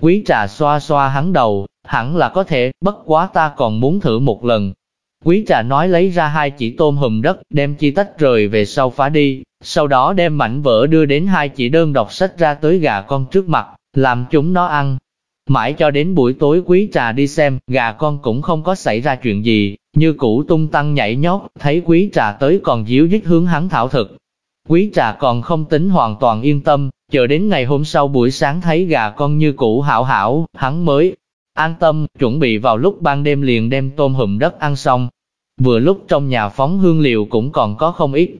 Quý trà xoa xoa hắn đầu, hẳn là có thể, bất quá ta còn muốn thử một lần. Quý trà nói lấy ra hai chỉ tôm hùm đất, đem chi tách rời về sau phá đi, sau đó đem mảnh vỡ đưa đến hai chỉ đơn đọc sách ra tới gà con trước mặt, làm chúng nó ăn. Mãi cho đến buổi tối quý trà đi xem, gà con cũng không có xảy ra chuyện gì, như cũ tung tăng nhảy nhót, thấy quý trà tới còn díu dít hướng hắn thảo thực. Quý trà còn không tính hoàn toàn yên tâm, chờ đến ngày hôm sau buổi sáng thấy gà con như cũ hảo hảo, hắn mới an tâm, chuẩn bị vào lúc ban đêm liền đem tôm hùm đất ăn xong. Vừa lúc trong nhà phóng hương liệu cũng còn có không ít.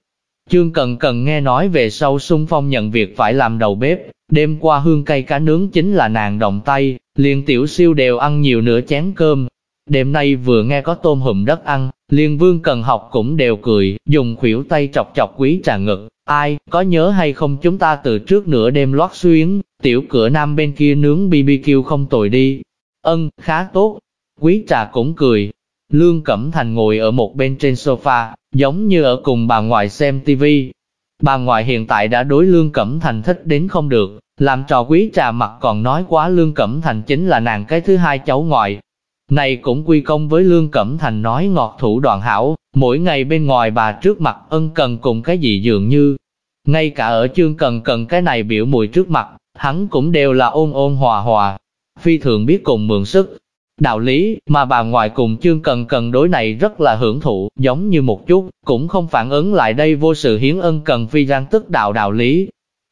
Chương Cần Cần nghe nói về sau sung phong nhận việc phải làm đầu bếp, đêm qua hương cây cá nướng chính là nàng động tay, liền tiểu siêu đều ăn nhiều nửa chén cơm. Đêm nay vừa nghe có tôm hùm đất ăn, liền vương cần học cũng đều cười, dùng khuỷu tay chọc chọc quý trà ngực, ai, có nhớ hay không chúng ta từ trước nửa đêm loát xuyến, tiểu cửa nam bên kia nướng BBQ không tồi đi, Ân, khá tốt. Quý trà cũng cười. Lương Cẩm Thành ngồi ở một bên trên sofa, giống như ở cùng bà ngoại xem tivi. Bà ngoại hiện tại đã đối Lương Cẩm Thành thích đến không được, làm trò quý trà mặt còn nói quá Lương Cẩm Thành chính là nàng cái thứ hai cháu ngoại. Này cũng quy công với Lương Cẩm Thành nói ngọt thủ đoạn hảo, mỗi ngày bên ngoài bà trước mặt ân cần cùng cái gì dường như. Ngay cả ở chương cần cần cái này biểu mùi trước mặt, hắn cũng đều là ôn ôn hòa hòa, phi thường biết cùng mượn sức. Đạo lý, mà bà ngoại cùng chương cần cần đối này rất là hưởng thụ, giống như một chút, cũng không phản ứng lại đây vô sự hiến ân cần phi răng tức đạo đạo lý.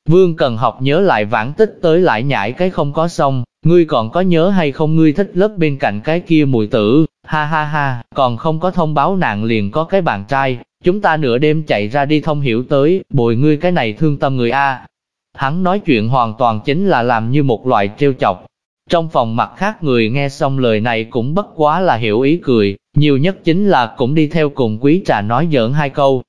Vương cần học nhớ lại vãn tích tới lại nhảy cái không có xong, ngươi còn có nhớ hay không? Ngươi thích lớp bên cạnh cái kia mùi tử, ha ha ha, còn không có thông báo nạn liền có cái bạn trai, chúng ta nửa đêm chạy ra đi thông hiểu tới, bồi ngươi cái này thương tâm người A. Hắn nói chuyện hoàn toàn chính là làm như một loại trêu chọc, trong phòng mặt khác người nghe xong lời này cũng bất quá là hiểu ý cười, nhiều nhất chính là cũng đi theo cùng quý trà nói giỡn hai câu.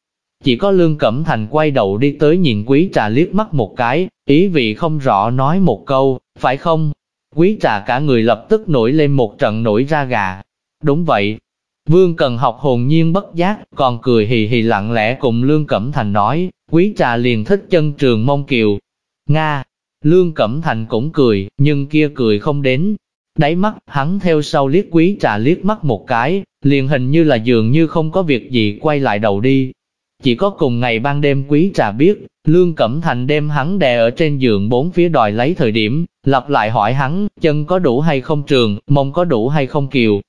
Chỉ có Lương Cẩm Thành quay đầu đi tới nhìn quý trà liếc mắt một cái, ý vị không rõ nói một câu, phải không? Quý trà cả người lập tức nổi lên một trận nổi ra gà. Đúng vậy. Vương Cần học hồn nhiên bất giác, còn cười hì hì lặng lẽ cùng Lương Cẩm Thành nói, quý trà liền thích chân trường mông kiều. Nga, Lương Cẩm Thành cũng cười, nhưng kia cười không đến. Đáy mắt, hắn theo sau liếc quý trà liếc mắt một cái, liền hình như là dường như không có việc gì quay lại đầu đi. Chỉ có cùng ngày ban đêm quý trà biết, Lương Cẩm Thành đem hắn đè ở trên giường bốn phía đòi lấy thời điểm, lặp lại hỏi hắn, chân có đủ hay không trường, mông có đủ hay không kiều.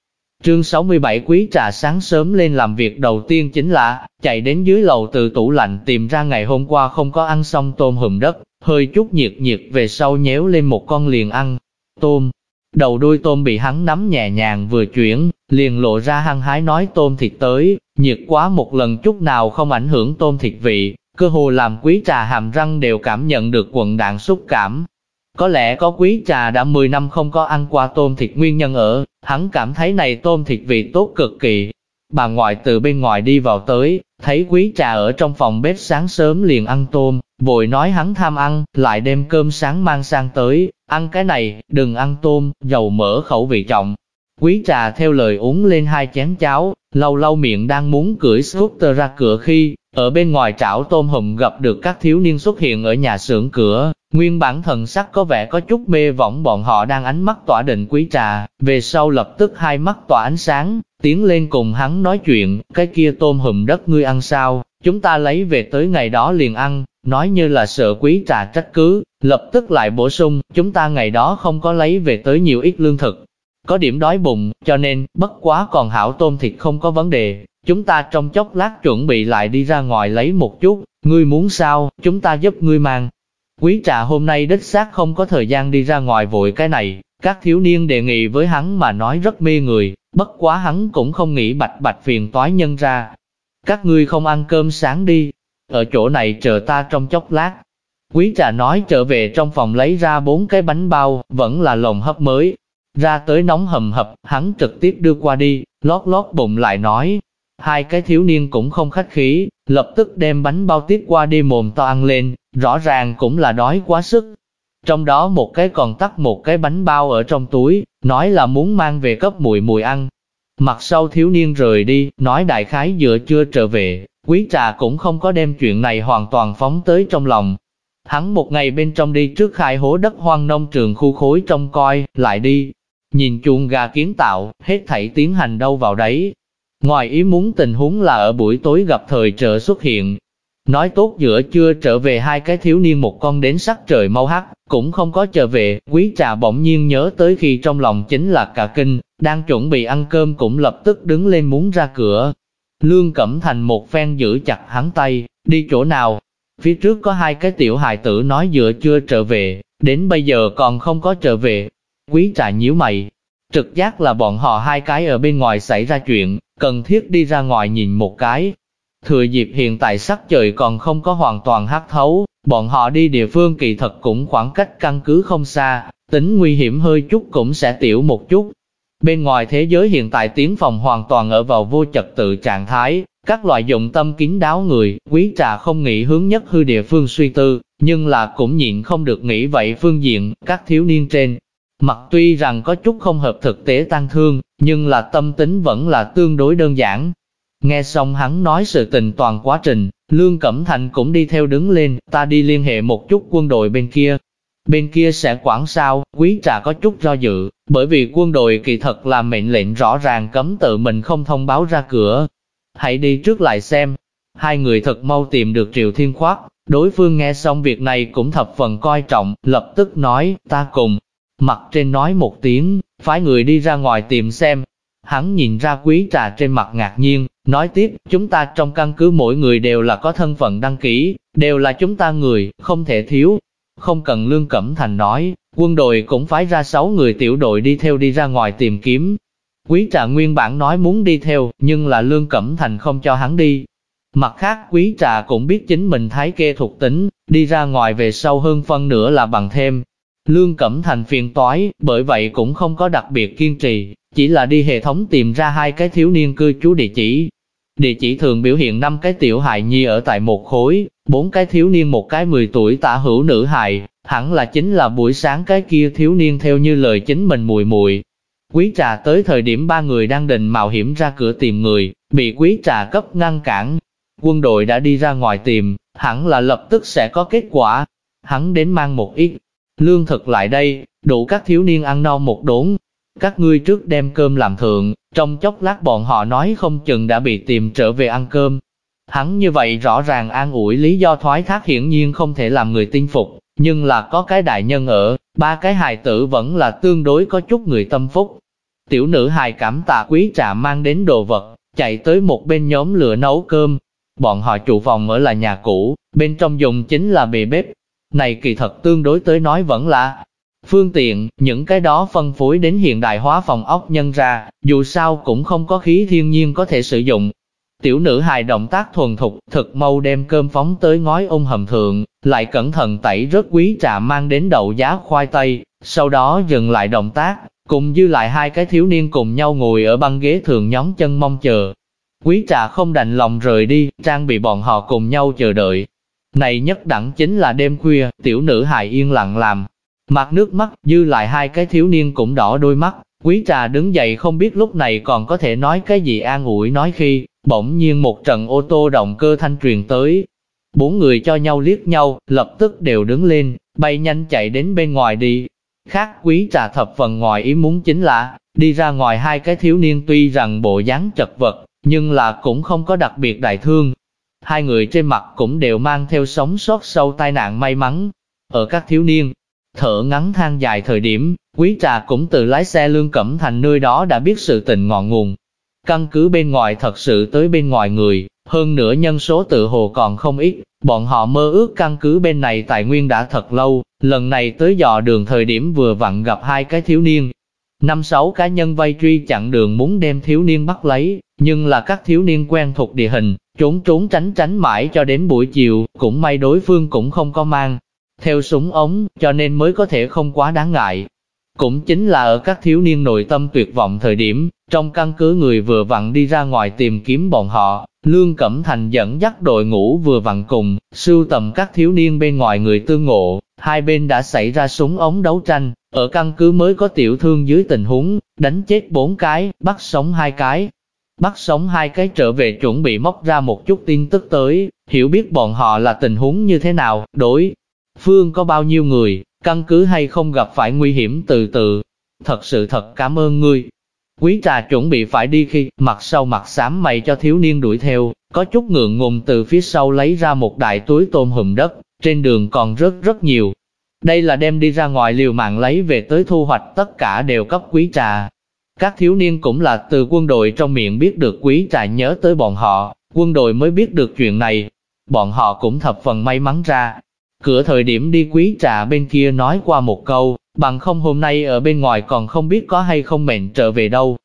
Trương 67 quý trà sáng sớm lên làm việc đầu tiên chính là, chạy đến dưới lầu từ tủ lạnh tìm ra ngày hôm qua không có ăn xong tôm hùm đất, hơi chút nhiệt nhiệt về sau nhéo lên một con liền ăn. Tôm, đầu đuôi tôm bị hắn nắm nhẹ nhàng vừa chuyển, liền lộ ra hăng hái nói tôm thịt tới, nhiệt quá một lần chút nào không ảnh hưởng tôm thịt vị, cơ hồ làm quý trà hàm răng đều cảm nhận được quận đạn xúc cảm. Có lẽ có quý trà đã 10 năm không có ăn qua tôm thịt nguyên nhân ở, hắn cảm thấy này tôm thịt vị tốt cực kỳ. Bà ngoại từ bên ngoài đi vào tới, thấy quý trà ở trong phòng bếp sáng sớm liền ăn tôm, Vội nói hắn tham ăn, lại đem cơm sáng mang sang tới, ăn cái này, đừng ăn tôm, dầu mỡ khẩu vị trọng. Quý trà theo lời uống lên hai chén cháo, lâu lâu miệng đang muốn cưỡi scooter ra cửa khi, ở bên ngoài trảo tôm hùm gặp được các thiếu niên xuất hiện ở nhà xưởng cửa, nguyên bản thần sắc có vẻ có chút mê võng bọn họ đang ánh mắt tỏa định quý trà, về sau lập tức hai mắt tỏa ánh sáng, tiến lên cùng hắn nói chuyện, cái kia tôm hùm đất ngươi ăn sao, chúng ta lấy về tới ngày đó liền ăn, nói như là sợ quý trà trách cứ, lập tức lại bổ sung, chúng ta ngày đó không có lấy về tới nhiều ít lương thực. Có điểm đói bụng, cho nên, bất quá còn hảo tôm thịt không có vấn đề, chúng ta trong chốc lát chuẩn bị lại đi ra ngoài lấy một chút, ngươi muốn sao, chúng ta giúp ngươi mang. Quý trà hôm nay đích xác không có thời gian đi ra ngoài vội cái này, các thiếu niên đề nghị với hắn mà nói rất mê người, bất quá hắn cũng không nghĩ bạch bạch phiền toái nhân ra. Các ngươi không ăn cơm sáng đi, ở chỗ này chờ ta trong chốc lát. Quý trà nói trở về trong phòng lấy ra bốn cái bánh bao, vẫn là lồng hấp mới. Ra tới nóng hầm hập, hắn trực tiếp đưa qua đi, lót lót bụng lại nói. Hai cái thiếu niên cũng không khách khí, lập tức đem bánh bao tiếp qua đi mồm to ăn lên, rõ ràng cũng là đói quá sức. Trong đó một cái còn tắt một cái bánh bao ở trong túi, nói là muốn mang về cấp mùi mùi ăn. Mặt sau thiếu niên rời đi, nói đại khái giữa chưa trở về, Quý trà cũng không có đem chuyện này hoàn toàn phóng tới trong lòng. Hắn một ngày bên trong đi trước khai hố đất hoang nông trường khu khối trong coi, lại đi. Nhìn chuồng gà kiến tạo, hết thảy tiến hành đâu vào đấy. Ngoài ý muốn tình huống là ở buổi tối gặp thời trợ xuất hiện. Nói tốt giữa trưa trở về hai cái thiếu niên một con đến sắc trời mau hắt, cũng không có trở về, quý trà bỗng nhiên nhớ tới khi trong lòng chính là cả kinh, đang chuẩn bị ăn cơm cũng lập tức đứng lên muốn ra cửa. Lương Cẩm Thành một phen giữ chặt hắn tay, đi chỗ nào, Phía trước có hai cái tiểu hài tử nói dựa chưa trở về, đến bây giờ còn không có trở về. Quý trà nhíu mày, trực giác là bọn họ hai cái ở bên ngoài xảy ra chuyện, cần thiết đi ra ngoài nhìn một cái. Thừa dịp hiện tại sắc trời còn không có hoàn toàn hắc thấu, bọn họ đi địa phương kỳ thật cũng khoảng cách căn cứ không xa, tính nguy hiểm hơi chút cũng sẽ tiểu một chút. Bên ngoài thế giới hiện tại tiếng phòng hoàn toàn ở vào vô trật tự trạng thái, các loại dụng tâm kín đáo người, quý trà không nghĩ hướng nhất hư địa phương suy tư, nhưng là cũng nhịn không được nghĩ vậy phương diện, các thiếu niên trên. Mặt tuy rằng có chút không hợp thực tế tăng thương, nhưng là tâm tính vẫn là tương đối đơn giản. Nghe xong hắn nói sự tình toàn quá trình, Lương Cẩm Thành cũng đi theo đứng lên, ta đi liên hệ một chút quân đội bên kia. Bên kia sẽ quản sao, quý trà có chút do dự, bởi vì quân đội kỳ thật là mệnh lệnh rõ ràng cấm tự mình không thông báo ra cửa, hãy đi trước lại xem. Hai người thật mau tìm được Triệu Thiên Khoát, đối phương nghe xong việc này cũng thập phần coi trọng, lập tức nói, ta cùng. Mặt trên nói một tiếng, phái người đi ra ngoài tìm xem. Hắn nhìn ra quý trà trên mặt ngạc nhiên, nói tiếp, chúng ta trong căn cứ mỗi người đều là có thân phận đăng ký, đều là chúng ta người, không thể thiếu. Không cần Lương Cẩm Thành nói, quân đội cũng phái ra sáu người tiểu đội đi theo đi ra ngoài tìm kiếm, Quý trà nguyên bản nói muốn đi theo, nhưng là Lương Cẩm Thành không cho hắn đi. Mặt khác quý trà cũng biết chính mình thái kê thuộc tính, đi ra ngoài về sâu hơn phân nữa là bằng thêm. Lương Cẩm Thành phiền toái, bởi vậy cũng không có đặc biệt kiên trì, chỉ là đi hệ thống tìm ra hai cái thiếu niên cư trú địa chỉ. Địa chỉ thường biểu hiện năm cái tiểu hài nhi ở tại một khối, bốn cái thiếu niên một cái 10 tuổi tả hữu nữ hài, hẳn là chính là buổi sáng cái kia thiếu niên theo như lời chính mình mùi mùi, Quý trà tới thời điểm ba người đang định mạo hiểm ra cửa tìm người, bị quý trà cấp ngăn cản. Quân đội đã đi ra ngoài tìm, hẳn là lập tức sẽ có kết quả. Hắn đến mang một ít lương thực lại đây, đủ các thiếu niên ăn no một đốn. Các ngươi trước đem cơm làm thượng, trong chốc lát bọn họ nói không chừng đã bị tìm trở về ăn cơm. Hắn như vậy rõ ràng an ủi lý do thoái thác hiển nhiên không thể làm người tin phục, nhưng là có cái đại nhân ở, ba cái hài tử vẫn là tương đối có chút người tâm phúc. Tiểu nữ hài cảm tạ quý trà mang đến đồ vật, chạy tới một bên nhóm lửa nấu cơm. Bọn họ trụ phòng ở là nhà cũ, bên trong dùng chính là bề bếp. Này kỳ thật tương đối tới nói vẫn là phương tiện, những cái đó phân phối đến hiện đại hóa phòng ốc nhân ra, dù sao cũng không có khí thiên nhiên có thể sử dụng, Tiểu nữ hài động tác thuần thục, thực mau đem cơm phóng tới ngói ôm hầm thượng, lại cẩn thận tẩy rất quý trà mang đến đậu giá khoai tây, sau đó dừng lại động tác, cùng dư lại hai cái thiếu niên cùng nhau ngồi ở băng ghế thường nhóm chân mong chờ. Quý trà không đành lòng rời đi, trang bị bọn họ cùng nhau chờ đợi. Này nhất đẳng chính là đêm khuya, tiểu nữ hài yên lặng làm. Mặt nước mắt, dư lại hai cái thiếu niên cũng đỏ đôi mắt, quý trà đứng dậy không biết lúc này còn có thể nói cái gì an ủi nói khi, Bỗng nhiên một trận ô tô động cơ thanh truyền tới. Bốn người cho nhau liếc nhau, lập tức đều đứng lên, bay nhanh chạy đến bên ngoài đi. Khác quý trà thập phần ngoài ý muốn chính là, đi ra ngoài hai cái thiếu niên tuy rằng bộ dáng chật vật, nhưng là cũng không có đặc biệt đại thương. Hai người trên mặt cũng đều mang theo sống sót sau tai nạn may mắn. Ở các thiếu niên, thở ngắn than dài thời điểm, quý trà cũng từ lái xe lương cẩm thành nơi đó đã biết sự tình ngọn nguồn, Căn cứ bên ngoài thật sự tới bên ngoài người, hơn nữa nhân số tự hồ còn không ít, bọn họ mơ ước căn cứ bên này tài nguyên đã thật lâu, lần này tới dò đường thời điểm vừa vặn gặp hai cái thiếu niên. Năm sáu cá nhân vây truy chặn đường muốn đem thiếu niên bắt lấy, nhưng là các thiếu niên quen thuộc địa hình, trốn trốn tránh tránh mãi cho đến buổi chiều, cũng may đối phương cũng không có mang. Theo súng ống, cho nên mới có thể không quá đáng ngại, cũng chính là ở các thiếu niên nội tâm tuyệt vọng thời điểm, trong căn cứ người vừa vặn đi ra ngoài tìm kiếm bọn họ, Lương Cẩm Thành dẫn dắt đội ngũ vừa vặn cùng, sưu tầm các thiếu niên bên ngoài người tương ngộ, hai bên đã xảy ra súng ống đấu tranh, ở căn cứ mới có tiểu thương dưới tình huống, đánh chết bốn cái, bắt sống hai cái. Bắt sống hai cái trở về chuẩn bị móc ra một chút tin tức tới, hiểu biết bọn họ là tình huống như thế nào, đối phương có bao nhiêu người, căn cứ hay không gặp phải nguy hiểm từ từ. Thật sự thật cảm ơn ngươi. Quý trà chuẩn bị phải đi khi, mặt sau mặt xám mày cho thiếu niên đuổi theo, có chút ngượng ngùng từ phía sau lấy ra một đại túi tôm hùm đất, trên đường còn rất rất nhiều. Đây là đem đi ra ngoài liều mạng lấy về tới thu hoạch tất cả đều cấp quý trà. Các thiếu niên cũng là từ quân đội trong miệng biết được quý trà nhớ tới bọn họ, quân đội mới biết được chuyện này. Bọn họ cũng thập phần may mắn ra. Cửa thời điểm đi quý trà bên kia nói qua một câu, bằng không hôm nay ở bên ngoài còn không biết có hay không mệnh trở về đâu.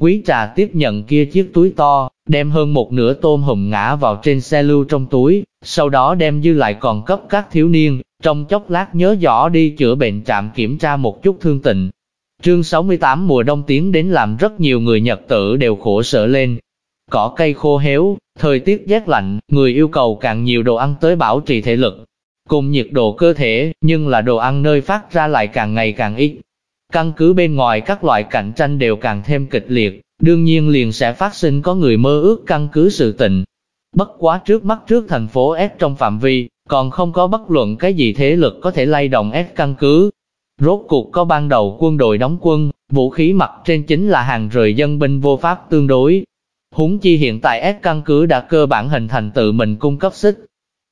Quý trà tiếp nhận kia chiếc túi to, đem hơn một nửa tôm hùm ngã vào trên xe lưu trong túi, sau đó đem dư lại còn cấp các thiếu niên, trong chốc lát nhớ rõ đi chữa bệnh trạm kiểm tra một chút thương tình Trương 68 mùa đông tiến đến làm rất nhiều người Nhật tử đều khổ sở lên. Cỏ cây khô héo, thời tiết rét lạnh, người yêu cầu càng nhiều đồ ăn tới bảo trì thể lực. Cùng nhiệt độ cơ thể, nhưng là đồ ăn nơi phát ra lại càng ngày càng ít. Căn cứ bên ngoài các loại cạnh tranh đều càng thêm kịch liệt, đương nhiên liền sẽ phát sinh có người mơ ước căn cứ sự tình. Bất quá trước mắt trước thành phố S trong phạm vi, còn không có bất luận cái gì thế lực có thể lay động S căn cứ. Rốt cuộc có ban đầu quân đội đóng quân, vũ khí mặt trên chính là hàng rời dân binh vô pháp tương đối. Húng chi hiện tại S căn cứ đã cơ bản hình thành tự mình cung cấp xích.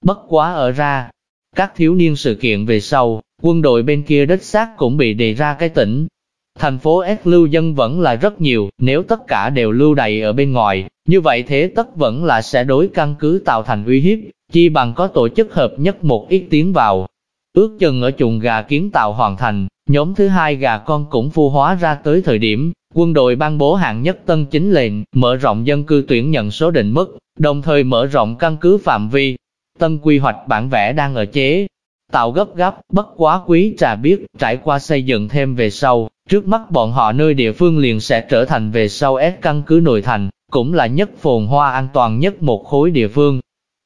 Bất quá ở ra, các thiếu niên sự kiện về sau, quân đội bên kia đất xác cũng bị đề ra cái tỉnh. Thành phố S lưu dân vẫn là rất nhiều, nếu tất cả đều lưu đầy ở bên ngoài, như vậy thế tất vẫn là sẽ đối căn cứ tạo thành uy hiếp, chi bằng có tổ chức hợp nhất một ít tiến vào. Ước chừng ở chuồng gà kiến tạo hoàn thành, nhóm thứ hai gà con cũng phu hóa ra tới thời điểm, quân đội ban bố hạng nhất tân chính lệnh, mở rộng dân cư tuyển nhận số định mức, đồng thời mở rộng căn cứ phạm vi. Tân quy hoạch bản vẽ đang ở chế, tạo gấp gáp, bất quá quý trà biết, trải qua xây dựng thêm về sau, trước mắt bọn họ nơi địa phương liền sẽ trở thành về sau S căn cứ nội thành, cũng là nhất phồn hoa an toàn nhất một khối địa phương.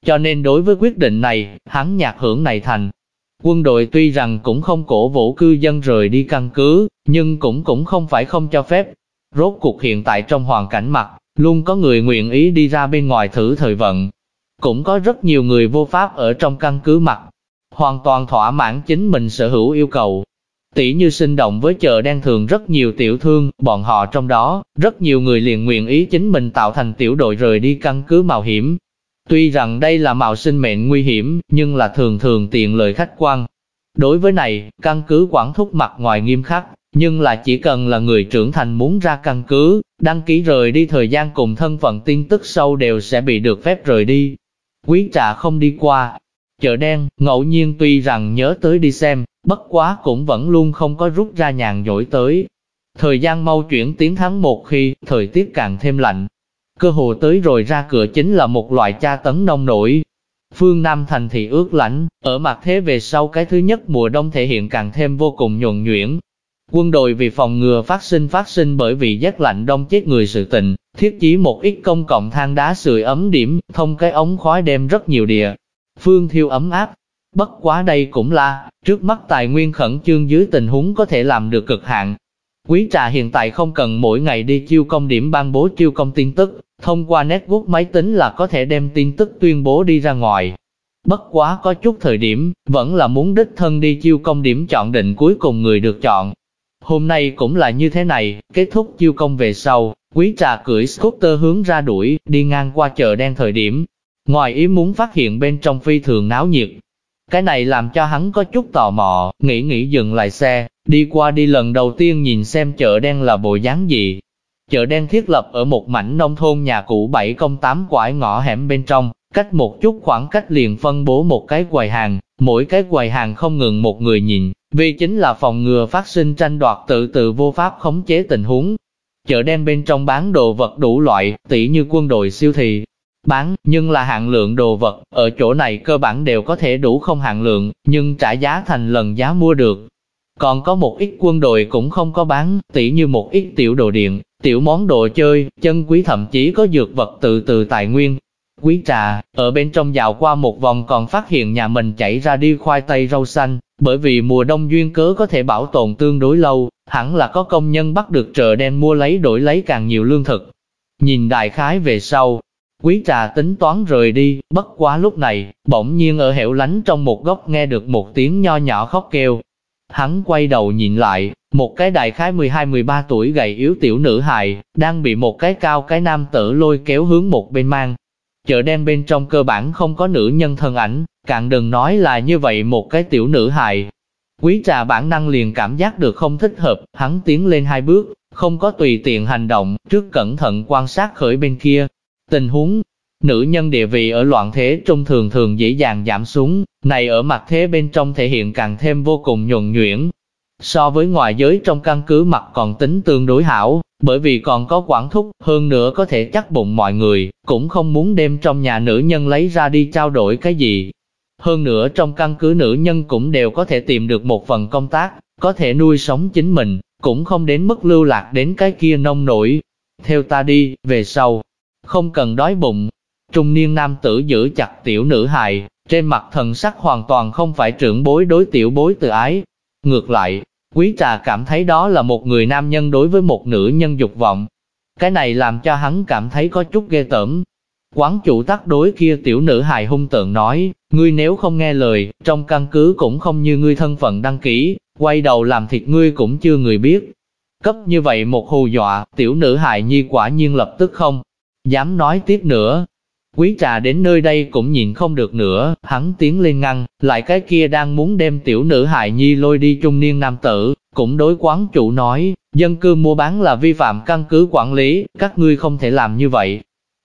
Cho nên đối với quyết định này, hắn nhạc hưởng này thành. Quân đội tuy rằng cũng không cổ vũ cư dân rời đi căn cứ, nhưng cũng cũng không phải không cho phép. Rốt cuộc hiện tại trong hoàn cảnh mặt, luôn có người nguyện ý đi ra bên ngoài thử thời vận. Cũng có rất nhiều người vô pháp ở trong căn cứ mặt, hoàn toàn thỏa mãn chính mình sở hữu yêu cầu. Tỷ như sinh động với chợ đen thường rất nhiều tiểu thương, bọn họ trong đó, rất nhiều người liền nguyện ý chính mình tạo thành tiểu đội rời đi căn cứ mạo hiểm. Tuy rằng đây là mạo sinh mệnh nguy hiểm, nhưng là thường thường tiện lợi khách quan. Đối với này, căn cứ quản thúc mặt ngoài nghiêm khắc, nhưng là chỉ cần là người trưởng thành muốn ra căn cứ, đăng ký rời đi thời gian cùng thân phận tin tức sâu đều sẽ bị được phép rời đi. Quý trà không đi qua, Chợ đen, ngẫu nhiên tuy rằng nhớ tới đi xem, bất quá cũng vẫn luôn không có rút ra nhàn dỗi tới. Thời gian mau chuyển tiến tháng một khi, thời tiết càng thêm lạnh. Cơ hồ tới rồi ra cửa chính là một loại cha tấn nông nổi. Phương Nam thành thị ướt lạnh, ở mặt thế về sau cái thứ nhất mùa đông thể hiện càng thêm vô cùng nhuần nhuyễn. Quân đội vì phòng ngừa phát sinh phát sinh bởi vì rét lạnh đông chết người sự tình, thiết chí một ít công cộng than đá sưởi ấm điểm, thông cái ống khói đem rất nhiều địa, phương thiêu ấm áp. Bất quá đây cũng là, trước mắt tài nguyên khẩn trương dưới tình huống có thể làm được cực hạn. Quý trà hiện tại không cần mỗi ngày đi chiêu công điểm ban bố chiêu công tin tức, thông qua network máy tính là có thể đem tin tức tuyên bố đi ra ngoài. Bất quá có chút thời điểm, vẫn là muốn đích thân đi chiêu công điểm chọn định cuối cùng người được chọn. Hôm nay cũng là như thế này, kết thúc chiêu công về sau, quý trà cưỡi scooter hướng ra đuổi, đi ngang qua chợ đen thời điểm, Ngoài ý muốn phát hiện bên trong phi thường náo nhiệt. Cái này làm cho hắn có chút tò mò, nghĩ nghĩ dừng lại xe, đi qua đi lần đầu tiên nhìn xem chợ đen là bộ dáng gì. Chợ đen thiết lập ở một mảnh nông thôn nhà cũ 708 quải ngõ hẻm bên trong, cách một chút khoảng cách liền phân bố một cái quầy hàng, mỗi cái quầy hàng không ngừng một người nhìn, vì chính là phòng ngừa phát sinh tranh đoạt tự tự vô pháp khống chế tình huống. Chợ đen bên trong bán đồ vật đủ loại, tỉ như quân đội siêu thị, bán, nhưng là hạn lượng đồ vật, ở chỗ này cơ bản đều có thể đủ không hạn lượng, nhưng trả giá thành lần giá mua được. Còn có một ít quân đội cũng không có bán, tỉ như một ít tiểu đồ điện, tiểu món đồ chơi, chân quý thậm chí có dược vật tự từ tài nguyên. Quý trà, ở bên trong dạo qua một vòng còn phát hiện nhà mình chảy ra đi khoai tây rau xanh, bởi vì mùa đông duyên cớ có thể bảo tồn tương đối lâu, hẳn là có công nhân bắt được chợ đen mua lấy đổi lấy càng nhiều lương thực. Nhìn đại khái về sau, Quý trà tính toán rời đi, bất quá lúc này, bỗng nhiên ở hẻo lánh trong một góc nghe được một tiếng nho nhỏ khóc kêu. Hắn quay đầu nhìn lại, một cái đại khái 12-13 tuổi gầy yếu tiểu nữ hài, đang bị một cái cao cái nam tử lôi kéo hướng một bên mang. Chợ đen bên trong cơ bản không có nữ nhân thân ảnh, càng đừng nói là như vậy một cái tiểu nữ hài. Quý trà bản năng liền cảm giác được không thích hợp, hắn tiến lên hai bước, không có tùy tiện hành động, trước cẩn thận quan sát khởi bên kia. Tình huống, nữ nhân địa vị ở loạn thế trung thường thường dễ dàng giảm xuống, này ở mặt thế bên trong thể hiện càng thêm vô cùng nhuần nhuyễn. So với ngoài giới trong căn cứ mặt còn tính tương đối hảo, bởi vì còn có quản thúc, hơn nữa có thể chắc bụng mọi người, cũng không muốn đem trong nhà nữ nhân lấy ra đi trao đổi cái gì. Hơn nữa trong căn cứ nữ nhân cũng đều có thể tìm được một phần công tác, có thể nuôi sống chính mình, cũng không đến mức lưu lạc đến cái kia nông nổi. Theo ta đi, về sau, không cần đói bụng. Trung niên nam tử giữ chặt tiểu nữ hài, trên mặt thần sắc hoàn toàn không phải trưởng bối đối tiểu bối tự ái. Ngược lại, quý trà cảm thấy đó là một người nam nhân đối với một nữ nhân dục vọng. Cái này làm cho hắn cảm thấy có chút ghê tởm. Quán chủ tắc đối kia tiểu nữ hài hung tợn nói, ngươi nếu không nghe lời, trong căn cứ cũng không như ngươi thân phận đăng ký, quay đầu làm thịt ngươi cũng chưa người biết. Cấp như vậy một hù dọa, tiểu nữ hài nhi quả nhiên lập tức không, dám nói tiếp nữa. Quý trà đến nơi đây cũng nhìn không được nữa, hắn tiến lên ngăn, lại cái kia đang muốn đem tiểu nữ hại nhi lôi đi trung niên nam tử, cũng đối quán chủ nói, dân cư mua bán là vi phạm căn cứ quản lý, các ngươi không thể làm như vậy.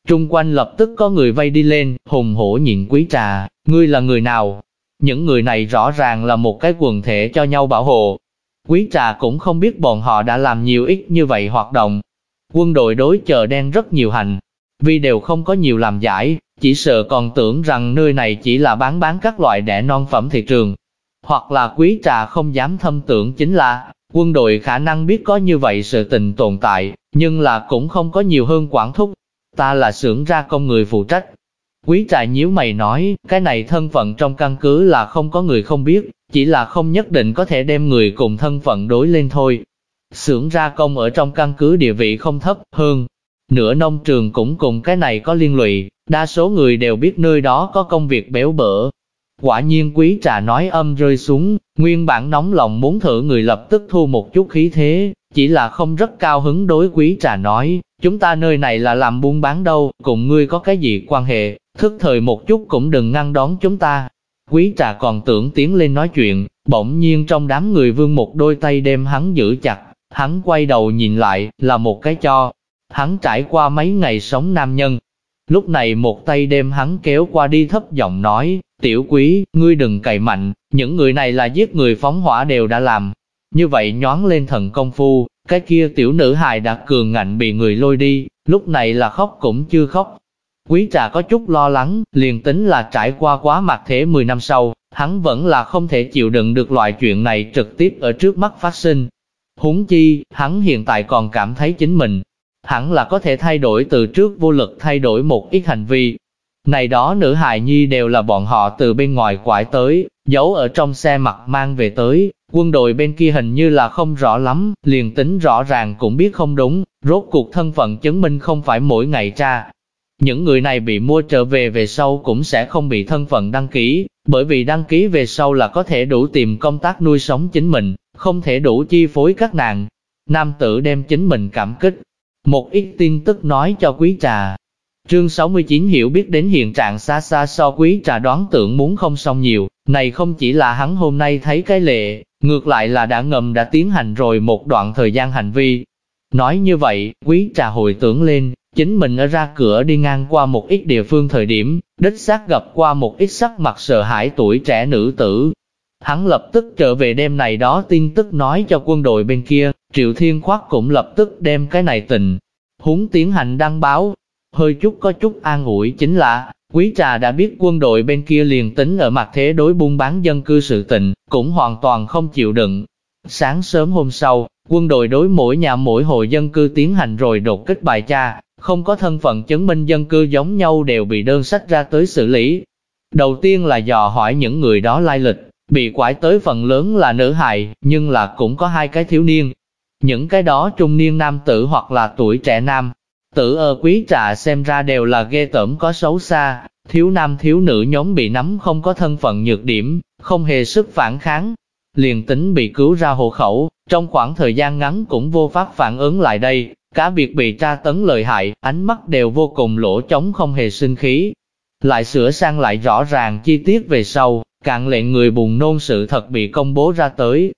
Trung quanh lập tức có người vây đi lên, hùng hổ nhìn quý trà, ngươi là người nào, những người này rõ ràng là một cái quần thể cho nhau bảo hộ. Quý trà cũng không biết bọn họ đã làm nhiều ít như vậy hoạt động. Quân đội đối chờ đen rất nhiều hành, vì đều không có nhiều làm giải, chỉ sợ còn tưởng rằng nơi này chỉ là bán bán các loại đẻ non phẩm thị trường. Hoặc là quý trà không dám thâm tưởng chính là, quân đội khả năng biết có như vậy sự tình tồn tại, nhưng là cũng không có nhiều hơn quản thúc. Ta là xưởng ra công người phụ trách, Quý trà nhíu mày nói, cái này thân phận trong căn cứ là không có người không biết, chỉ là không nhất định có thể đem người cùng thân phận đối lên thôi. Xưởng ra công ở trong căn cứ địa vị không thấp hơn, nửa nông trường cũng cùng cái này có liên lụy, đa số người đều biết nơi đó có công việc béo bở. Quả nhiên quý trà nói âm rơi xuống, nguyên bản nóng lòng muốn thử người lập tức thu một chút khí thế, chỉ là không rất cao hứng đối quý trà nói, chúng ta nơi này là làm buôn bán đâu, cùng ngươi có cái gì quan hệ, thức thời một chút cũng đừng ngăn đón chúng ta. Quý trà còn tưởng tiến lên nói chuyện, bỗng nhiên trong đám người vương một đôi tay đem hắn giữ chặt, hắn quay đầu nhìn lại, là một cái cho. Hắn trải qua mấy ngày sống nam nhân. Lúc này một tay đem hắn kéo qua đi thấp giọng nói, tiểu quý, ngươi đừng cậy mạnh, những người này là giết người phóng hỏa đều đã làm. Như vậy nhón lên thần công phu, cái kia tiểu nữ hài đã cường ngạnh bị người lôi đi, lúc này là khóc cũng chưa khóc, Quý trà có chút lo lắng, liền tính là trải qua quá mặt thế 10 năm sau, hắn vẫn là không thể chịu đựng được loại chuyện này trực tiếp ở trước mắt phát sinh. Húng chi, hắn hiện tại còn cảm thấy chính mình, hẳn là có thể thay đổi từ trước vô lực thay đổi một ít hành vi. Này đó nữ hài nhi đều là bọn họ từ bên ngoài quải tới, giấu ở trong xe mặt mang về tới, quân đội bên kia hình như là không rõ lắm, liền tính rõ ràng cũng biết không đúng, rốt cuộc thân phận chứng minh không phải mỗi ngày tra, những người này bị mua trở về về sau cũng sẽ không bị thân phận đăng ký, bởi vì đăng ký về sau là có thể đủ tìm công tác nuôi sống chính mình, không thể đủ chi phối các nàng. Nam tử đem chính mình cảm kích. Một ít tin tức nói cho quý trà. Trương 69 hiểu biết đến hiện trạng xa xa so quý trà đoán tưởng muốn không xong nhiều, này không chỉ là hắn hôm nay thấy cái lệ, ngược lại là đã ngầm đã tiến hành rồi một đoạn thời gian hành vi. Nói như vậy, quý trà hồi tưởng lên, Chính mình ở ra cửa đi ngang qua một ít địa phương thời điểm, đích xác gặp qua một ít sắc mặt sợ hãi tuổi trẻ nữ tử. Hắn lập tức trở về đêm này đó tin tức nói cho quân đội bên kia, Triệu Thiên Khoác cũng lập tức đem cái này tình. huống tiến hành đăng báo, hơi chút có chút an ủi chính là, quý trà đã biết quân đội bên kia liền tính ở mặt thế đối buôn bán dân cư sự tình, cũng hoàn toàn không chịu đựng. Sáng sớm hôm sau, quân đội đối mỗi nhà mỗi hộ dân cư tiến hành rồi đột kích bài tra, không có thân phận chứng minh dân cư giống nhau đều bị đơn sách ra tới xử lý. Đầu tiên là dò hỏi những người đó lai lịch, bị quải tới phần lớn là nữ hài, nhưng là cũng có hai cái thiếu niên. Những cái đó trung niên nam tử hoặc là tuổi trẻ nam, Tử ở quý trà xem ra đều là ghê tởm có xấu xa, thiếu nam thiếu nữ nhóm bị nắm không có thân phận nhược điểm, không hề sức phản kháng. Liền tính bị cứu ra hộ khẩu, trong khoảng thời gian ngắn cũng vô pháp phản ứng lại đây, cả việc bị tra tấn lợi hại, ánh mắt đều vô cùng lỗ trống không hề sinh khí. Lại sửa sang lại rõ ràng chi tiết về sau, cạn lệnh người buồn nôn sự thật bị công bố ra tới.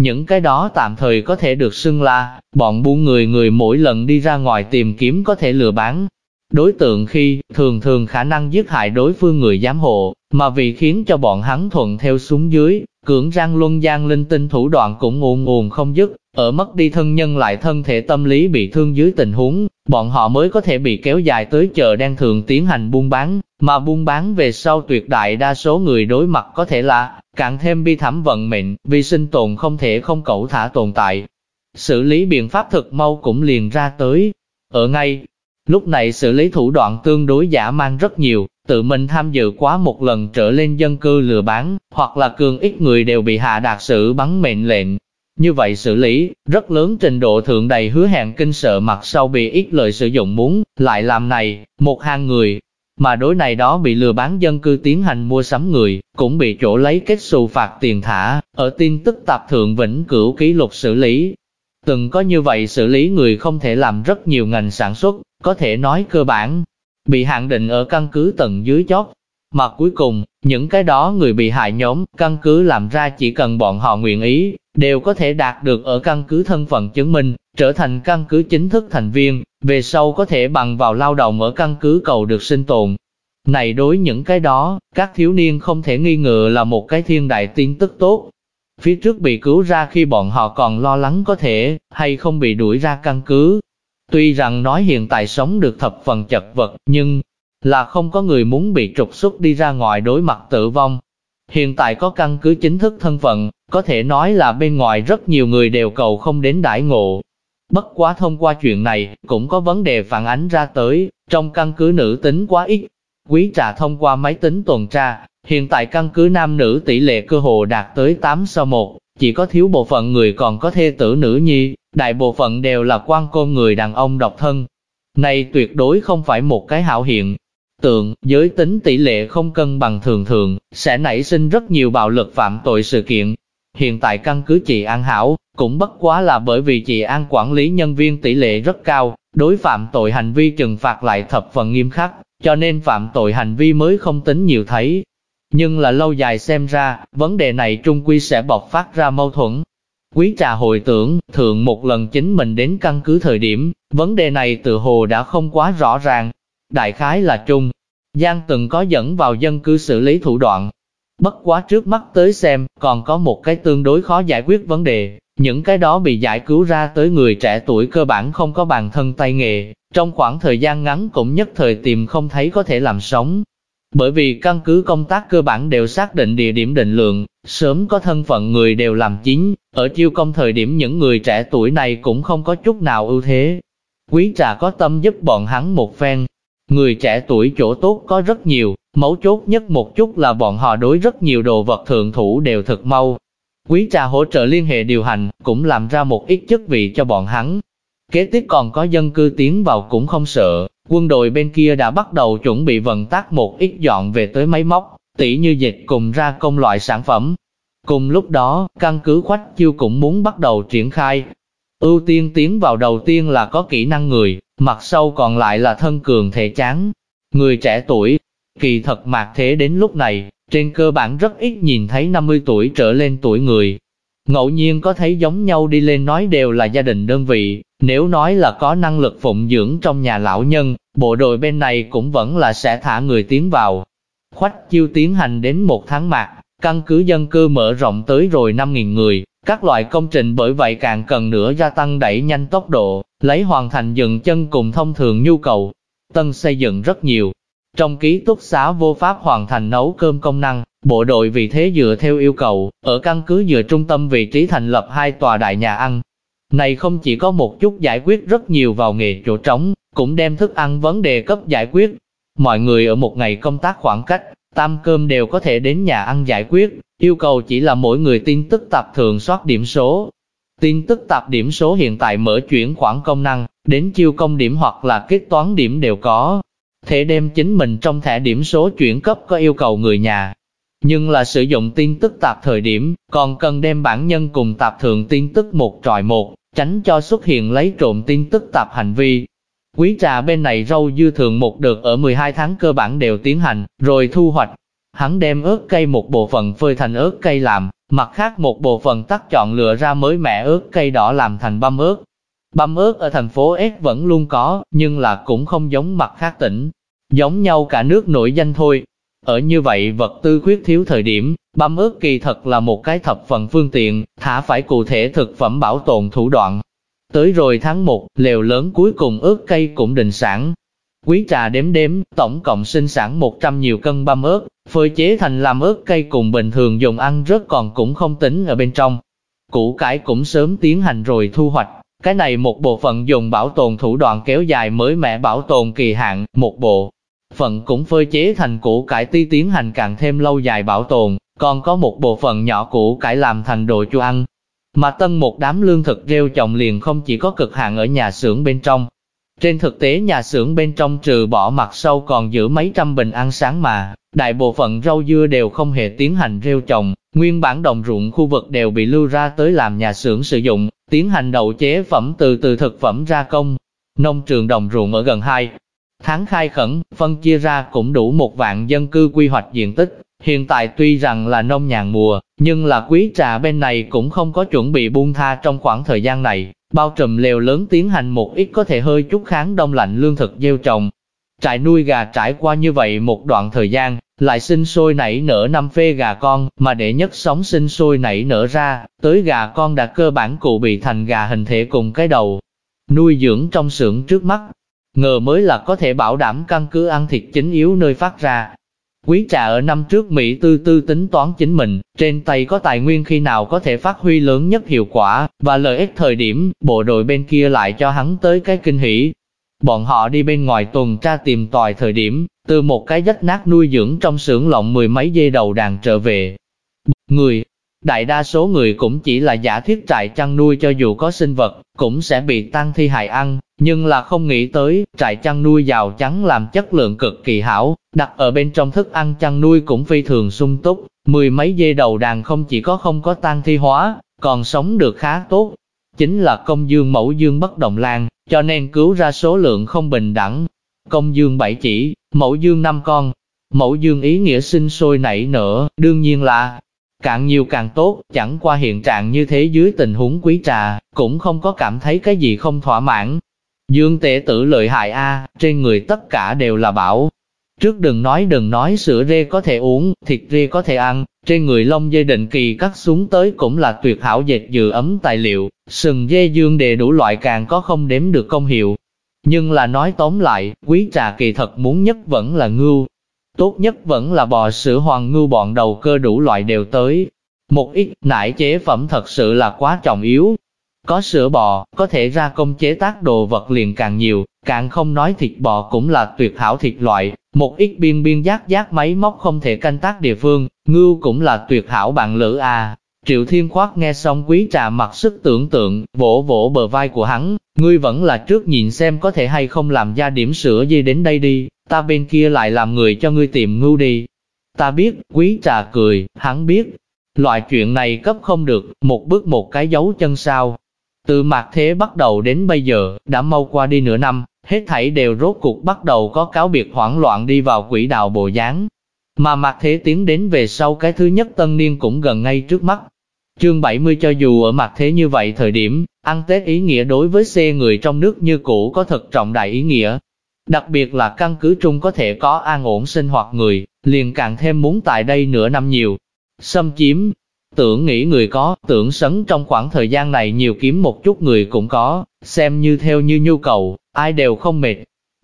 Những cái đó tạm thời có thể được xưng là, bọn buôn người người mỗi lần đi ra ngoài tìm kiếm có thể lừa bán. Đối tượng khi, thường thường khả năng giết hại đối phương người giám hộ, mà vì khiến cho bọn hắn thuận theo xuống dưới, cưỡng răng luân gian linh tinh thủ đoạn cũng nguồn nguồn không dứt, ở mất đi thân nhân lại thân thể tâm lý bị thương dưới tình huống, bọn họ mới có thể bị kéo dài tới chợ đen thường tiến hành buôn bán, mà buôn bán về sau tuyệt đại đa số người đối mặt có thể là, càng thêm bi thảm vận mệnh, vì sinh tồn không thể không cẩu thả tồn tại. Xử lý biện pháp thực mau cũng liền ra tới. Ở ngay, lúc này xử lý thủ đoạn tương đối giả mang rất nhiều, tự mình tham dự quá một lần trở lên dân cư lừa bán, hoặc là cường ít người đều bị hạ đạt sự bắn mệnh lệnh, như vậy xử lý, rất lớn trình độ thượng đầy hứa hẹn kinh sợ mặt sau bị ít lợi sử dụng muốn, lại làm này, một hàng người, mà đối này đó bị lừa bán dân cư tiến hành mua sắm người, cũng bị chỗ lấy kết xù phạt tiền thả, ở tin tức tạp thượng vĩnh cửu ký lục xử lý. Từng có như vậy xử lý người không thể làm rất nhiều ngành sản xuất, có thể nói cơ bản, bị hạn định ở căn cứ tầng dưới chót. Mà cuối cùng, những cái đó người bị hại nhóm, căn cứ làm ra chỉ cần bọn họ nguyện ý, đều có thể đạt được ở căn cứ thân phận chứng minh, trở thành căn cứ chính thức thành viên, về sau có thể bằng vào lao động ở căn cứ cầu được sinh tồn. Này đối những cái đó, các thiếu niên không thể nghi ngờ là một cái thiên đại tin tức tốt. Phía trước bị cứu ra khi bọn họ còn lo lắng có thể, hay không bị đuổi ra căn cứ. Tuy rằng nói hiện tại sống được thập phần chật vật, nhưng là không có người muốn bị trục xuất đi ra ngoài đối mặt tử vong. Hiện tại có căn cứ chính thức thân phận, có thể nói là bên ngoài rất nhiều người đều cầu không đến đại ngộ. Bất quá thông qua chuyện này, cũng có vấn đề phản ánh ra tới, trong căn cứ nữ tính quá ít. Quý trà thông qua máy tính tuần tra, hiện tại căn cứ nam nữ tỷ lệ cơ hồ đạt tới 8 so 1, chỉ có thiếu bộ phận người còn có thê tử nữ nhi, đại bộ phận đều là quan cô người đàn ông độc thân. Này tuyệt đối không phải một cái hảo hiện, tượng, giới tính tỷ lệ không cân bằng thường thường, sẽ nảy sinh rất nhiều bạo lực phạm tội sự kiện. Hiện tại căn cứ chị An Hảo, cũng bất quá là bởi vì chị An quản lý nhân viên tỷ lệ rất cao, đối phạm tội hành vi trừng phạt lại thập phần nghiêm khắc, cho nên phạm tội hành vi mới không tính nhiều thấy. Nhưng là lâu dài xem ra, vấn đề này trung quy sẽ bộc phát ra mâu thuẫn. Quý trà hồi tưởng, thường một lần chính mình đến căn cứ thời điểm, vấn đề này tự hồ đã không quá rõ ràng, Đại khái là Trung, Giang từng có dẫn vào dân cư xử lý thủ đoạn. Bất quá trước mắt tới xem, còn có một cái tương đối khó giải quyết vấn đề. Những cái đó bị giải cứu ra tới người trẻ tuổi cơ bản không có bàn thân tay nghề, trong khoảng thời gian ngắn cũng nhất thời tìm không thấy có thể làm sống. Bởi vì căn cứ công tác cơ bản đều xác định địa điểm định lượng, sớm có thân phận người đều làm chính, ở chiêu công thời điểm những người trẻ tuổi này cũng không có chút nào ưu thế. Quý trà có tâm giúp bọn hắn một phen, Người trẻ tuổi chỗ tốt có rất nhiều, mấu chốt nhất một chút là bọn họ đối rất nhiều đồ vật thượng thủ đều thật mau. Quý trà hỗ trợ liên hệ điều hành, cũng làm ra một ít chức vị cho bọn hắn. Kế tiếp còn có dân cư tiến vào cũng không sợ, quân đội bên kia đã bắt đầu chuẩn bị vận tác một ít dọn về tới máy móc, tỉ như dịch cùng ra công loại sản phẩm. Cùng lúc đó, căn cứ khoách chiêu cũng muốn bắt đầu triển khai. Ưu tiên tiến vào đầu tiên là có kỹ năng người, Mặt sau còn lại là thân cường thể chán. Người trẻ tuổi, kỳ thật mạc thế đến lúc này, trên cơ bản rất ít nhìn thấy 50 tuổi trở lên tuổi người. Ngẫu nhiên có thấy giống nhau đi lên nói đều là gia đình đơn vị, nếu nói là có năng lực phụng dưỡng trong nhà lão nhân, bộ đội bên này cũng vẫn là sẽ thả người tiến vào. Khoách chiêu tiến hành đến một tháng mạc, căn cứ dân cư mở rộng tới rồi 5.000 người, các loại công trình bởi vậy càng cần nữa gia tăng đẩy nhanh tốc độ, lấy hoàn thành dựng chân cùng thông thường nhu cầu. Tân xây dựng rất nhiều. Trong ký túc xá vô pháp hoàn thành nấu cơm công năng, bộ đội vì thế dựa theo yêu cầu, ở căn cứ dựa trung tâm vị trí thành lập hai tòa đại nhà ăn. Này không chỉ có một chút giải quyết rất nhiều vào nghề chỗ trống, cũng đem thức ăn vấn đề cấp giải quyết. Mọi người ở một ngày công tác khoảng cách, tam cơm đều có thể đến nhà ăn giải quyết, yêu cầu chỉ là mỗi người tin tức tạp thường soát điểm số. Tin tức tạp điểm số hiện tại mở chuyển khoản công năng, đến chiêu công điểm hoặc là kết toán điểm đều có. Thể đem chính mình trong thẻ điểm số chuyển cấp có yêu cầu người nhà. Nhưng là sử dụng tin tức tạp thời điểm, còn cần đem bản nhân cùng tạp thường tin tức một tròi một, tránh cho xuất hiện lấy trộm tin tức tạp hành vi. Quý trà bên này rau dư thường một đợt ở 12 tháng cơ bản đều tiến hành, rồi thu hoạch. Hắn đem ớt cây một bộ phận phơi thành ớt cây làm, mặt khác một bộ phận tắt chọn lựa ra mới mẻ ớt cây đỏ làm thành băm ớt. Băm ớt ở thành phố S vẫn luôn có, nhưng là cũng không giống mặt khác tỉnh. Giống nhau cả nước nổi danh thôi. Ở như vậy vật tư khuyết thiếu thời điểm, băm ớt kỳ thật là một cái thập phần phương tiện, thả phải cụ thể thực phẩm bảo tồn thủ đoạn. Tới rồi tháng 1, lều lớn cuối cùng ớt cây cũng định sản. Quý trà đếm đếm, tổng cộng sinh sản 100 nhiều cân băm ớt, phơi chế thành làm ớt cây cùng bình thường dùng ăn rất còn cũng không tính ở bên trong. Củ cải cũng sớm tiến hành rồi thu hoạch, cái này một bộ phận dùng bảo tồn thủ đoạn kéo dài mới mẻ bảo tồn kỳ hạn, một bộ phận cũng phơi chế thành củ cải ti tiến hành càng thêm lâu dài bảo tồn, còn có một bộ phận nhỏ củ cải làm thành đồ chua ăn. Mà tân một đám lương thực rêu trồng liền không chỉ có cực hạn ở nhà xưởng bên trong. Trên thực tế nhà xưởng bên trong trừ bỏ mặt sâu còn giữ mấy trăm bình ăn sáng mà, đại bộ phận rau dưa đều không hề tiến hành rêu trồng, nguyên bản đồng ruộng khu vực đều bị lưu ra tới làm nhà xưởng sử dụng, tiến hành đậu chế phẩm từ từ thực phẩm ra công. Nông trường đồng ruộng ở gần 2 tháng khai khẩn, phân chia ra cũng đủ một vạn dân cư quy hoạch diện tích. Hiện tại tuy rằng là nông nhàn mùa, nhưng là quý trà bên này cũng không có chuẩn bị buông tha trong khoảng thời gian này, bao trùm lều lớn tiến hành một ít có thể hơi chút kháng đông lạnh lương thực gieo trồng. Trại nuôi gà trải qua như vậy một đoạn thời gian, lại sinh sôi nảy nở năm phê gà con, mà để nhất sống sinh sôi nảy nở ra, tới gà con đã cơ bản cụ bị thành gà hình thể cùng cái đầu. Nuôi dưỡng trong xưởng trước mắt, ngờ mới là có thể bảo đảm căn cứ ăn thịt chính yếu nơi phát ra. Quý trà ở năm trước Mỹ tư tư tính toán chính mình, trên tay có tài nguyên khi nào có thể phát huy lớn nhất hiệu quả, và lợi ích thời điểm, bộ đội bên kia lại cho hắn tới cái kinh hỉ. Bọn họ đi bên ngoài tuần tra tìm tòi thời điểm, từ một cái dách nát nuôi dưỡng trong xưởng lộng mười mấy dê đầu đàn trở về. Người, đại đa số người cũng chỉ là giả thiết trại chăn nuôi cho dù có sinh vật, cũng sẽ bị tăng thi hại ăn, nhưng là không nghĩ tới, trại chăn nuôi giàu trắng làm chất lượng cực kỳ hảo, đặt ở bên trong thức ăn chăn nuôi cũng phi thường sung túc, mười mấy dê đầu đàn không chỉ có không có tan thi hóa, còn sống được khá tốt. Chính là công dương mẫu dương bất động lan, cho nên cứu ra số lượng không bình đẳng. Công dương bảy chỉ, mẫu dương năm con, mẫu dương ý nghĩa sinh sôi nảy nở, đương nhiên là càng nhiều càng tốt, chẳng qua hiện trạng như thế dưới tình huống quý trà, cũng không có cảm thấy cái gì không thỏa mãn, Dương tể tử lợi hại a, trên người tất cả đều là bảo. Trước đừng nói đừng nói sữa rê có thể uống, thịt rê có thể ăn, trên người lông dây định kỳ cắt xuống tới cũng là tuyệt hảo dệt dự ấm tài liệu, sừng dê dương đề đủ loại càng có không đếm được công hiệu. Nhưng là nói tóm lại, quý trà kỳ thật muốn nhất vẫn là ngưu. Tốt nhất vẫn là bò sữa hoàng ngưu bọn đầu cơ đủ loại đều tới. Một ít nải chế phẩm thật sự là quá trọng yếu, có sữa bò, có thể ra công chế tác đồ vật liền càng nhiều, càng không nói thịt bò cũng là tuyệt hảo thịt loại, một ít biên biên giác giác máy móc không thể canh tác địa phương, ngưu cũng là tuyệt hảo bạn lữ à. Triệu Thiên Khoát nghe xong quý trà mặc sức tưởng tượng, vỗ vỗ bờ vai của hắn, ngươi vẫn là trước nhìn xem có thể hay không làm ra điểm sữa gì đến đây đi, ta bên kia lại làm người cho ngươi tìm ngưu đi. Ta biết, quý trà cười, hắn biết, loại chuyện này cấp không được, một bước một cái dấu chân sao, từ mạc thế bắt đầu đến bây giờ, đã mau qua đi nửa năm, hết thảy đều rốt cuộc bắt đầu có cáo biệt hoảng loạn đi vào quỹ đạo bộ dáng. Mà mạc thế tiến đến về sau cái thứ nhất tân niên cũng gần ngay trước mắt. Chương 70 cho dù ở mặt thế như vậy thời điểm, ăn Tết ý nghĩa đối với xe người trong nước như cũ có thật trọng đại ý nghĩa. Đặc biệt là căn cứ trung có thể có an ổn sinh hoạt người, liền càng thêm muốn tại đây nửa năm nhiều. Xâm chiếm, Tưởng nghĩ người có, tưởng sấn trong khoảng thời gian này nhiều kiếm một chút người cũng có, xem như theo như nhu cầu, ai đều không mệt.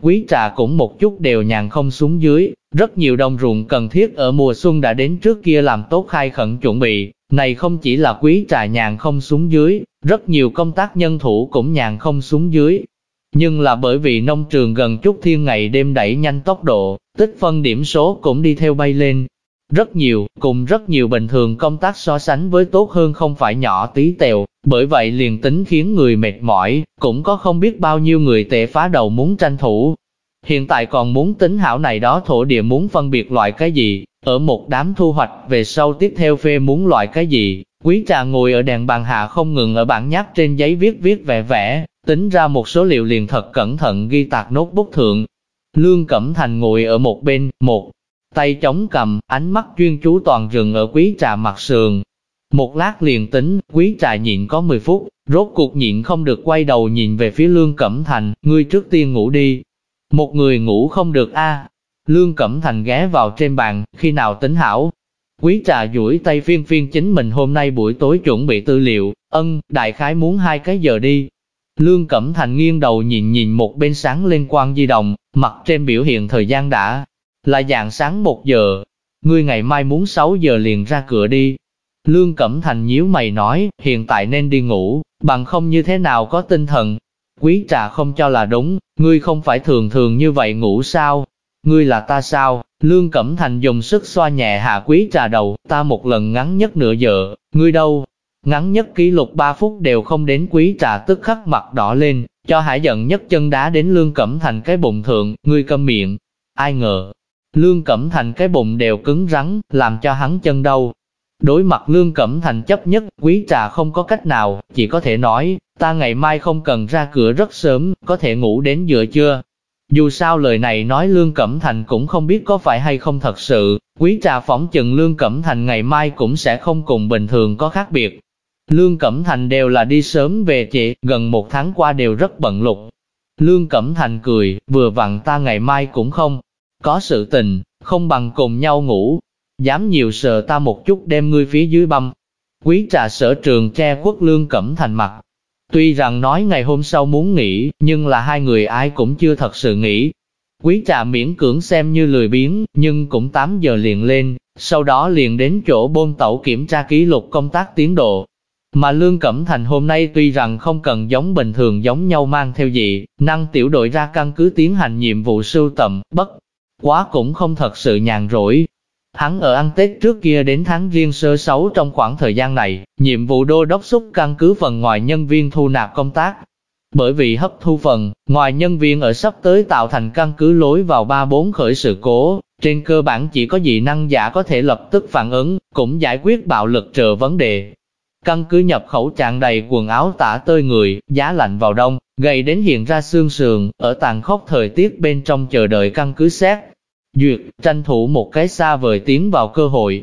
Quý trà cũng một chút đều nhàn không xuống dưới, rất nhiều đồng ruộng cần thiết ở mùa xuân đã đến trước kia làm tốt khai khẩn chuẩn bị, này không chỉ là quý trà nhàn không xuống dưới, rất nhiều công tác nhân thủ cũng nhàn không xuống dưới. Nhưng là bởi vì nông trường gần chút thiên ngày đêm đẩy nhanh tốc độ, tích phân điểm số cũng đi theo bay lên, rất nhiều, cùng rất nhiều bình thường công tác so sánh với tốt hơn không phải nhỏ tí tèo, bởi vậy liền tính khiến người mệt mỏi, cũng có không biết bao nhiêu người tệ phá đầu muốn tranh thủ. Hiện tại còn muốn tính hảo này đó thổ địa muốn phân biệt loại cái gì, ở một đám thu hoạch về sau tiếp theo phê muốn loại cái gì, quý trà ngồi ở đèn bàn hạ không ngừng ở bảng nháp trên giấy viết viết vẽ vẽ, tính ra một số liệu liền thật cẩn thận ghi tạc nốt bút thượng. Lương Cẩm Thành ngồi ở một bên, một tay chống cầm, ánh mắt chuyên chú toàn rừng ở quý trà mặt sườn. Một lát liền tính, quý trà nhịn có 10 phút, rốt cuộc nhịn không được quay đầu nhìn về phía Lương Cẩm Thành, ngươi trước tiên ngủ đi. Một người ngủ không được a Lương Cẩm Thành ghé vào trên bàn, khi nào tính hảo. Quý trà duỗi tay phiên phiên chính mình hôm nay buổi tối chuẩn bị tư liệu, ân, đại khái muốn hai cái giờ đi. Lương Cẩm Thành nghiêng đầu nhìn nhìn một bên sáng lên quan di động, mặt trên biểu hiện thời gian đã là dạng sáng một giờ. Ngươi ngày mai muốn 6 giờ liền ra cửa đi. Lương Cẩm Thành nhíu mày nói, hiện tại nên đi ngủ, bằng không như thế nào có tinh thần. Quý trà không cho là đúng, ngươi không phải thường thường như vậy ngủ sao? Ngươi là ta sao? Lương Cẩm Thành dùng sức xoa nhẹ hạ quý trà đầu, ta một lần ngắn nhất nửa giờ, ngươi đâu? Ngắn nhất kỷ lục 3 phút đều không đến quý trà tức khắc mặt đỏ lên, cho hải giận nhất chân đá đến Lương Cẩm Thành cái bụng thượng, ngươi câm miệng. Ai ngờ, Lương Cẩm Thành cái bụng đều cứng rắn, làm cho hắn chân đau. Đối mặt Lương Cẩm Thành chấp nhất, quý trà không có cách nào, chỉ có thể nói, ta ngày mai không cần ra cửa rất sớm, có thể ngủ đến giữa trưa. Dù sao lời này nói Lương Cẩm Thành cũng không biết có phải hay không thật sự, quý trà phỏng chừng Lương Cẩm Thành ngày mai cũng sẽ không cùng bình thường có khác biệt. Lương Cẩm Thành đều là đi sớm về trễ, gần một tháng qua đều rất bận lục. Lương Cẩm Thành cười, vừa vặn ta ngày mai cũng không có sự tình, không bằng cùng nhau ngủ. Dám nhiều sợ ta một chút đem ngươi phía dưới băm. Quý trà sở trường tre quốc Lương Cẩm Thành mặt, Tuy rằng nói ngày hôm sau muốn nghỉ, nhưng là hai người ai cũng chưa thật sự nghỉ. Quý trà miễn cưỡng xem như lười biếng, nhưng cũng 8 giờ liền lên, sau đó liền đến chỗ bôn tẩu kiểm tra ký lục công tác tiến độ. Mà Lương Cẩm Thành hôm nay tuy rằng không cần giống bình thường giống nhau mang theo gì, năng tiểu đội ra căn cứ tiến hành nhiệm vụ sưu tầm, bất quá cũng không thật sự nhàn rỗi, Hắn ở ăn Tết trước kia đến tháng riêng sơ sáu trong khoảng thời gian này, nhiệm vụ đô đốc xúc căn cứ phần ngoài nhân viên thu nạp công tác. Bởi vì hấp thu phần, ngoài nhân viên ở sắp tới tạo thành căn cứ lối vào ba bốn khởi sự cố, trên cơ bản chỉ có dị năng giả có thể lập tức phản ứng, cũng giải quyết bạo lực trợ vấn đề. Căn cứ nhập khẩu tràn đầy quần áo tả tơi người, giá lạnh vào đông, gầy đến hiện ra xương sườn, ở tàn khốc thời tiết bên trong chờ đợi căn cứ xét, duyệt, tranh thủ một cái xa vời tiến vào cơ hội.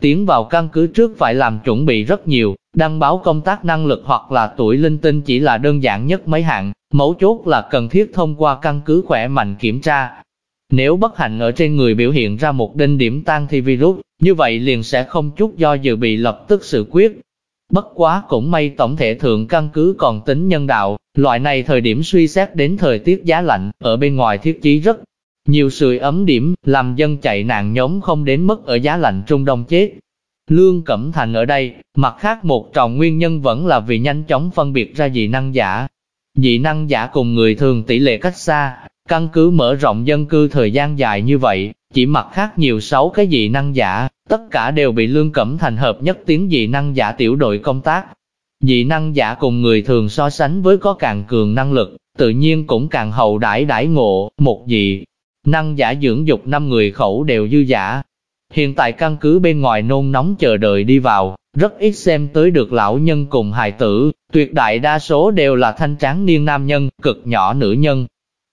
Tiến vào căn cứ trước phải làm chuẩn bị rất nhiều, đăng báo công tác năng lực hoặc là tuổi linh tinh chỉ là đơn giản nhất mấy hạng, mấu chốt là cần thiết thông qua căn cứ khỏe mạnh kiểm tra. Nếu bất hạnh ở trên người biểu hiện ra một đinh điểm tan thi virus, như vậy liền sẽ không chút do dự bị lập tức xử quyết. Bất quá cũng may tổng thể thượng căn cứ còn tính nhân đạo, loại này thời điểm suy xét đến thời tiết giá lạnh, ở bên ngoài thiết chí rất nhiều sưởi ấm điểm, làm dân chạy nạn nhóm không đến mức ở giá lạnh Trung Đông chết. Lương Cẩm Thành ở đây, mặt khác một trọng nguyên nhân vẫn là vì nhanh chóng phân biệt ra dị năng giả. Dị năng giả cùng người thường tỷ lệ cách xa, căn cứ mở rộng dân cư thời gian dài như vậy, chỉ mặt khác nhiều sáu cái dị năng giả, tất cả đều bị Lương Cẩm Thành hợp nhất tiếng dị năng giả tiểu đội công tác. Dị năng giả cùng người thường so sánh với có càng cường năng lực, tự nhiên cũng càng hậu đãi đãi ngộ, một dị năng giả dưỡng dục năm người khẩu đều dư giả. Hiện tại căn cứ bên ngoài nôn nóng chờ đợi đi vào, rất ít xem tới được lão nhân cùng hài tử, tuyệt đại đa số đều là thanh tráng niên nam nhân, cực nhỏ nữ nhân.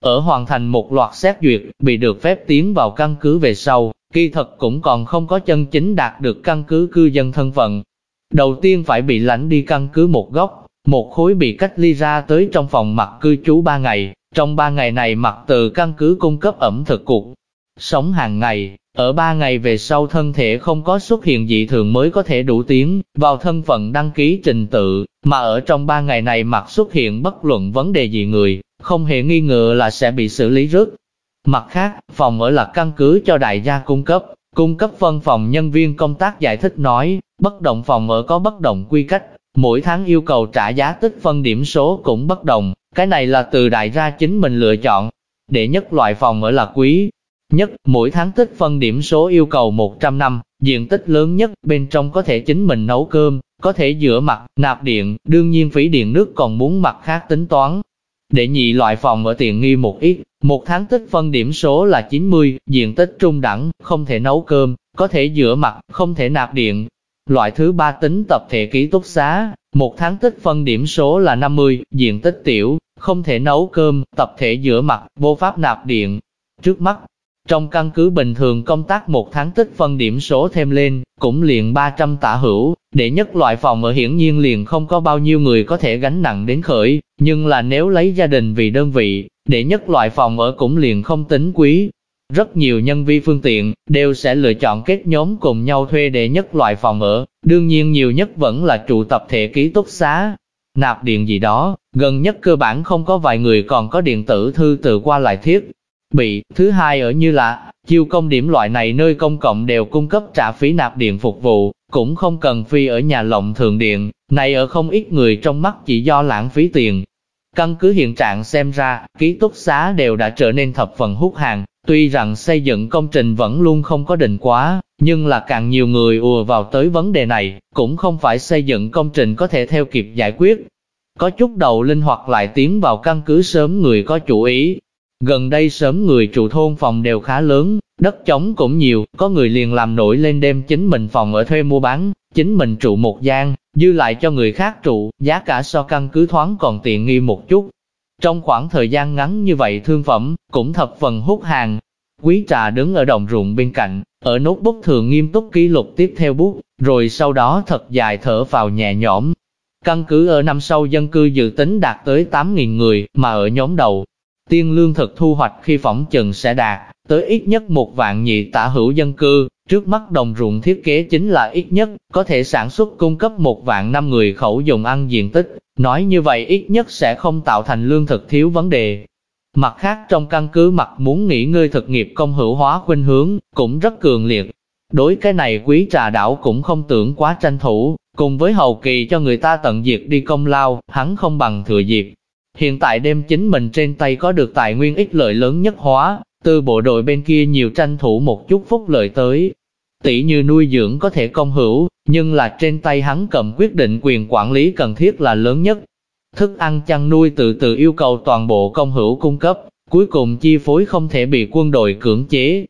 Ở hoàn thành một loạt xét duyệt, bị được phép tiến vào căn cứ về sau, kỳ thật cũng còn không có chân chính đạt được căn cứ cư dân thân phận. Đầu tiên phải bị lãnh đi căn cứ một góc, một khối bị cách ly ra tới trong phòng mặt cư trú ba ngày, trong ba ngày này mặc từ căn cứ cung cấp ẩm thực cục, sống hàng ngày, ở ba ngày về sau thân thể không có xuất hiện dị thường mới có thể đủ tiếng vào thân phận đăng ký trình tự, mà ở trong ba ngày này mặc xuất hiện bất luận vấn đề gì người, không hề nghi ngờ là sẽ bị xử lý rớt. Mặt khác, phòng ở là căn cứ cho đại gia cung cấp, cung cấp phân phòng nhân viên công tác giải thích nói, bất động phòng ở có bất động quy cách, mỗi tháng yêu cầu trả giá tích phân điểm số cũng bất đồng, cái này là từ đại gia chính mình lựa chọn. Để nhất loại phòng ở là quý nhất, mỗi tháng tích phân điểm số yêu cầu 100 năm, diện tích lớn nhất, bên trong có thể chính mình nấu cơm, có thể rửa mặt, nạp điện, đương nhiên phí điện nước còn muốn mặt khác tính toán. Để nhị loại phòng ở tiện nghi một ít, một tháng tích phân điểm số là 90, diện tích trung đẳng, không thể nấu cơm, có thể rửa mặt, không thể nạp điện. Loại thứ ba tính tập thể ký túc xá, một tháng tích phân điểm số là 50, diện tích tiểu, không thể nấu cơm, tập thể rửa mặt, vô pháp nạp điện. Trước mắt, trong căn cứ bình thường công tác một tháng tích phân điểm số thêm lên, cũng liền 300 tả hữu, để nhất loại phòng ở hiển nhiên liền không có bao nhiêu người có thể gánh nặng đến khởi, nhưng là nếu lấy gia đình vì đơn vị, để nhất loại phòng ở cũng liền không tính quý. Rất nhiều nhân viên phương tiện, đều sẽ lựa chọn kết nhóm cùng nhau thuê để nhất loại phòng ở, đương nhiên nhiều nhất vẫn là trụ tập thể ký túc xá. Nạp điện gì đó, gần nhất cơ bản không có vài người còn có điện tử thư từ qua lại thiết, bị. Thứ hai ở như là, chiêu công điểm loại này nơi công cộng đều cung cấp trả phí nạp điện phục vụ, cũng không cần phi ở nhà lộng thường điện, này ở không ít người trong mắt chỉ do lãng phí tiền. Căn cứ hiện trạng xem ra, ký túc xá đều đã trở nên thập phần hút hàng, tuy rằng xây dựng công trình vẫn luôn không có định quá, nhưng là càng nhiều người ùa vào tới vấn đề này, cũng không phải xây dựng công trình có thể theo kịp giải quyết. Có chút đầu linh hoạt lại tiến vào căn cứ sớm người có chủ ý, Gần đây sớm người trụ thôn phòng đều khá lớn, đất trống cũng nhiều, có người liền làm nổi lên đêm chính mình phòng ở thuê mua bán, chính mình trụ một gian, dư lại cho người khác trụ, giá cả so căn cứ thoáng còn tiện nghi một chút. Trong khoảng thời gian ngắn như vậy thương phẩm, cũng thập phần hút hàng. Quý trà đứng ở đồng ruộng bên cạnh, ở nốt bút thường nghiêm túc ký lục tiếp theo bút, rồi sau đó thật dài thở vào nhẹ nhõm. Căn cứ ở năm sau dân cư dự tính đạt tới 8.000 người, mà ở nhóm đầu, Tiên lương thực thu hoạch khi phỏng chừng sẽ đạt, tới ít nhất một vạn nhị tả hữu dân cư, trước mắt đồng ruộng thiết kế chính là ít nhất, có thể sản xuất cung cấp một vạn năm người khẩu dùng ăn diện tích, nói như vậy ít nhất sẽ không tạo thành lương thực thiếu vấn đề. Mặt khác trong căn cứ mặt muốn nghỉ ngơi thực nghiệp công hữu hóa khuynh hướng, cũng rất cường liệt. Đối cái này quý trà đảo cũng không tưởng quá tranh thủ, cùng với hậu kỳ cho người ta tận diệt đi công lao, hắn không bằng thừa dịp, Hiện tại đêm chính mình trên tay có được tài nguyên ích lợi lớn nhất hóa, từ bộ đội bên kia nhiều tranh thủ một chút phúc lợi tới. Tỷ như nuôi dưỡng có thể công hữu, nhưng là trên tay hắn cầm quyết định quyền quản lý cần thiết là lớn nhất. Thức ăn chăn nuôi tự tự yêu cầu toàn bộ công hữu cung cấp, cuối cùng chi phối không thể bị quân đội cưỡng chế.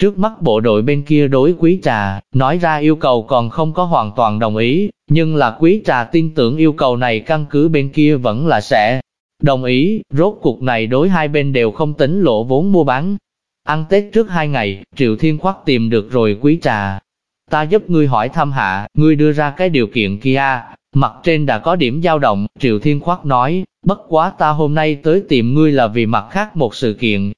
Trước mắt bộ đội bên kia đối quý trà, nói ra yêu cầu còn không có hoàn toàn đồng ý, nhưng là quý trà tin tưởng yêu cầu này căn cứ bên kia vẫn là sẽ Đồng ý, rốt cuộc này đối hai bên đều không tính lỗ vốn mua bán. Ăn Tết trước hai ngày, Triệu Thiên khoác tìm được rồi quý trà. Ta giúp ngươi hỏi thăm hạ, ngươi đưa ra cái điều kiện kia. Mặt trên đã có điểm dao động, Triệu Thiên khoác nói, bất quá ta hôm nay tới tìm ngươi là vì mặt khác một sự kiện.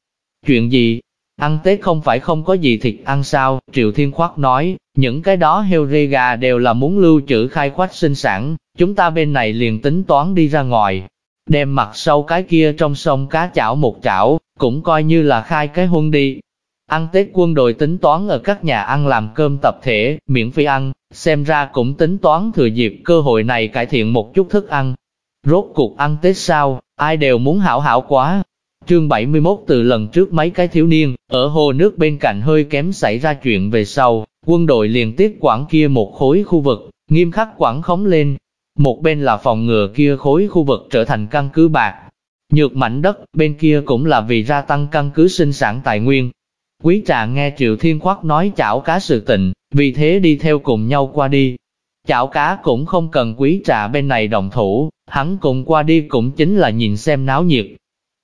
Chuyện gì? Ăn Tết không phải không có gì thịt ăn sao? Triệu Thiên Khoắc nói, những cái đó heo rê gà đều là muốn lưu trữ khai khoách sinh sản, chúng ta bên này liền tính toán đi ra ngoài, đem mặt sâu cái kia trong sông cá chảo một chảo, cũng coi như là khai cái huân đi. Ăn Tết quân đội tính toán ở các nhà ăn làm cơm tập thể, miễn phí ăn, xem ra cũng tính toán thừa dịp cơ hội này cải thiện một chút thức ăn. Rốt cuộc ăn Tết sao, ai đều muốn hảo hảo quá. Chương 71 từ lần trước mấy cái thiếu niên, ở hồ nước bên cạnh hơi kém xảy ra chuyện về sau, quân đội liền tiếp quản kia một khối khu vực, nghiêm khắc quản khống lên, một bên là phòng ngừa kia khối khu vực trở thành căn cứ bạc. Nhược mảnh đất, bên kia cũng là vì gia tăng căn cứ sinh sản tài nguyên. Quý trà nghe Triệu Thiên Khoác nói chảo cá sự tình, vì thế đi theo cùng nhau qua đi. Chảo cá cũng không cần quý trà bên này đồng thủ, hắn cùng qua đi cũng chính là nhìn xem náo nhiệt.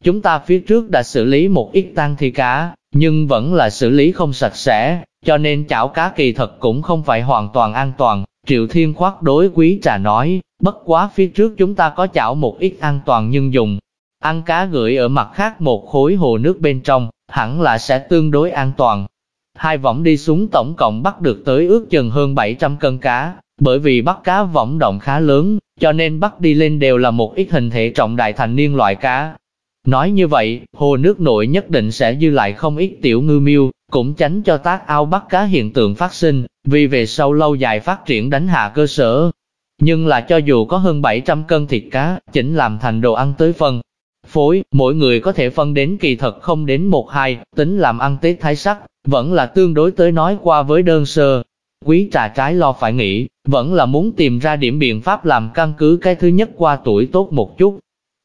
Chúng ta phía trước đã xử lý một ít tang thi cá, nhưng vẫn là xử lý không sạch sẽ, cho nên chảo cá kỳ thật cũng không phải hoàn toàn an toàn, Triệu Thiên khoát đối quý trà nói, bất quá phía trước chúng ta có chảo một ít an toàn nhưng dùng. Ăn cá gửi ở mặt khác một khối hồ nước bên trong, hẳn là sẽ tương đối an toàn. Hai võng đi xuống tổng cộng bắt được tới ước chừng hơn 700 cân cá, bởi vì bắt cá võng động khá lớn, cho nên bắt đi lên đều là một ít hình thể trọng đại thành niên loại cá. Nói như vậy, hồ nước nội nhất định sẽ dư lại không ít tiểu ngư miêu, cũng tránh cho tác ao bắt cá hiện tượng phát sinh, vì về sau lâu dài phát triển đánh hạ cơ sở. Nhưng là cho dù có hơn 700 cân thịt cá, chỉnh làm thành đồ ăn tới phân. Phối, mỗi người có thể phân đến kỳ thật không đến một hai, tính làm ăn Tết thái sắc, vẫn là tương đối tới nói qua với đơn sơ. quý trà trái lo phải nghĩ, vẫn là muốn tìm ra điểm biện pháp làm căn cứ cái thứ nhất qua tuổi tốt một chút.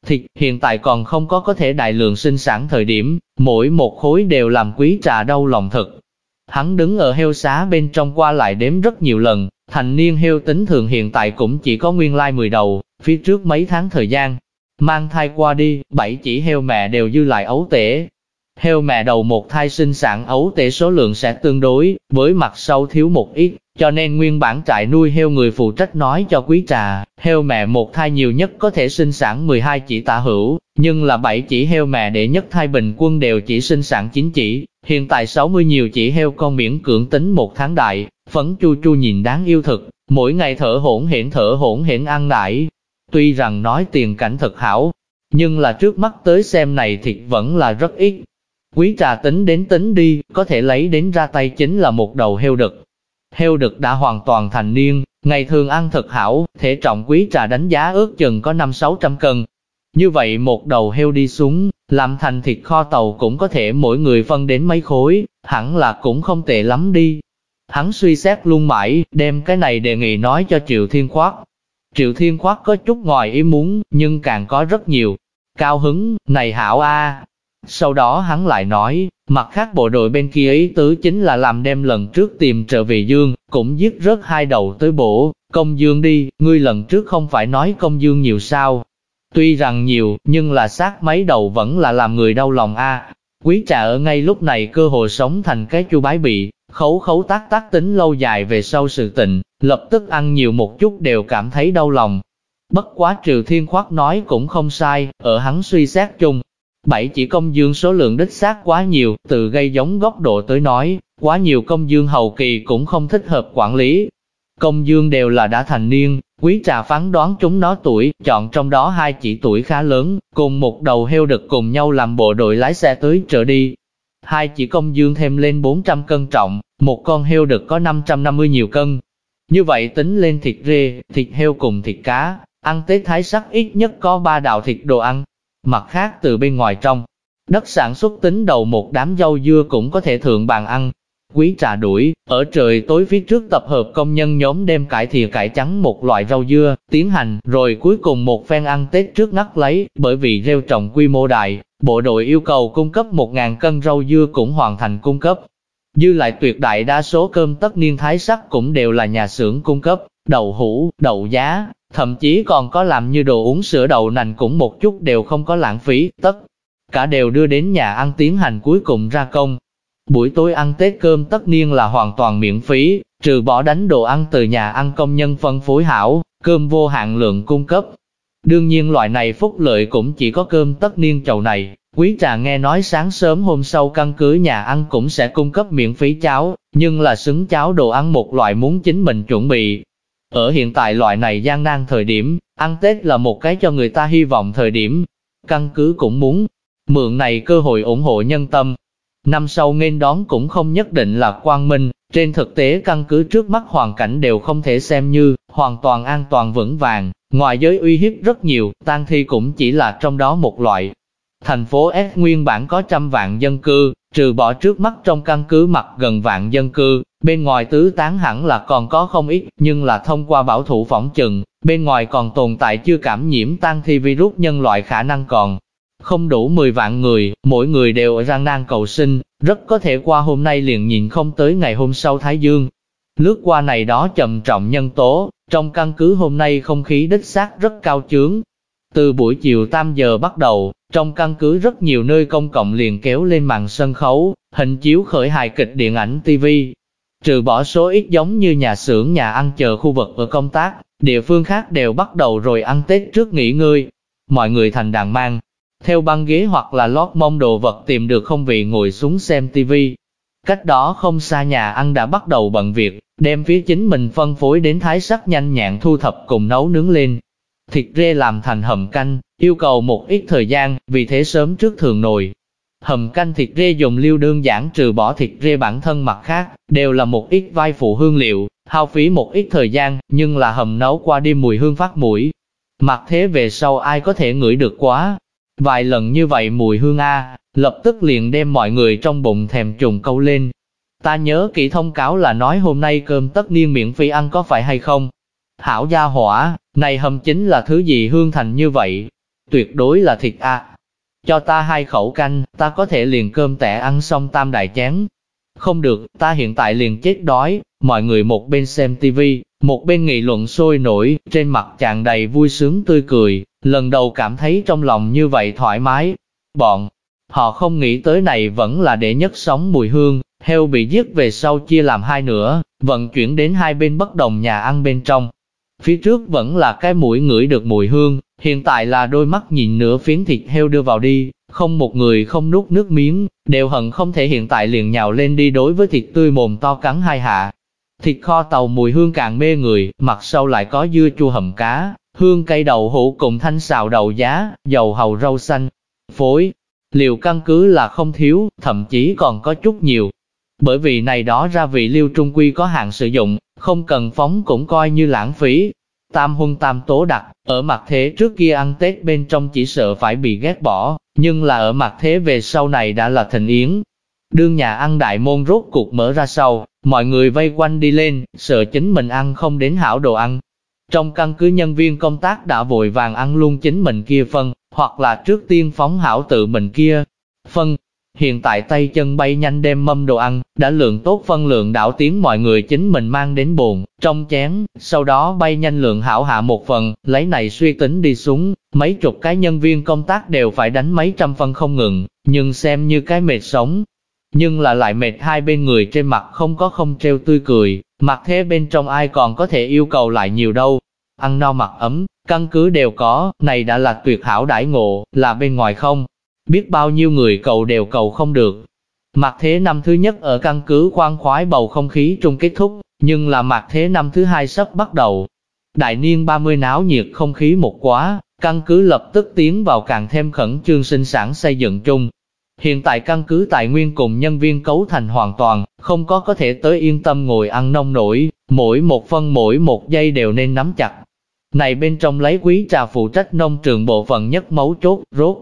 Thịt hiện tại còn không có có thể đại lượng sinh sản thời điểm, mỗi một khối đều làm quý trà đau lòng thật. Hắn đứng ở heo xá bên trong qua lại đếm rất nhiều lần, thành niên heo tính thường hiện tại cũng chỉ có nguyên lai 10 đầu, phía trước mấy tháng thời gian. Mang thai qua đi, bảy chỉ heo mẹ đều dư lại ấu tể, Heo mẹ đầu một thai sinh sản ấu tể số lượng sẽ tương đối, với mặt sau thiếu một ít, cho nên nguyên bản trại nuôi heo người phụ trách nói cho quý trà, heo mẹ một thai nhiều nhất có thể sinh sản 12 chỉ tả hữu, nhưng là 7 chỉ heo mẹ để nhất thai bình quân đều chỉ sinh sản 9 chỉ, hiện tại 60 nhiều chỉ heo con miễn cưỡng tính một tháng đại, phấn chu chu nhìn đáng yêu thực, mỗi ngày thở hỗn hển thở hỗn hển ăn nải. Tuy rằng nói tiền cảnh thật hảo, nhưng là trước mắt tới xem này thì vẫn là rất ít, Quý trà tính đến tính đi, có thể lấy đến ra tay chính là một đầu heo đực. Heo đực đã hoàn toàn thành niên, ngày thường ăn thật hảo, thể trọng quý trà đánh giá ước chừng có 5-600 cân. Như vậy một đầu heo đi xuống, làm thành thịt kho tàu cũng có thể mỗi người phân đến mấy khối, hẳn là cũng không tệ lắm đi. Hắn suy xét luôn mãi, đem cái này đề nghị nói cho Triệu Thiên Khoát. Triệu Thiên Khoát có chút ngoài ý muốn, nhưng càng có rất nhiều. Cao hứng, này hảo a, sau đó hắn lại nói, mặt khác bộ đội bên kia ý tứ chính là làm đem lần trước tìm trở về Dương, cũng giết rớt hai đầu tới bổ, công Dương đi, ngươi lần trước không phải nói công Dương nhiều sao. Tuy rằng nhiều, nhưng là sát mấy đầu vẫn là làm người đau lòng a. Quý trà ở ngay lúc này cơ hội sống thành cái chu bái bị, khấu khấu tác tác tính lâu dài về sau sự tình, lập tức ăn nhiều một chút đều cảm thấy đau lòng. Bất quá Triều Thiên Khoát nói cũng không sai, ở hắn suy xét chung, Bảy chỉ công dương số lượng đích xác quá nhiều, từ gây giống góc độ tới nói, quá nhiều công dương hậu kỳ cũng không thích hợp quản lý. Công dương đều là đã thành niên, quý trà phán đoán chúng nó tuổi, chọn trong đó hai chỉ tuổi khá lớn, cùng một đầu heo đực cùng nhau làm bộ đội lái xe tới trở đi. Hai chỉ công dương thêm lên 400 cân trọng, một con heo đực có 550 nhiều cân. Như vậy tính lên thịt rê, thịt heo cùng thịt cá, ăn Tết Thái sắc ít nhất có ba đạo thịt đồ ăn, Mặt khác từ bên ngoài trong, đất sản xuất tính đầu một đám rau dưa cũng có thể thượng bàn ăn. Quý trà đuổi, ở trời tối phía trước tập hợp công nhân nhóm đem cải thìa cải trắng một loại rau dưa, tiến hành, rồi cuối cùng một phen ăn Tết trước ngắt lấy, bởi vì rêu trồng quy mô đại, bộ đội yêu cầu cung cấp 1.000 cân rau dưa cũng hoàn thành cung cấp. Dư lại tuyệt đại đa số cơm tất niên thái sắc cũng đều là nhà xưởng cung cấp, đậu hũ, đậu giá, thậm chí còn có làm như đồ uống sữa đậu nành cũng một chút đều không có lãng phí, tất cả đều đưa đến nhà ăn tiến hành cuối cùng ra công. Buổi tối ăn Tết cơm tất niên là hoàn toàn miễn phí, trừ bỏ đánh đồ ăn từ nhà ăn công nhân phân phối hảo, cơm vô hạn lượng cung cấp. Đương nhiên loại này phúc lợi cũng chỉ có cơm tất niên chầu này, quý trà nghe nói sáng sớm hôm sau căn cứ nhà ăn cũng sẽ cung cấp miễn phí cháo, nhưng là xứng cháo đồ ăn một loại muốn chính mình chuẩn bị, ở hiện tại loại này gian nan thời điểm, ăn Tết là một cái cho người ta hy vọng thời điểm. Căn cứ cũng muốn mượn này cơ hội ủng hộ nhân tâm. Năm sau nên đón cũng không nhất định là quang minh, trên thực tế căn cứ trước mắt hoàn cảnh đều không thể xem như hoàn toàn an toàn vững vàng, ngoài giới uy hiếp rất nhiều, tang thi cũng chỉ là trong đó một loại. Thành phố S nguyên bản có trăm vạn dân cư, trừ bỏ trước mắt trong căn cứ mặt gần vạn dân cư, bên ngoài tứ tán hẳn là còn có không ít, nhưng là thông qua bảo thủ phỏng chừng, bên ngoài còn tồn tại chưa cảm nhiễm tăng thi virus nhân loại khả năng còn không đủ 10 vạn người, mỗi người đều ở răng nan cầu sinh, rất có thể qua hôm nay liền nhìn không tới ngày hôm sau Thái Dương. Lướt qua này đó trầm trọng nhân tố, trong căn cứ hôm nay không khí đích xác rất cao chướng. Từ buổi chiều 8 giờ bắt đầu, trong căn cứ rất nhiều nơi công cộng liền kéo lên màn sân khấu, hình chiếu khởi hài kịch điện ảnh TV. Trừ bỏ số ít giống như nhà xưởng nhà ăn chờ khu vực ở công tác, địa phương khác đều bắt đầu rồi ăn Tết trước nghỉ ngơi. Mọi người thành đàn mang, theo băng ghế hoặc là lót mông đồ vật tìm được không vị ngồi xuống xem TV. Cách đó không xa nhà ăn đã bắt đầu bận việc, đem phía chính mình phân phối đến thái sắc nhanh nhẹn thu thập cùng nấu nướng lên. Thịt rê làm thành hầm canh, yêu cầu một ít thời gian, vì thế sớm trước thường nồi. Hầm canh thịt rê dùng liêu đơn giản trừ bỏ thịt rê bản thân mặt khác, đều là một ít vai phụ hương liệu, hao phí một ít thời gian, nhưng là hầm nấu qua đi mùi hương phát mũi. Mặt thế về sau ai có thể ngửi được quá. Vài lần như vậy mùi hương A, lập tức liền đem mọi người trong bụng thèm trùng câu lên. Ta nhớ kỹ thông cáo là nói hôm nay cơm tất niên miễn phí ăn có phải hay không? Hảo gia hỏa, này hầm chính là thứ gì hương thành như vậy? Tuyệt đối là thịt à. Cho ta hai khẩu canh, ta có thể liền cơm tẻ ăn xong tam đại chén. Không được, ta hiện tại liền chết đói, mọi người một bên xem tivi, một bên nghị luận sôi nổi, trên mặt tràn đầy vui sướng tươi cười, lần đầu cảm thấy trong lòng như vậy thoải mái. Bọn, họ không nghĩ tới này vẫn là để nhất sống mùi hương, heo bị giết về sau chia làm hai nửa, vận chuyển đến hai bên bất đồng nhà ăn bên trong. Phía trước vẫn là cái mũi ngửi được mùi hương, hiện tại là đôi mắt nhìn nửa phiến thịt heo đưa vào đi, không một người không nuốt nước miếng, đều hận không thể hiện tại liền nhào lên đi đối với thịt tươi mồm to cắn hai hạ. Thịt kho tàu mùi hương càng mê người, mặt sau lại có dưa chua hầm cá, hương cây đậu hũ cùng thanh xào đậu giá, dầu hầu rau xanh, phối. Liệu căn cứ là không thiếu, thậm chí còn có chút nhiều. Bởi vì này đó ra vị liêu trung quy có hạn sử dụng, không cần phóng cũng coi như lãng phí. Tam hôn tam tố đặc, ở mặt thế trước kia ăn Tết bên trong chỉ sợ phải bị ghét bỏ, nhưng là ở mặt thế về sau này đã là thịnh yến. Đương nhà ăn đại môn rốt cuộc mở ra sau, mọi người vây quanh đi lên, sợ chính mình ăn không đến hảo đồ ăn. Trong căn cứ nhân viên công tác đã vội vàng ăn luôn chính mình kia phân, hoặc là trước tiên phóng hảo tự mình kia. Phân, hiện tại tay chân bay nhanh đem mâm đồ ăn, đã lượng tốt phân lượng đảo tiếng mọi người chính mình mang đến bồn, trong chén, sau đó bay nhanh lượng hảo hạ một phần, lấy này suy tính đi xuống, mấy chục cái nhân viên công tác đều phải đánh mấy trăm phân không ngừng, nhưng xem như cái mệt sống. Nhưng là lại mệt hai bên người trên mặt không có không treo tươi cười, mặt thế bên trong ai còn có thể yêu cầu lại nhiều đâu. Ăn no mặc ấm, căn cứ đều có, này đã là tuyệt hảo đãi ngộ, là bên ngoài không, biết bao nhiêu người cầu đều cầu không được. Mặt thế năm thứ nhất ở căn cứ khoan khoái bầu không khí trung kết thúc, nhưng là mặt thế năm thứ hai sắp bắt đầu. Đại niên 30 náo nhiệt không khí một quá, căn cứ lập tức tiến vào càng thêm khẩn trương sinh sản xây dựng chung. Hiện tại căn cứ tài nguyên cùng nhân viên cấu thành hoàn toàn, không có có thể tới yên tâm ngồi ăn nông nổi, mỗi một phân mỗi một giây đều nên nắm chặt. Này bên trong lấy quý trà phụ trách nông trường bộ phận nhất mấu chốt, rốt,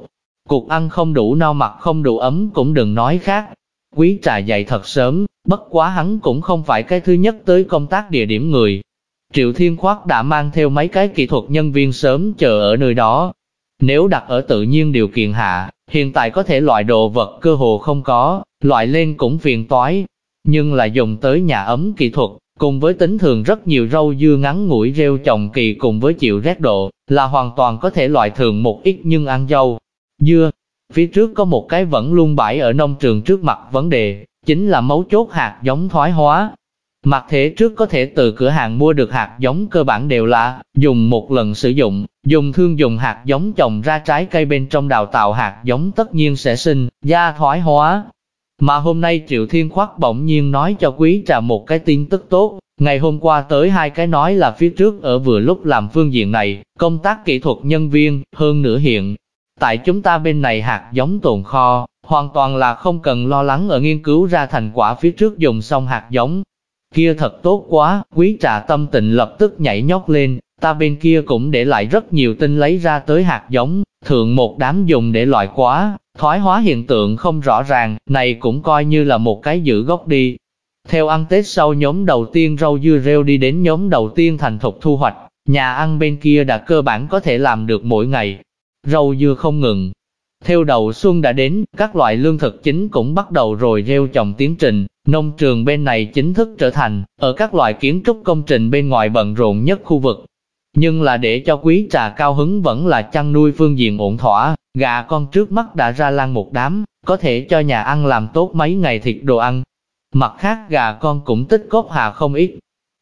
Cuộc ăn không đủ no mặt không đủ ấm cũng đừng nói khác. Quý trà dậy thật sớm, bất quá hắn cũng không phải cái thứ nhất tới công tác địa điểm người. Triệu Thiên Khoác đã mang theo mấy cái kỹ thuật nhân viên sớm chờ ở nơi đó. Nếu đặt ở tự nhiên điều kiện hạ, hiện tại có thể loại đồ vật cơ hồ không có, loại lên cũng phiền toái. Nhưng là dùng tới nhà ấm kỹ thuật, cùng với tính thường rất nhiều rau dưa ngắn ngủi rêu trồng kỳ cùng với chịu rét độ, là hoàn toàn có thể loại thường một ít nhưng ăn dâu, dưa. Phía trước có một cái vẫn luôn bãi ở nông trường trước mặt vấn đề, chính là mấu chốt hạt giống thoái hóa. Mặt thế trước có thể từ cửa hàng mua được hạt giống cơ bản đều là dùng một lần sử dụng, dùng thương dùng hạt giống trồng ra trái cây bên trong đào tạo hạt giống tất nhiên sẽ sinh, da thoái hóa. Mà hôm nay Triệu Thiên Khoác bỗng nhiên nói cho quý trà một cái tin tức tốt, ngày hôm qua tới hai cái nói là phía trước ở vừa lúc làm phương diện này, công tác kỹ thuật nhân viên, hơn nửa hiện Tại chúng ta bên này hạt giống tồn kho, hoàn toàn là không cần lo lắng ở nghiên cứu ra thành quả phía trước dùng xong hạt giống. Kia thật tốt quá, quý trà tâm tình lập tức nhảy nhót lên, ta bên kia cũng để lại rất nhiều tinh lấy ra tới hạt giống, thượng một đám dùng để loại quá, thoái hóa hiện tượng không rõ ràng, này cũng coi như là một cái giữ gốc đi. Theo ăn Tết sau nhóm đầu tiên rau dưa rêu đi đến nhóm đầu tiên thành thục thu hoạch, nhà ăn bên kia đã cơ bản có thể làm được mỗi ngày, rau dưa không ngừng. Theo đầu xuân đã đến, các loại lương thực chính cũng bắt đầu rồi gieo trồng tiến trình, nông trường bên này chính thức trở thành, ở các loại kiến trúc công trình bên ngoài bận rộn nhất khu vực. Nhưng là để cho quý trà cao hứng vẫn là chăn nuôi phương diện ổn thỏa, gà con trước mắt đã ra lan một đám, có thể cho nhà ăn làm tốt mấy ngày thịt đồ ăn. Mặt khác gà con cũng tích cốt hà không ít.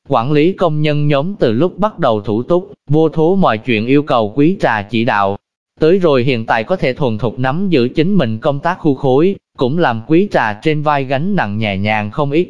Quản lý công nhân nhóm từ lúc bắt đầu thủ túc, vô thố mọi chuyện yêu cầu quý trà chỉ đạo, Tới rồi hiện tại có thể thuần thục nắm giữ chính mình công tác khu khối, cũng làm quý trà trên vai gánh nặng nhẹ nhàng không ít.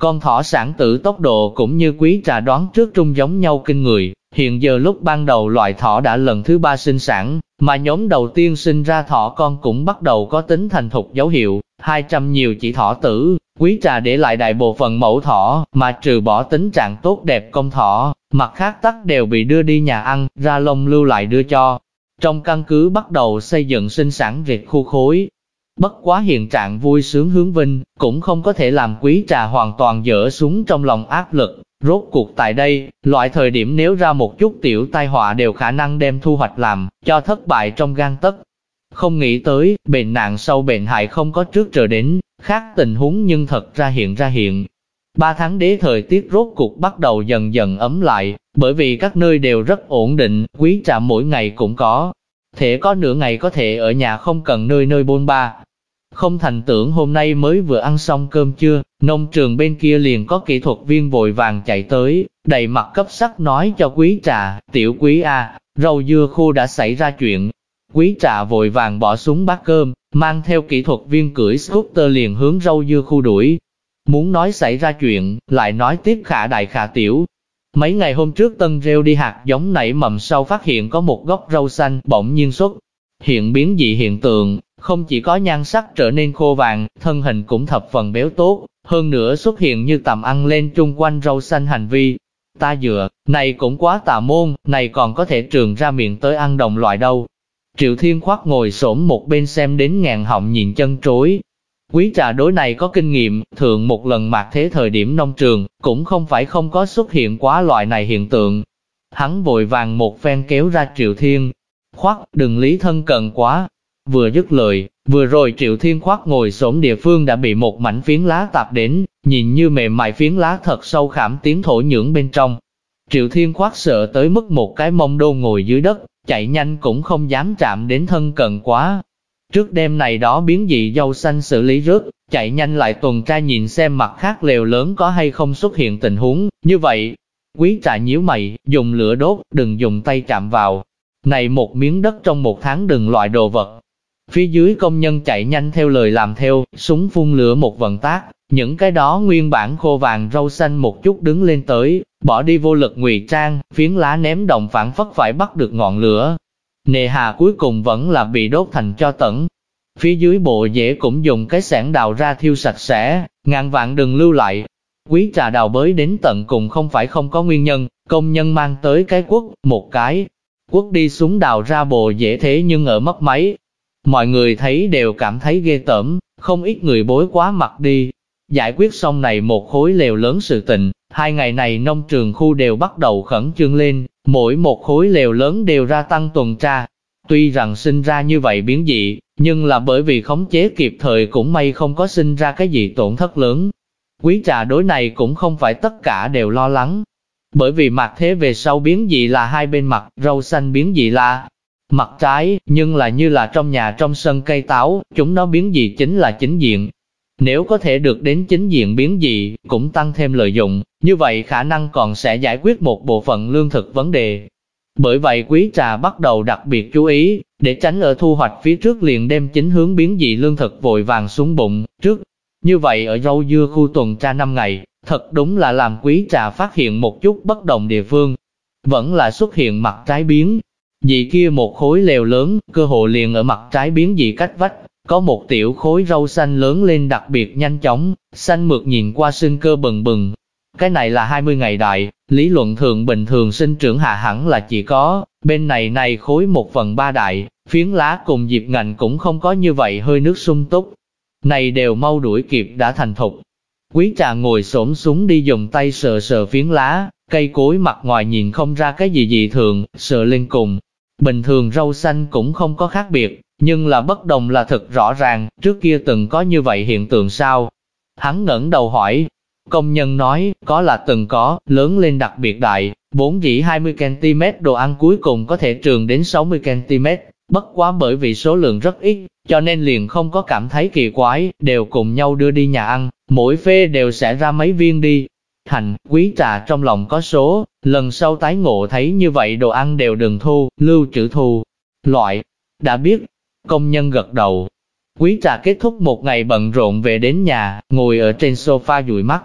Con thỏ sản tử tốc độ cũng như quý trà đoán trước trung giống nhau kinh người, hiện giờ lúc ban đầu loại thỏ đã lần thứ ba sinh sản, mà nhóm đầu tiên sinh ra thỏ con cũng bắt đầu có tính thành thục dấu hiệu, 200 nhiều chỉ thỏ tử, quý trà để lại đại bộ phận mẫu thỏ, mà trừ bỏ tính trạng tốt đẹp công thỏ, mặt khác tắc đều bị đưa đi nhà ăn, ra lông lưu lại đưa cho, trong căn cứ bắt đầu xây dựng sinh sản việc khu khối. Bất quá hiện trạng vui sướng hướng vinh, cũng không có thể làm quý trà hoàn toàn dỡ xuống trong lòng áp lực. Rốt cuộc tại đây, loại thời điểm nếu ra một chút tiểu tai họa đều khả năng đem thu hoạch làm, cho thất bại trong gan tất. Không nghĩ tới, bệnh nạn sau bệnh hại không có trước trở đến, khác tình huống nhưng thật ra hiện ra hiện. Ba tháng đế thời tiết rốt cuộc bắt đầu dần dần ấm lại, bởi vì các nơi đều rất ổn định, quý trà mỗi ngày cũng có. Thể có nửa ngày có thể ở nhà không cần nơi nơi bôn ba. Không thành tưởng hôm nay mới vừa ăn xong cơm chưa, nông trường bên kia liền có kỹ thuật viên vội vàng chạy tới, đầy mặt cấp sắc nói cho quý trà, tiểu quý A, rau dưa khô đã xảy ra chuyện. Quý trà vội vàng bỏ xuống bát cơm, mang theo kỹ thuật viên cưỡi scooter liền hướng rau dưa khô đuổi. Muốn nói xảy ra chuyện, lại nói tiếp khả đại khả tiểu. Mấy ngày hôm trước tân rêu đi hạt giống nảy mầm sau phát hiện có một gốc rau xanh bỗng nhiên xuất. Hiện biến dị hiện tượng, không chỉ có nhan sắc trở nên khô vàng, thân hình cũng thập phần béo tốt, hơn nữa xuất hiện như tầm ăn lên chung quanh rau xanh hành vi. Ta dựa, này cũng quá tà môn, này còn có thể trường ra miệng tới ăn đồng loại đâu. Triệu Thiên Khoác ngồi xổm một bên xem đến ngàn họng nhìn chân trối. Quý trà đối này có kinh nghiệm, thường một lần mạc thế thời điểm nông trường, cũng không phải không có xuất hiện quá loại này hiện tượng. Hắn vội vàng một phen kéo ra Triệu Thiên. Khoác, đừng lý thân cận quá. Vừa dứt lời, vừa rồi Triệu Thiên Khoác ngồi xổm địa phương đã bị một mảnh phiến lá tạp đến, nhìn như mềm mại phiến lá thật sâu khảm tiếng thổ nhưỡng bên trong. Triệu Thiên Khoác sợ tới mức một cái mông đô ngồi dưới đất, chạy nhanh cũng không dám chạm đến thân cận quá. Trước đêm này đó biến dị dâu xanh xử lý rớt, chạy nhanh lại tuần tra nhìn xem mặt khác lều lớn có hay không xuất hiện tình huống, như vậy. Quý trà nhíu mày, dùng lửa đốt, đừng dùng tay chạm vào. Này một miếng đất trong một tháng đừng loại đồ vật. Phía dưới công nhân chạy nhanh theo lời làm theo, súng phun lửa một vận tác, những cái đó nguyên bản khô vàng rau xanh một chút đứng lên tới, bỏ đi vô lực ngụy trang, phiến lá ném đồng phản phất phải bắt được ngọn lửa. Nề hà cuối cùng vẫn là bị đốt thành cho tẩn. Phía dưới bộ dễ cũng dùng cái sẻn đào ra thiêu sạch sẽ, ngàn vạn đừng lưu lại. Quý trà đào bới đến tận cùng không phải không có nguyên nhân, công nhân mang tới cái quốc, một cái. Quốc đi xuống đào ra bộ dễ thế nhưng ở mất máy. Mọi người thấy đều cảm thấy ghê tởm, không ít người bối quá mặt đi, Giải quyết xong này một khối lều lớn sự tình, hai ngày này nông trường khu đều bắt đầu khẩn trương lên, mỗi một khối lều lớn đều ra tăng tuần tra. Tuy rằng sinh ra như vậy biến dị, nhưng là bởi vì khống chế kịp thời cũng may không có sinh ra cái gì tổn thất lớn. Quý trà đối này cũng không phải tất cả đều lo lắng. Bởi vì mặt thế về sau biến dị là hai bên mặt, rau xanh biến dị là mặt trái, nhưng là như là trong nhà trong sân cây táo, chúng nó biến dị chính là chính diện, nếu có thể được đến chính diện biến dị, cũng tăng thêm lợi dụng, như vậy khả năng còn sẽ giải quyết một bộ phận lương thực vấn đề. Bởi vậy quý trà bắt đầu đặc biệt chú ý, để tránh ở thu hoạch phía trước liền đem chính hướng biến dị lương thực vội vàng xuống bụng, trước. Như vậy ở rau dưa khu tuần tra 5 ngày, thật đúng là làm quý trà phát hiện một chút bất đồng địa phương. Vẫn là xuất hiện mặt trái biến. Dị kia một khối lều lớn, cơ hội liền ở mặt trái biến dị cách vách, có một tiểu khối rau xanh lớn lên đặc biệt nhanh chóng, xanh mượt nhìn qua sinh cơ bừng bừng. Cái này là 20 ngày đại, lý luận thường bình thường sinh trưởng hạ hẳn là chỉ có, bên này này khối một phần ba đại, phiến lá cùng dịp ngành cũng không có như vậy hơi nước sung túc. Này đều mau đuổi kịp đã thành thục. Quý trà ngồi xổm xuống đi dùng tay sờ sờ phiến lá, cây cối mặt ngoài nhìn không ra cái gì dị thường, sờ lên cùng. Bình thường rau xanh cũng không có khác biệt, nhưng là bất đồng là thật rõ ràng, trước kia từng có như vậy hiện tượng sao? Hắn ngẩng đầu hỏi, công nhân nói, có là từng có, lớn lên đặc biệt đại, vốn dĩ 20cm đồ ăn cuối cùng có thể trường đến 60cm, bất quá bởi vì số lượng rất ít, cho nên liền không có cảm thấy kỳ quái, đều cùng nhau đưa đi nhà ăn, mỗi phê đều sẽ ra mấy viên đi. Hành, quý trà trong lòng có số, lần sau tái ngộ thấy như vậy đồ ăn đều đừng thu, lưu trữ thu. Loại, đã biết, Công nhân gật đầu. Quý trà kết thúc một ngày bận rộn về đến nhà, ngồi ở trên sofa dụi mắt.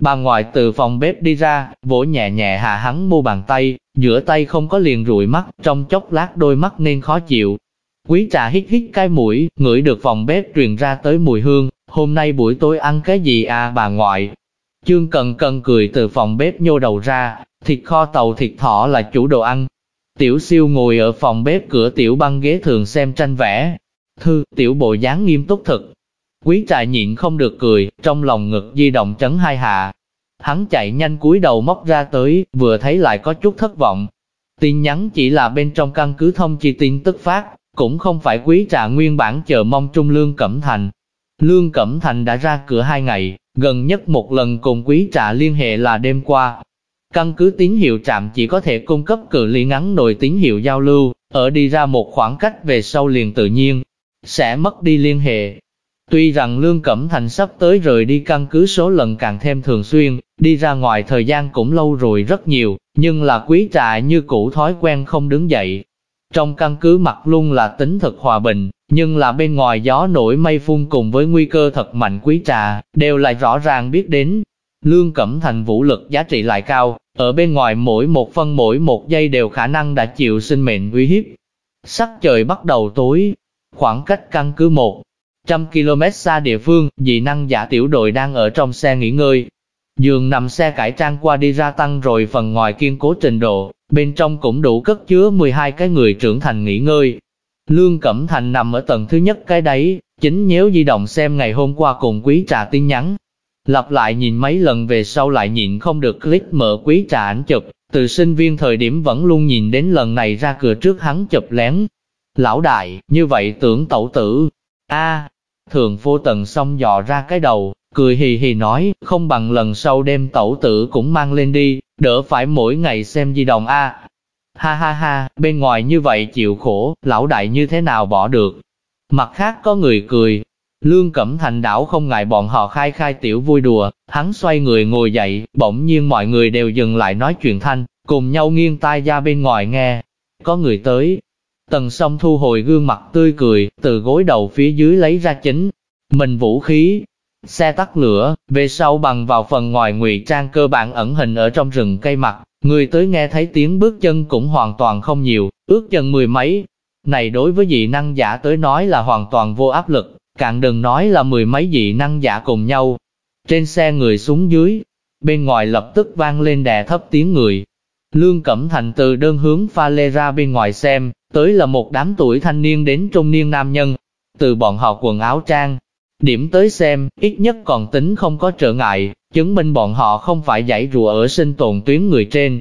Bà ngoại từ phòng bếp đi ra, vỗ nhẹ nhẹ hạ hắn mu bàn tay, giữa tay không có liền rụi mắt, trong chốc lát đôi mắt nên khó chịu. Quý trà hít hít cái mũi, ngửi được phòng bếp truyền ra tới mùi hương, hôm nay buổi tối ăn cái gì à bà ngoại? Chương cần cần cười từ phòng bếp nhô đầu ra, thịt kho tàu thịt thỏ là chủ đồ ăn, Tiểu siêu ngồi ở phòng bếp cửa tiểu băng ghế thường xem tranh vẽ. Thư, tiểu bộ dáng nghiêm túc thật. Quý trại nhịn không được cười, trong lòng ngực di động chấn hai hạ. Hắn chạy nhanh cúi đầu móc ra tới, vừa thấy lại có chút thất vọng. Tin nhắn chỉ là bên trong căn cứ thông chi tin tức phát, cũng không phải quý trà nguyên bản chờ mong trung lương cẩm thành. Lương Cẩm Thành đã ra cửa hai ngày, gần nhất một lần cùng quý trà liên hệ là đêm qua. Căn cứ tín hiệu trạm chỉ có thể cung cấp cự ly ngắn nội tín hiệu giao lưu, ở đi ra một khoảng cách về sau liền tự nhiên, sẽ mất đi liên hệ. Tuy rằng Lương Cẩm Thành sắp tới rời đi căn cứ số lần càng thêm thường xuyên, đi ra ngoài thời gian cũng lâu rồi rất nhiều, nhưng là quý trà như cũ thói quen không đứng dậy. Trong căn cứ mặt luôn là tính thực hòa bình, nhưng là bên ngoài gió nổi mây phun cùng với nguy cơ thật mạnh quý trà, đều lại rõ ràng biết đến. Lương Cẩm Thành vũ lực giá trị lại cao, ở bên ngoài mỗi một phân mỗi một giây đều khả năng đã chịu sinh mệnh uy hiếp. Sắc trời bắt đầu tối, khoảng cách căn cứ 100 km xa địa phương, dị năng giả tiểu đội đang ở trong xe nghỉ ngơi. Giường nằm xe cải trang qua đi ra tăng rồi phần ngoài kiên cố trình độ, bên trong cũng đủ cất chứa 12 cái người trưởng thành nghỉ ngơi. Lương Cẩm Thành nằm ở tầng thứ nhất cái đấy, chính nhéo di động xem ngày hôm qua cùng quý trà tin nhắn. Lặp lại nhìn mấy lần về sau lại nhịn không được click mở quý trà ảnh chụp, từ sinh viên thời điểm vẫn luôn nhìn đến lần này ra cửa trước hắn chụp lén. Lão đại, như vậy tưởng tẩu tử. a thường vô tần xong dò ra cái đầu, cười hì hì nói, không bằng lần sau đem tẩu tử cũng mang lên đi, đỡ phải mỗi ngày xem di động a Ha ha ha, bên ngoài như vậy chịu khổ, lão đại như thế nào bỏ được. Mặt khác có người cười. Lương Cẩm Thành đảo không ngại bọn họ khai khai tiểu vui đùa, hắn xoay người ngồi dậy, bỗng nhiên mọi người đều dừng lại nói chuyện thanh, cùng nhau nghiêng tai ra bên ngoài nghe. Có người tới. Tần song thu hồi gương mặt tươi cười, từ gối đầu phía dưới lấy ra chính. Mình vũ khí, xe tắt lửa, về sau bằng vào phần ngoài ngụy trang cơ bản ẩn hình ở trong rừng cây mặt, Người tới nghe thấy tiếng bước chân cũng hoàn toàn không nhiều, ước chân mười mấy. Này đối với dị năng giả tới nói là hoàn toàn vô áp lực, càng đừng nói là mười mấy dị năng giả cùng nhau. Trên xe người xuống dưới, bên ngoài lập tức vang lên đè thấp tiếng người. Lương Cẩm Thành từ đơn hướng pha lê ra bên ngoài xem, tới là một đám tuổi thanh niên đến trung niên nam nhân. Từ bọn họ quần áo trang, điểm tới xem, ít nhất còn tính không có trở ngại, chứng minh bọn họ không phải giải rùa ở sinh tồn tuyến người trên.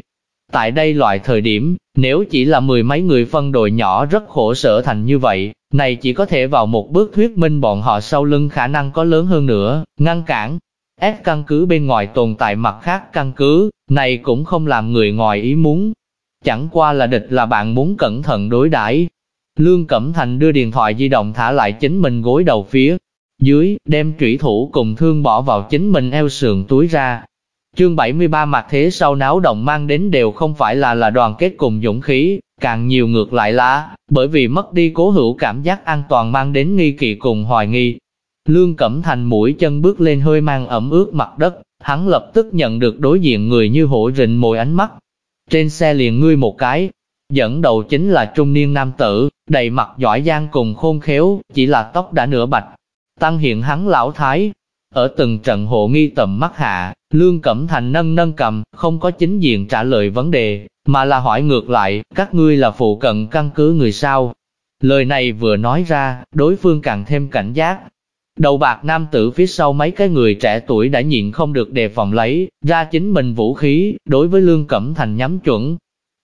Tại đây loại thời điểm, nếu chỉ là mười mấy người phân đội nhỏ rất khổ sở thành như vậy, này chỉ có thể vào một bước thuyết minh bọn họ sau lưng khả năng có lớn hơn nữa, ngăn cản. Ép căn cứ bên ngoài tồn tại mặt khác căn cứ, này cũng không làm người ngoài ý muốn. Chẳng qua là địch là bạn muốn cẩn thận đối đãi. Lương Cẩm Thành đưa điện thoại di động thả lại chính mình gối đầu phía, dưới, đem trủy thủ cùng thương bỏ vào chính mình eo sườn túi ra. Chương 73 mặt thế sau náo động mang đến đều không phải là là đoàn kết cùng dũng khí, càng nhiều ngược lại là, bởi vì mất đi cố hữu cảm giác an toàn mang đến nghi kỵ cùng hoài nghi. Lương Cẩm Thành mũi chân bước lên hơi mang ẩm ướt mặt đất, hắn lập tức nhận được đối diện người như hổ rịnh mồi ánh mắt. Trên xe liền ngươi một cái, dẫn đầu chính là trung niên nam tử, đầy mặt giỏi giang cùng khôn khéo, chỉ là tóc đã nửa bạch, tăng hiện hắn lão thái. Ở từng trận hộ nghi tầm mắt hạ, Lương Cẩm Thành nâng nâng cầm, không có chính diện trả lời vấn đề, mà là hỏi ngược lại, các ngươi là phụ cận căn cứ người sao? Lời này vừa nói ra, đối phương càng thêm cảnh giác. Đầu bạc nam tử phía sau mấy cái người trẻ tuổi đã nhịn không được đề phòng lấy, ra chính mình vũ khí, đối với Lương Cẩm Thành nhắm chuẩn.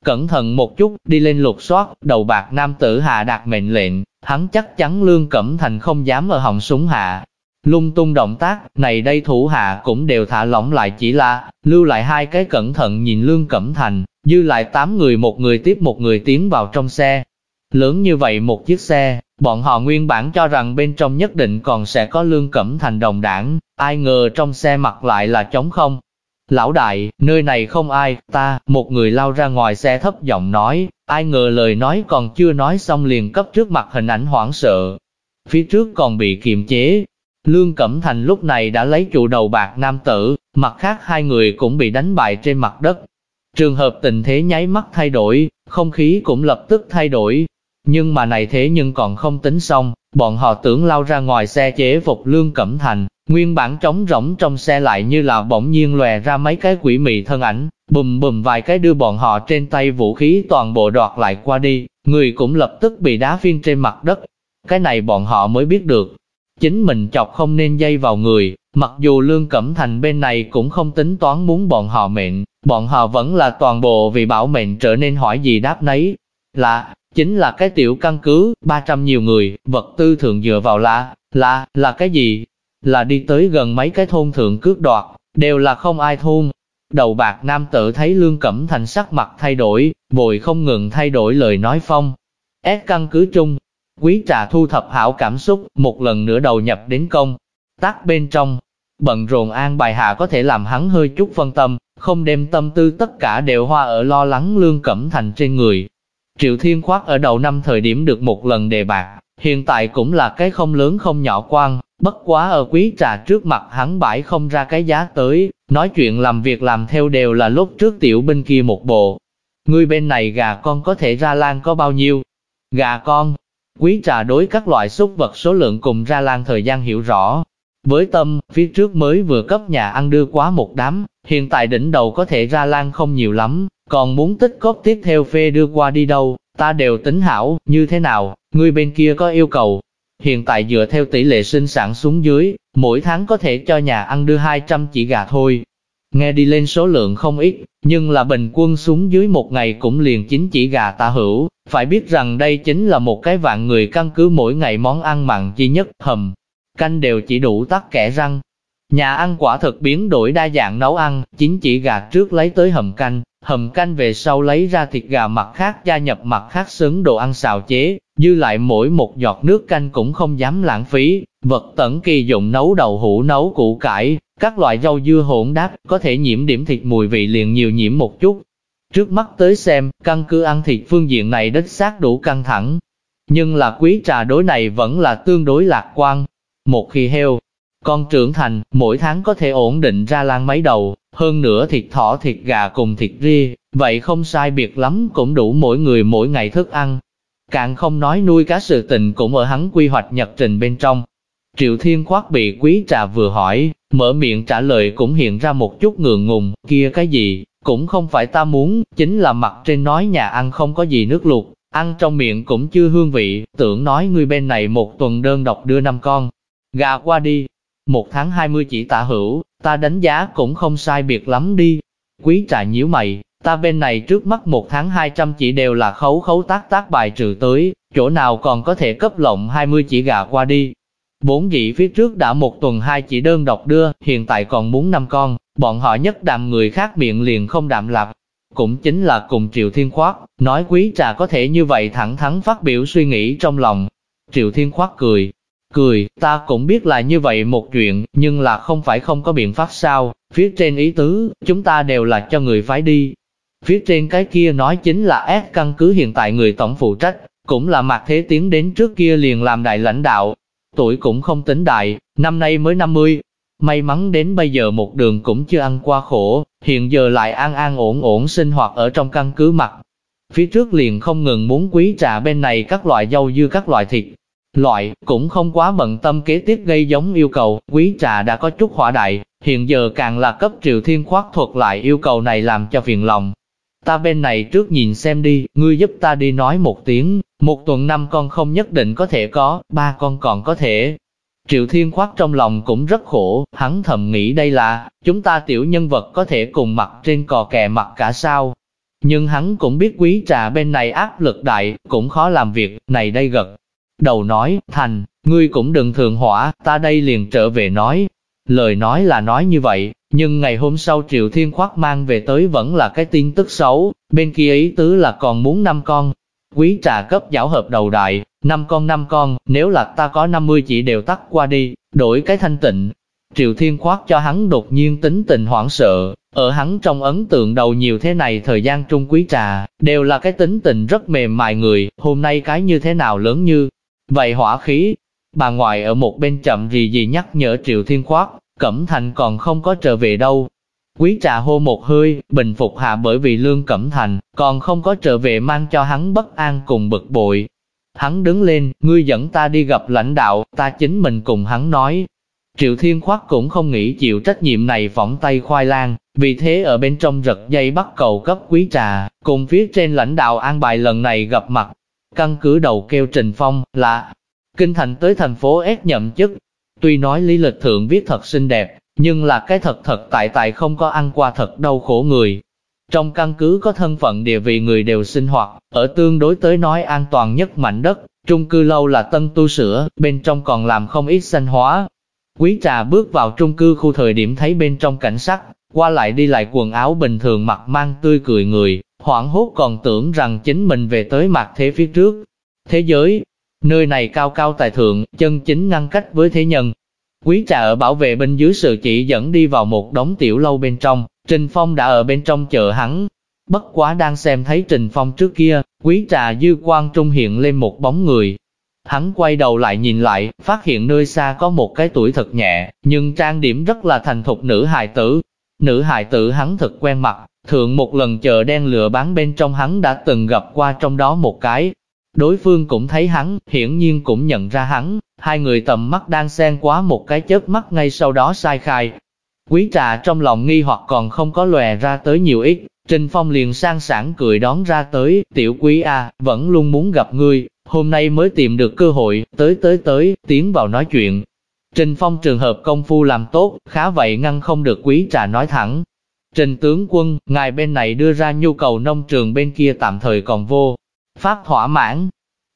Cẩn thận một chút, đi lên lục soát, đầu bạc nam tử hạ đạt mệnh lệnh, Hắn chắc chắn Lương Cẩm Thành không dám ở hòng súng hạ. Lung tung động tác, này đây thủ hạ cũng đều thả lỏng lại chỉ là, lưu lại hai cái cẩn thận nhìn Lương Cẩm Thành, dư lại tám người một người tiếp một người tiến vào trong xe. Lớn như vậy một chiếc xe, bọn họ nguyên bản cho rằng bên trong nhất định còn sẽ có Lương Cẩm Thành đồng đảng, ai ngờ trong xe mặt lại là trống không. Lão đại, nơi này không ai, ta, một người lao ra ngoài xe thấp giọng nói, ai ngờ lời nói còn chưa nói xong liền cấp trước mặt hình ảnh hoảng sợ. Phía trước còn bị kiềm chế. Lương Cẩm Thành lúc này đã lấy trụ đầu bạc nam tử, mặt khác hai người cũng bị đánh bại trên mặt đất. Trường hợp tình thế nháy mắt thay đổi, không khí cũng lập tức thay đổi. Nhưng mà này thế nhưng còn không tính xong, bọn họ tưởng lao ra ngoài xe chế phục Lương Cẩm Thành, Nguyên bản trống rỗng trong xe lại như là bỗng nhiên lòe ra mấy cái quỷ mị thân ảnh, bùm bùm vài cái đưa bọn họ trên tay vũ khí toàn bộ đoạt lại qua đi, người cũng lập tức bị đá phiên trên mặt đất. Cái này bọn họ mới biết được. Chính mình chọc không nên dây vào người, mặc dù Lương Cẩm Thành bên này cũng không tính toán muốn bọn họ mệnh, bọn họ vẫn là toàn bộ vì bảo mệnh trở nên hỏi gì đáp nấy. Là, chính là cái tiểu căn cứ, 300 nhiều người, vật tư thường dựa vào là, là, là cái gì? Là đi tới gần mấy cái thôn thượng cướp đoạt, đều là không ai thôn. Đầu bạc nam tử thấy Lương Cẩm Thành sắc mặt thay đổi, vội không ngừng thay đổi lời nói phong. S căn cứ chung, quý trà thu thập hảo cảm xúc, một lần nữa đầu nhập đến công. Tác bên trong, bận rộn an bài hạ có thể làm hắn hơi chút phân tâm, không đem tâm tư tất cả đều hoa ở lo lắng Lương Cẩm Thành trên người. Triệu Thiên Khoát ở đầu năm thời điểm được một lần đề bạc, hiện tại cũng là cái không lớn không nhỏ quan, bất quá ở quý trà trước mặt hắn bãi không ra cái giá tới, nói chuyện làm việc làm theo đều là lúc trước tiểu binh kia một bộ. Ngươi bên này gà con có thể ra lan có bao nhiêu? Gà con, quý trà đối các loại súc vật số lượng cùng ra lan thời gian hiểu rõ. Với tâm, phía trước mới vừa cấp nhà ăn đưa quá một đám, hiện tại đỉnh đầu có thể ra lan không nhiều lắm, còn muốn tích cốt tiếp theo phê đưa qua đi đâu, ta đều tính hảo, như thế nào, ngươi bên kia có yêu cầu. Hiện tại dựa theo tỷ lệ sinh sản xuống dưới, mỗi tháng có thể cho nhà ăn đưa 200 chỉ gà thôi. Nghe đi lên số lượng không ít, nhưng là bình quân xuống dưới một ngày cũng liền chính chỉ gà ta hữu, phải biết rằng đây chính là một cái vạn người căn cứ mỗi ngày món ăn mặn chi nhất, hầm, canh đều chỉ đủ tắt kẻ răng. Nhà ăn quả thực biến đổi đa dạng nấu ăn, chính chỉ gà trước lấy tới hầm canh, hầm canh về sau lấy ra thịt gà mặt khác gia nhập mặt khác xứng đồ ăn xào chế, dư lại mỗi một giọt nước canh cũng không dám lãng phí, vật tẩn kỳ dụng nấu đậu hũ nấu củ cải, các loại rau dưa hỗn đáp, có thể nhiễm điểm thịt mùi vị liền nhiều nhiễm một chút. Trước mắt tới xem, căn cứ ăn thịt phương diện này đất xác đủ căng thẳng. Nhưng là quý trà đối này vẫn là tương đối lạc quan. Một khi heo, con trưởng thành, mỗi tháng có thể ổn định ra lan mấy đầu, hơn nữa thịt thỏ thịt gà cùng thịt ria, vậy không sai biệt lắm cũng đủ mỗi người mỗi ngày thức ăn. Càng không nói nuôi cá sự tình cũng ở hắn quy hoạch nhật trình bên trong. Triệu Thiên Khoác bị quý trà vừa hỏi, mở miệng trả lời cũng hiện ra một chút ngượng ngùng, kia cái gì, cũng không phải ta muốn, chính là mặt trên nói nhà ăn không có gì nước luộc, ăn trong miệng cũng chưa hương vị, tưởng nói người bên này một tuần đơn độc đưa năm con. Gà qua đi, một tháng 20 chỉ tạ hữu, ta đánh giá cũng không sai biệt lắm đi. Quý trà nhíu mày, ta bên này trước mắt một tháng 200 chỉ đều là khấu khấu tác tác bài trừ tới, chỗ nào còn có thể cấp lộng 20 chỉ gà qua đi. Bốn vị phía trước đã một tuần hai chỉ đơn độc đưa, hiện tại còn muốn năm con, bọn họ nhất đàm người khác miệng liền không đạm lạc. Cũng chính là cùng Triệu Thiên Khoát, nói quý trà có thể như vậy thẳng thắn phát biểu suy nghĩ trong lòng. Triệu Thiên Khoát cười, Cười, ta cũng biết là như vậy một chuyện, nhưng là không phải không có biện pháp sao, phía trên ý tứ, chúng ta đều là cho người phái đi. Phía trên cái kia nói chính là S căn cứ hiện tại người tổng phụ trách, cũng là mặt thế tiến đến trước kia liền làm đại lãnh đạo. Tuổi cũng không tính đại, năm nay mới 50. May mắn đến bây giờ một đường cũng chưa ăn qua khổ, hiện giờ lại an an ổn ổn sinh hoạt ở trong căn cứ mặt. Phía trước liền không ngừng muốn quý trà bên này các loại dâu dưa các loại thịt, Loại, cũng không quá bận tâm kế tiếp gây giống yêu cầu, quý trà đã có chút hỏa đại, hiện giờ càng là cấp triệu thiên khoát thuật lại yêu cầu này làm cho phiền lòng. Ta bên này trước nhìn xem đi, ngươi giúp ta đi nói một tiếng, một tuần năm con không nhất định có thể có, ba con còn có thể. Triệu Thiên Khoát trong lòng cũng rất khổ, hắn thầm nghĩ đây là, chúng ta tiểu nhân vật có thể cùng mặt trên cò kè mặt cả sao. Nhưng hắn cũng biết quý trà bên này áp lực đại, cũng khó làm việc, này đây gật, đầu nói, thành, ngươi cũng đừng thường hỏa, ta đây liền trở về nói. Lời nói là nói như vậy, nhưng ngày hôm sau Triệu Thiên Khoác mang về tới vẫn là cái tin tức xấu, bên kia ý tứ là còn muốn năm con. Quý trà cấp giáo hợp đầu đại, năm con năm con, nếu là ta có 50 chỉ đều tắt qua đi, đổi cái thanh tịnh. Triệu Thiên Khoác cho hắn đột nhiên tính tình hoảng sợ, ở hắn trong ấn tượng đầu nhiều thế này thời gian trung quý trà, đều là cái tính tình rất mềm mại người, hôm nay cái như thế nào lớn như, Vậy hỏa khí, bà ngoại ở một bên chậm gì gì nhắc nhở Triệu Thiên Khoát, Cẩm Thành còn không có trở về đâu. Quý trà hô một hơi, bình phục hạ bởi vì Lương Cẩm Thành, còn không có trở về mang cho hắn bất an cùng bực bội. Hắn đứng lên, ngươi dẫn ta đi gặp lãnh đạo, ta chính mình cùng hắn nói. Triệu Thiên Khoát cũng không nghĩ chịu trách nhiệm này phỏng tay khoai lang, vì thế ở bên trong giật dây bắt cầu cấp quý trà, cùng phía trên lãnh đạo an bài lần này gặp mặt, Căn cứ đầu kêu Trình Phong là kinh thành tới thành phố S nhậm chức. Tuy nói lý lịch thượng viết thật xinh đẹp, nhưng là cái thật thật tại tại không có ăn qua thật đau khổ người. Trong căn cứ có thân phận địa vị người đều sinh hoạt, ở tương đối tới nói an toàn nhất mảnh đất, trung cư lâu là tân tu sửa, bên trong còn làm không ít xanh hóa. Quý trà bước vào trung cư khu thời điểm thấy bên trong cảnh sắc, qua lại đi lại quần áo bình thường mặt mang tươi cười người, hoảng hốt còn tưởng rằng chính mình về tới mặt thế phía trước. Thế giới, nơi này cao cao tài thượng, chân chính ngăn cách với thế nhân. Quý trà ở bảo vệ bên dưới sự chỉ dẫn đi vào một đống tiểu lâu bên trong, Trình Phong đã ở bên trong chờ hắn. Bất quá đang xem thấy Trình Phong trước kia, quý trà dư Quang trung hiện lên một bóng người. Hắn quay đầu lại nhìn lại, phát hiện nơi xa có một cái tuổi thật nhẹ, nhưng trang điểm rất là thành thục nữ hài tử. Nữ hài tử hắn thật quen mặt, thượng một lần chờ đen lửa bán bên trong hắn đã từng gặp qua trong đó một cái. Đối phương cũng thấy hắn, hiển nhiên cũng nhận ra hắn, hai người tầm mắt đang xen quá một cái chớp mắt ngay sau đó sai khai, Quý trà trong lòng nghi hoặc còn không có lòe ra tới nhiều ít, Trình Phong liền sang sảng cười đón ra tới, tiểu quý a, vẫn luôn muốn gặp ngươi, hôm nay mới tìm được cơ hội, tới tới tới, tiến vào nói chuyện. Trình Phong trường hợp công phu làm tốt, khá vậy ngăn không được quý trà nói thẳng. Trình tướng quân, ngài bên này đưa ra nhu cầu nông trường bên kia tạm thời còn vô. Pháp thỏa mãn,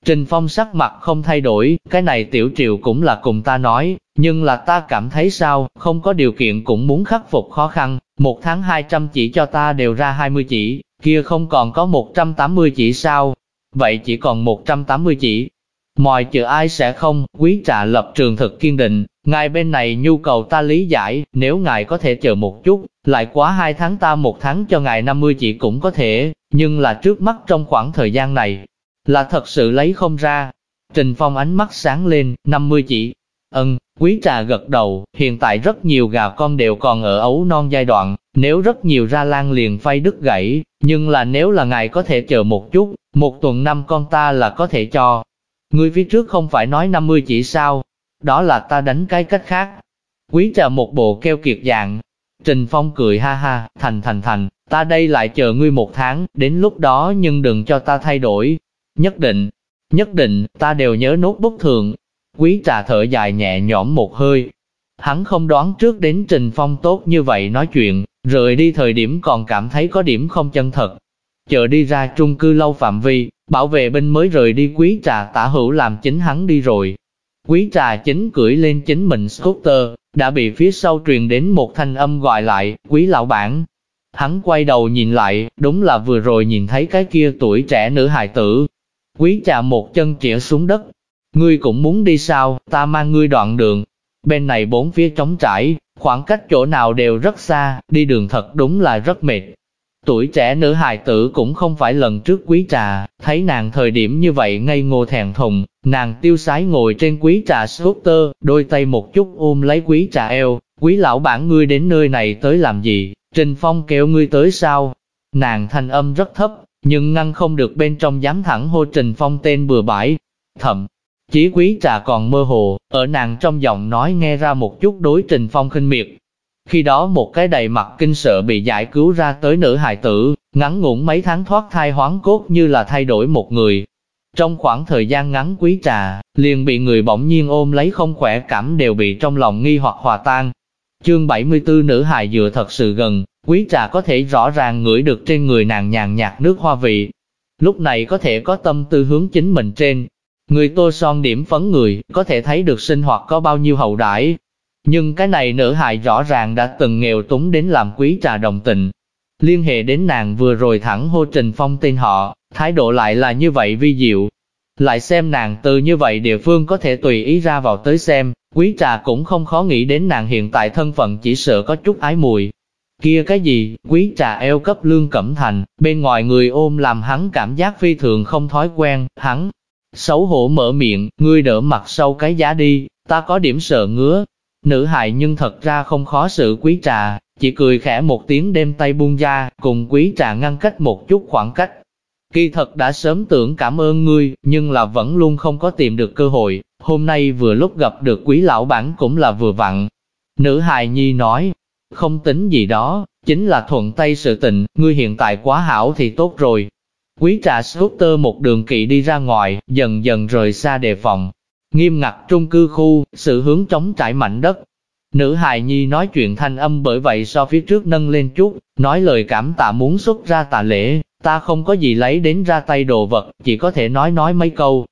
Trình Phong sắc mặt không thay đổi, cái này tiểu triệu cũng là cùng ta nói, nhưng là ta cảm thấy sao, không có điều kiện cũng muốn khắc phục khó khăn, một tháng 200 chỉ cho ta đều ra 20 chỉ, kia không còn có 180 chỉ sao, vậy chỉ còn 180 chỉ. Mọi chữ ai sẽ không, quý trà lập trường thực kiên định, ngài bên này nhu cầu ta lý giải, nếu ngài có thể chờ một chút, lại quá hai tháng ta một tháng cho ngài 50 chỉ cũng có thể, nhưng là trước mắt trong khoảng thời gian này, là thật sự lấy không ra. Trình Phong ánh mắt sáng lên, 50 chỉ. Ân, quý trà gật đầu, hiện tại rất nhiều gà con đều còn ở ấu non giai đoạn, nếu rất nhiều ra lan liền phay đứt gãy, nhưng là nếu là ngài có thể chờ một chút, một tuần năm con ta là có thể cho. Ngươi phía trước không phải nói 50 chỉ sao, đó là ta đánh cái cách khác. Quý trà một bộ keo kiệt dạng. Trình Phong cười ha ha, thành thành thành, ta đây lại chờ ngươi một tháng, đến lúc đó nhưng đừng cho ta thay đổi, Nhất định, nhất định, ta đều nhớ nốt bút thường. Quý trà thở dài nhẹ nhõm một hơi. Hắn không đoán trước đến Trình Phong tốt như vậy nói chuyện, rời đi thời điểm còn cảm thấy có điểm không chân thật. Chờ đi ra trung cư lâu phạm vi, bảo vệ binh mới rời đi quý trà tả hữu làm chính hắn đi rồi. Quý trà chính cưỡi lên chính mình scooter, đã bị phía sau truyền đến một thanh âm gọi lại, quý lão bản. Hắn quay đầu nhìn lại, đúng là vừa rồi nhìn thấy cái kia tuổi trẻ nữ hài tử, Quý trà một chân chĩa xuống đất. Ngươi cũng muốn đi sao, ta mang ngươi đoạn đường. Bên này bốn phía trống trải, khoảng cách chỗ nào đều rất xa, đi đường thật đúng là rất mệt. Tuổi trẻ nữ hài tử cũng không phải lần trước quý trà, thấy nàng thời điểm như vậy ngây ngô thèn thùng, nàng tiêu sái ngồi trên quý trà scooter, đôi tay một chút ôm lấy quý trà eo, quý lão bản ngươi đến nơi này tới làm gì, Trình Phong kêu ngươi tới sao? Nàng thanh âm rất thấp, nhưng ngăn không được bên trong dám thẳng hô Trình Phong tên bừa bãi. Thậm chí quý trà còn mơ hồ, ở nàng trong giọng nói nghe ra một chút đối Trình Phong khinh miệt. Khi đó một cái đầy mặt kinh sợ bị giải cứu ra tới nữ hài tử, ngắn ngủn mấy tháng thoát thai hoán cốt như là thay đổi một người. Trong khoảng thời gian ngắn quý trà, liền bị người bỗng nhiên ôm lấy không khỏe cảm đều bị trong lòng nghi hoặc hòa tan. Chương 74 nữ hài dựa thật sự gần, Quý trà có thể rõ ràng ngửi được trên người nàng nhàn nhạt nước hoa vị. Lúc này có thể có tâm tư hướng chính mình trên. Người tô son điểm phấn người, có thể thấy được sinh hoạt có bao nhiêu hậu đãi. Nhưng cái này nữ hại rõ ràng đã từng nghèo túng đến làm quý trà đồng tình. Liên hệ đến nàng vừa rồi thẳng hô Trình Phong tên họ, thái độ lại là như vậy vi diệu. Lại xem nàng từ như vậy địa phương có thể tùy ý ra vào tới xem, quý trà cũng không khó nghĩ đến nàng hiện tại thân phận chỉ sợ có chút ái mùi, Kia cái gì, quý trà eo cấp lương cẩm thành, bên ngoài người ôm làm hắn cảm giác phi thường không thói quen, hắn xấu hổ mở miệng, ngươi đỡ mặt sau cái giá đi, ta có điểm sợ ngứa. Nữ hài nhưng thật ra không khó xử quý trà, chỉ cười khẽ một tiếng đem tay buông ra, cùng quý trà ngăn cách một chút khoảng cách. Kỳ thật đã sớm tưởng cảm ơn ngươi, nhưng là vẫn luôn không có tìm được cơ hội, hôm nay vừa lúc gặp được quý lão bản cũng là vừa vặn. Nữ hài nhi nói, không tính gì đó, chính là thuận tay sự tình, ngươi hiện tại quá hảo thì tốt rồi. Quý trà scooter một đường kỵ đi ra ngoài, dần dần rời xa đề phòng nghiêm ngặt trung cư khu, sự hướng chống trải mảnh đất. Nữ hài nhi nói chuyện thanh âm bởi vậy so phía trước nâng lên chút, nói lời cảm tạ muốn xuất ra tạ lễ, ta không có gì lấy đến ra tay đồ vật, chỉ có thể nói nói mấy câu.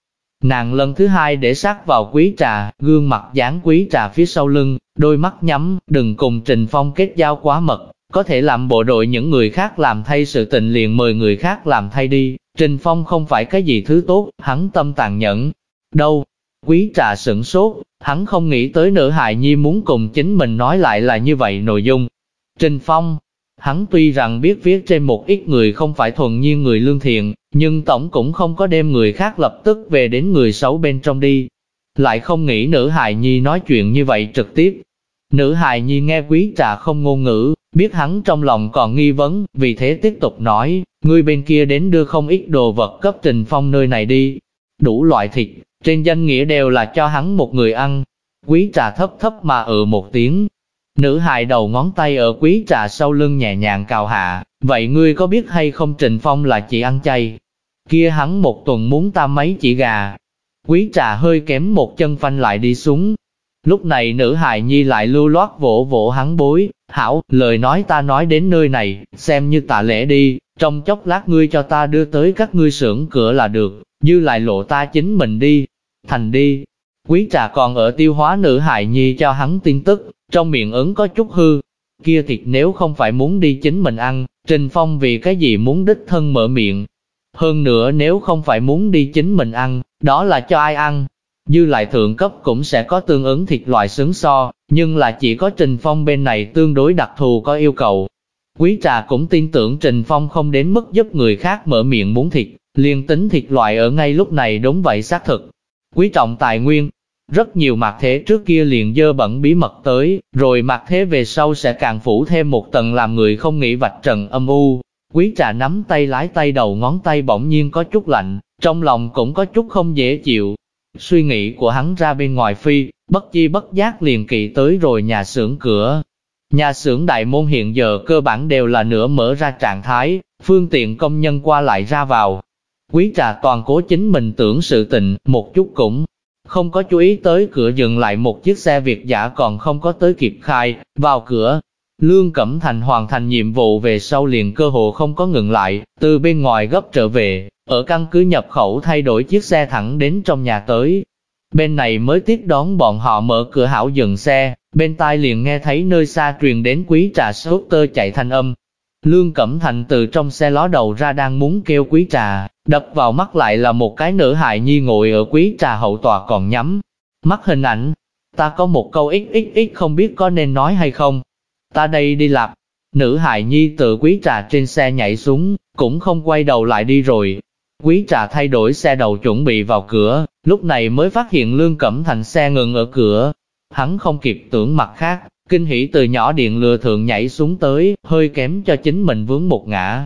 Nàng lần thứ hai để sát vào quý trà, gương mặt dán quý trà phía sau lưng, đôi mắt nhắm, đừng cùng Trình Phong kết giao quá mật, có thể làm bộ đội những người khác làm thay sự tình liền mời người khác làm thay đi. Trình Phong không phải cái gì thứ tốt, hắn tâm tàn nhẫn. Đâu? Quý trà sửng sốt, hắn không nghĩ tới nữ hài nhi muốn cùng chính mình nói lại là như vậy nội dung. Trình Phong, hắn tuy rằng biết viết trên một ít người không phải thuần nhiên người lương thiện, nhưng tổng cũng không có đem người khác lập tức về đến người xấu bên trong đi. Lại không nghĩ nữ hài nhi nói chuyện như vậy trực tiếp. Nữ hài nhi nghe quý trà không ngôn ngữ, biết hắn trong lòng còn nghi vấn, vì thế tiếp tục nói, người bên kia đến đưa không ít đồ vật cấp trình phong nơi này đi. Đủ loại thịt, trên danh nghĩa đều là cho hắn một người ăn. Quý trà thấp thấp mà ừ một tiếng. Nữ hài đầu ngón tay ở quý trà sau lưng nhẹ nhàng cào hạ, vậy ngươi có biết hay không Trình Phong là chỉ ăn chay? Kia hắn một tuần muốn ta mấy chỉ gà. Quý trà hơi kém một chân phanh lại đi xuống. Lúc này nữ hài nhi lại lưu loát vỗ vỗ hắn bối, hảo, lời nói ta nói đến nơi này, xem như tạ lễ đi, trong chốc lát ngươi cho ta đưa tới các ngươi xưởng cửa là được, dư lại lộ ta chính mình đi, thành đi. Quý trà còn ở tiêu hóa nữ hài nhi cho hắn tin tức, trong miệng ứng có chút hư. Kia thịt nếu không phải muốn đi chính mình ăn, Trình Phong vì cái gì muốn đích thân mở miệng. Hơn nữa nếu không phải muốn đi chính mình ăn, đó là cho ai ăn. Dư lại thượng cấp cũng sẽ có tương ứng thịt loại xứng so, nhưng là chỉ có Trình Phong bên này tương đối đặc thù có yêu cầu. Quý trà cũng tin tưởng Trình Phong không đến mức giúp người khác mở miệng muốn thịt, liên tính thịt loại ở ngay lúc này đúng vậy xác thực. Quý trọng tài nguyên, rất nhiều mặt thế trước kia liền dơ bẩn bí mật tới, rồi mặt thế về sau sẽ càng phủ thêm một tầng làm người không nghĩ vạch trần âm u. Quý trà nắm tay lái tay đầu ngón tay bỗng nhiên có chút lạnh, trong lòng cũng có chút không dễ chịu. Suy nghĩ của hắn ra bên ngoài phi, bất chi bất giác liền kỵ tới rồi nhà xưởng cửa. Nhà xưởng đại môn hiện giờ cơ bản đều là nửa mở ra trạng thái, phương tiện công nhân qua lại ra vào. Quý trà toàn cố chính mình tưởng sự tình, một chút cũng không có chú ý tới cửa dừng lại một chiếc xe Việt giả còn không có tới kịp khai, vào cửa. Lương Cẩm Thành hoàn thành nhiệm vụ về sau liền cơ hồ không có ngừng lại, từ bên ngoài gấp trở về, ở căn cứ nhập khẩu thay đổi chiếc xe thẳng đến trong nhà tới. Bên này mới tiếp đón bọn họ mở cửa hảo dừng xe, bên tai liền nghe thấy nơi xa truyền đến quý trà sốt tơ chạy thanh âm. Lương Cẩm Thành từ trong xe ló đầu ra đang muốn kêu quý trà, Đập vào mắt lại là một cái nữ hài nhi ngồi ở quý trà hậu tòa còn nhắm. Mắt hình ảnh, ta có một câu ít ít ít không biết có nên nói hay không. Ta đây đi lạp. Nữ hài nhi từ quý trà trên xe nhảy xuống, cũng không quay đầu lại đi rồi. Quý trà thay đổi xe đầu chuẩn bị vào cửa, lúc này mới phát hiện Lương Cẩm Thành xe ngừng ở cửa. Hắn không kịp tưởng mặt khác, kinh hỉ từ nhỏ điện lừa thượng nhảy xuống tới, hơi kém cho chính mình vướng một ngã,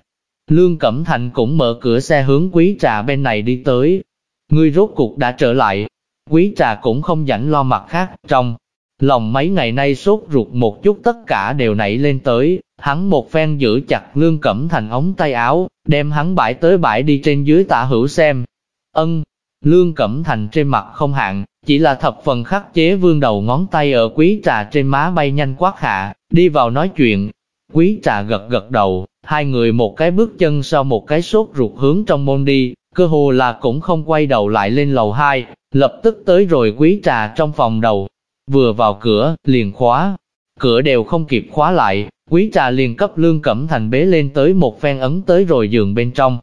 Lương Cẩm Thành cũng mở cửa xe hướng quý trà bên này đi tới. Ngươi rốt cuộc đã trở lại. Quý trà cũng không rảnh lo mặt khác, trong lòng mấy ngày nay sốt ruột một chút tất cả đều nảy lên tới. Hắn một phen giữ chặt Lương Cẩm Thành ống tay áo, đem hắn bãi tới bãi đi trên dưới tả hữu xem. Ân, Lương Cẩm Thành trên mặt không hạn, chỉ là thập phần khắc chế vương đầu ngón tay ở quý trà trên má bay nhanh quát hạ, đi vào nói chuyện. Quý trà gật gật đầu, Hai người một cái bước chân sau một cái sốt ruột hướng trong môn đi, cơ hồ là cũng không quay đầu lại lên lầu hai, lập tức tới rồi quý trà trong phòng đầu. Vừa vào cửa, liền khóa. Cửa đều không kịp khóa lại, quý trà liền cấp lương cẩm thành bế lên tới một phen ấn tới rồi giường bên trong.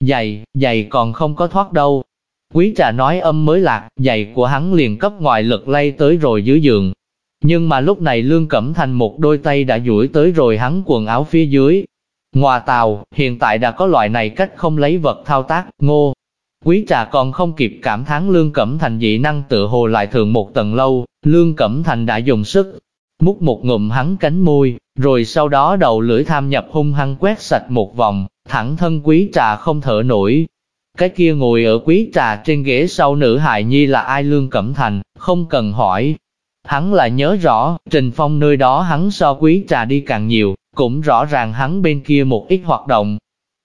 Giày, giày còn không có thoát đâu. Quý trà nói âm mới lạc, giày của hắn liền cấp ngoài lực lay tới rồi dưới giường. Nhưng mà lúc này Lương Cẩm Thành một đôi tay đã duỗi tới rồi hắn quần áo phía dưới, Ngoà tàu, hiện tại đã có loại này cách không lấy vật thao tác, ngô. Quý trà còn không kịp cảm thán Lương Cẩm Thành dị năng tự hồ lại thường một tầng lâu, Lương Cẩm Thành đã dùng sức, mút một ngụm hắn cánh môi, rồi sau đó đầu lưỡi tham nhập hung hăng quét sạch một vòng, thẳng thân quý trà không thở nổi. Cái kia ngồi ở quý trà trên ghế sau nữ hài nhi là ai Lương Cẩm Thành, không cần hỏi. Hắn là nhớ rõ, Trình Phong nơi đó hắn so quý trà đi càng nhiều, cũng rõ ràng hắn bên kia một ít hoạt động.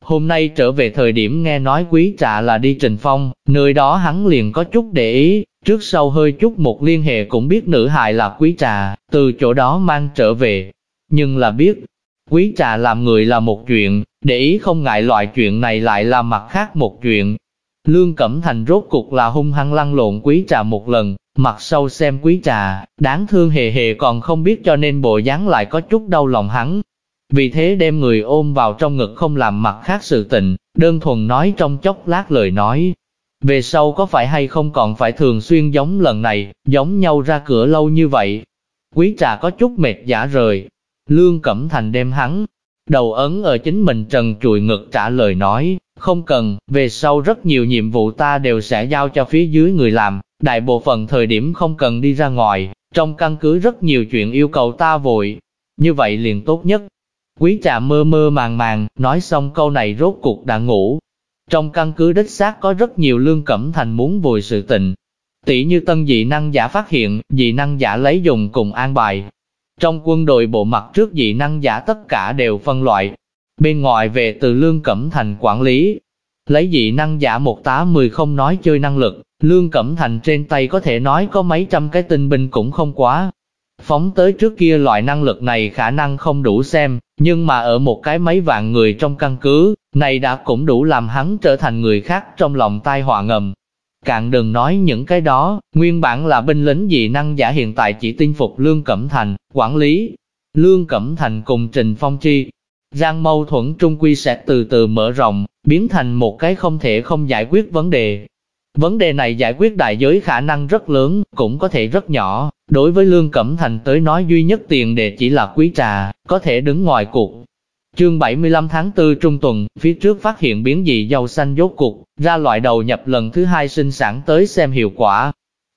Hôm nay trở về thời điểm nghe nói quý trà là đi trình phong, nơi đó hắn liền có chút để ý, trước sau hơi chút một liên hệ cũng biết nữ hài là quý trà, từ chỗ đó mang trở về. Nhưng là biết, quý trà làm người là một chuyện, để ý không ngại loại chuyện này lại là mặt khác một chuyện. Lương Cẩm Thành rốt cục là hung hăng lăn lộn quý trà một lần, mặt sau xem quý trà, đáng thương hề hề còn không biết cho nên bộ dáng lại có chút đau lòng hắn, vì thế đem người ôm vào trong ngực không làm mặt khác sự tình, đơn thuần nói trong chốc lát lời nói. Về sau có phải hay không còn phải thường xuyên giống lần này, giống nhau ra cửa lâu như vậy. Quý trà có chút mệt giả rời. Lương Cẩm Thành đem hắn, đầu ấn ở chính mình trần trùi ngực trả lời nói, không cần, về sau rất nhiều nhiệm vụ ta đều sẽ giao cho phía dưới người làm, đại bộ phận thời điểm không cần đi ra ngoài, trong căn cứ rất nhiều chuyện yêu cầu ta vội, như vậy liền tốt nhất. Quý trà mơ mơ màng màng, nói xong câu này rốt cuộc đã ngủ. Trong căn cứ đích xác có rất nhiều lương cẩm thành muốn vùi sự tình. Tỷ như tân dị năng giả phát hiện, dị năng giả lấy dùng cùng an bài. Trong quân đội bộ mặt trước dị năng giả tất cả đều phân loại. Bên ngoài về từ lương cẩm thành quản lý. Lấy dị năng giả một tá mười không nói chơi năng lực, lương cẩm thành trên tay có thể nói có mấy trăm cái tinh binh cũng không quá. Phóng tới trước kia loại năng lực này khả năng không đủ xem, nhưng mà ở một cái mấy vạn người trong căn cứ, này đã cũng đủ làm hắn trở thành người khác trong lòng tai họa ngầm. càng đừng nói những cái đó, nguyên bản là binh lính dị năng giả hiện tại chỉ tin phục Lương Cẩm Thành, quản lý. Lương Cẩm Thành cùng Trình Phong Chi, Giang mâu thuẫn trung quy sẽ từ từ mở rộng, biến thành một cái không thể không giải quyết vấn đề. Vấn đề này giải quyết đại giới khả năng rất lớn, cũng có thể rất nhỏ. Đối với Lương Cẩm Thành tới nói duy nhất tiền đề chỉ là quý trà, có thể đứng ngoài cuộc. Chương 75 tháng 4 trung tuần, phía trước phát hiện biến dị dầu xanh dốt cục, ra loại đầu nhập lần thứ hai sinh sản tới xem hiệu quả.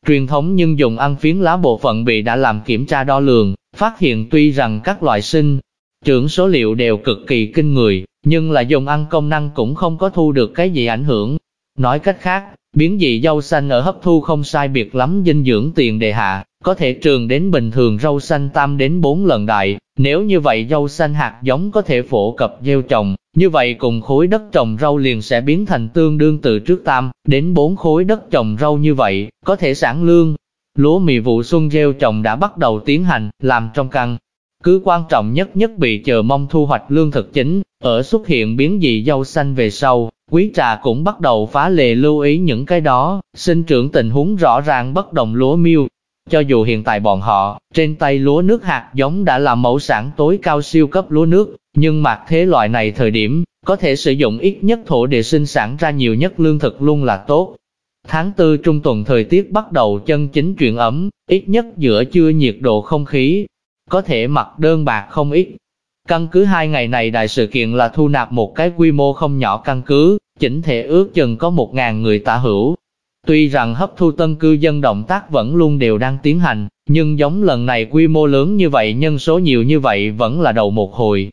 Truyền thống nhưng dùng ăn phiến lá bộ phận bị đã làm kiểm tra đo lường, phát hiện tuy rằng các loại sinh trưởng số liệu đều cực kỳ kinh người, nhưng là dùng ăn công năng cũng không có thu được cái gì ảnh hưởng. Nói cách khác, Biến dị rau xanh ở hấp thu không sai biệt lắm dinh dưỡng tiền đề hạ, có thể trường đến bình thường rau xanh tam đến 4 lần đại. Nếu như vậy rau xanh hạt giống có thể phổ cập gieo trồng, như vậy cùng khối đất trồng rau liền sẽ biến thành tương đương từ trước tam đến 4 khối đất trồng rau như vậy, có thể sản lương. Lúa mì vụ xuân gieo trồng đã bắt đầu tiến hành, làm trong căn. Cứ quan trọng nhất nhất bị chờ mong thu hoạch lương thực chính, ở xuất hiện biến dị rau xanh về sau, Quý trà cũng bắt đầu phá lệ lưu ý những cái đó, sinh trưởng tình huống rõ ràng bất đồng lúa miêu. Cho dù hiện tại bọn họ, trên tay lúa nước hạt giống đã là mẫu sản tối cao siêu cấp lúa nước, nhưng mặt thế loại này thời điểm, có thể sử dụng ít nhất thổ để sinh sản ra nhiều nhất lương thực luôn là tốt. Tháng tư trung tuần thời tiết bắt đầu chân chính chuyển ấm, ít nhất giữa trưa nhiệt độ không khí, có thể mặc đơn bạc không ít, Căn cứ hai ngày này đại sự kiện là thu nạp một cái quy mô không nhỏ căn cứ, chỉnh thể ước chừng có một ngàn người tả hữu. Tuy rằng hấp thu tân cư dân động tác vẫn luôn đều đang tiến hành, nhưng giống lần này quy mô lớn như vậy nhân số nhiều như vậy vẫn là đầu một hồi.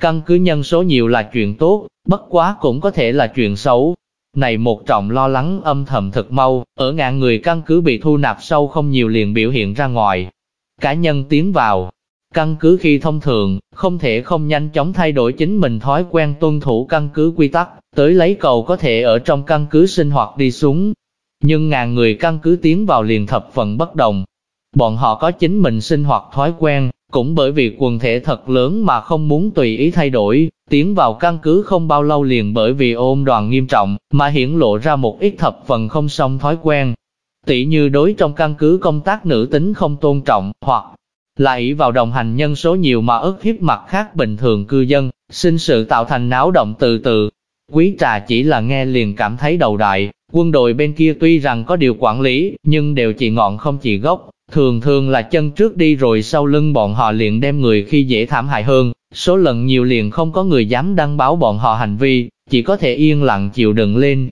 Căn cứ nhân số nhiều là chuyện tốt, bất quá cũng có thể là chuyện xấu. Này một trọng lo lắng âm thầm thật mau, ở ngàn người căn cứ bị thu nạp sâu không nhiều liền biểu hiện ra ngoài. Cá nhân tiến vào, Căn cứ khi thông thường, không thể không nhanh chóng thay đổi chính mình thói quen tuân thủ căn cứ quy tắc, tới lấy cầu có thể ở trong căn cứ sinh hoạt đi xuống. Nhưng ngàn người căn cứ tiến vào liền thập phần bất đồng. Bọn họ có chính mình sinh hoạt thói quen, cũng bởi vì quần thể thật lớn mà không muốn tùy ý thay đổi, tiến vào căn cứ không bao lâu liền bởi vì ôm đoàn nghiêm trọng, mà hiển lộ ra một ít thập phần không xong thói quen. Tỷ như đối trong căn cứ công tác nữ tính không tôn trọng, hoặc là vào đồng hành nhân số nhiều mà ức hiếp mặt khác bình thường cư dân, sinh sự tạo thành náo động từ từ. Quý trà chỉ là nghe liền cảm thấy đầu đại, quân đội bên kia tuy rằng có điều quản lý, nhưng đều chỉ ngọn không chỉ gốc, thường thường là chân trước đi rồi sau lưng bọn họ liền đem người khi dễ thảm hại hơn, số lần nhiều liền không có người dám đăng báo bọn họ hành vi, chỉ có thể yên lặng chịu đựng lên.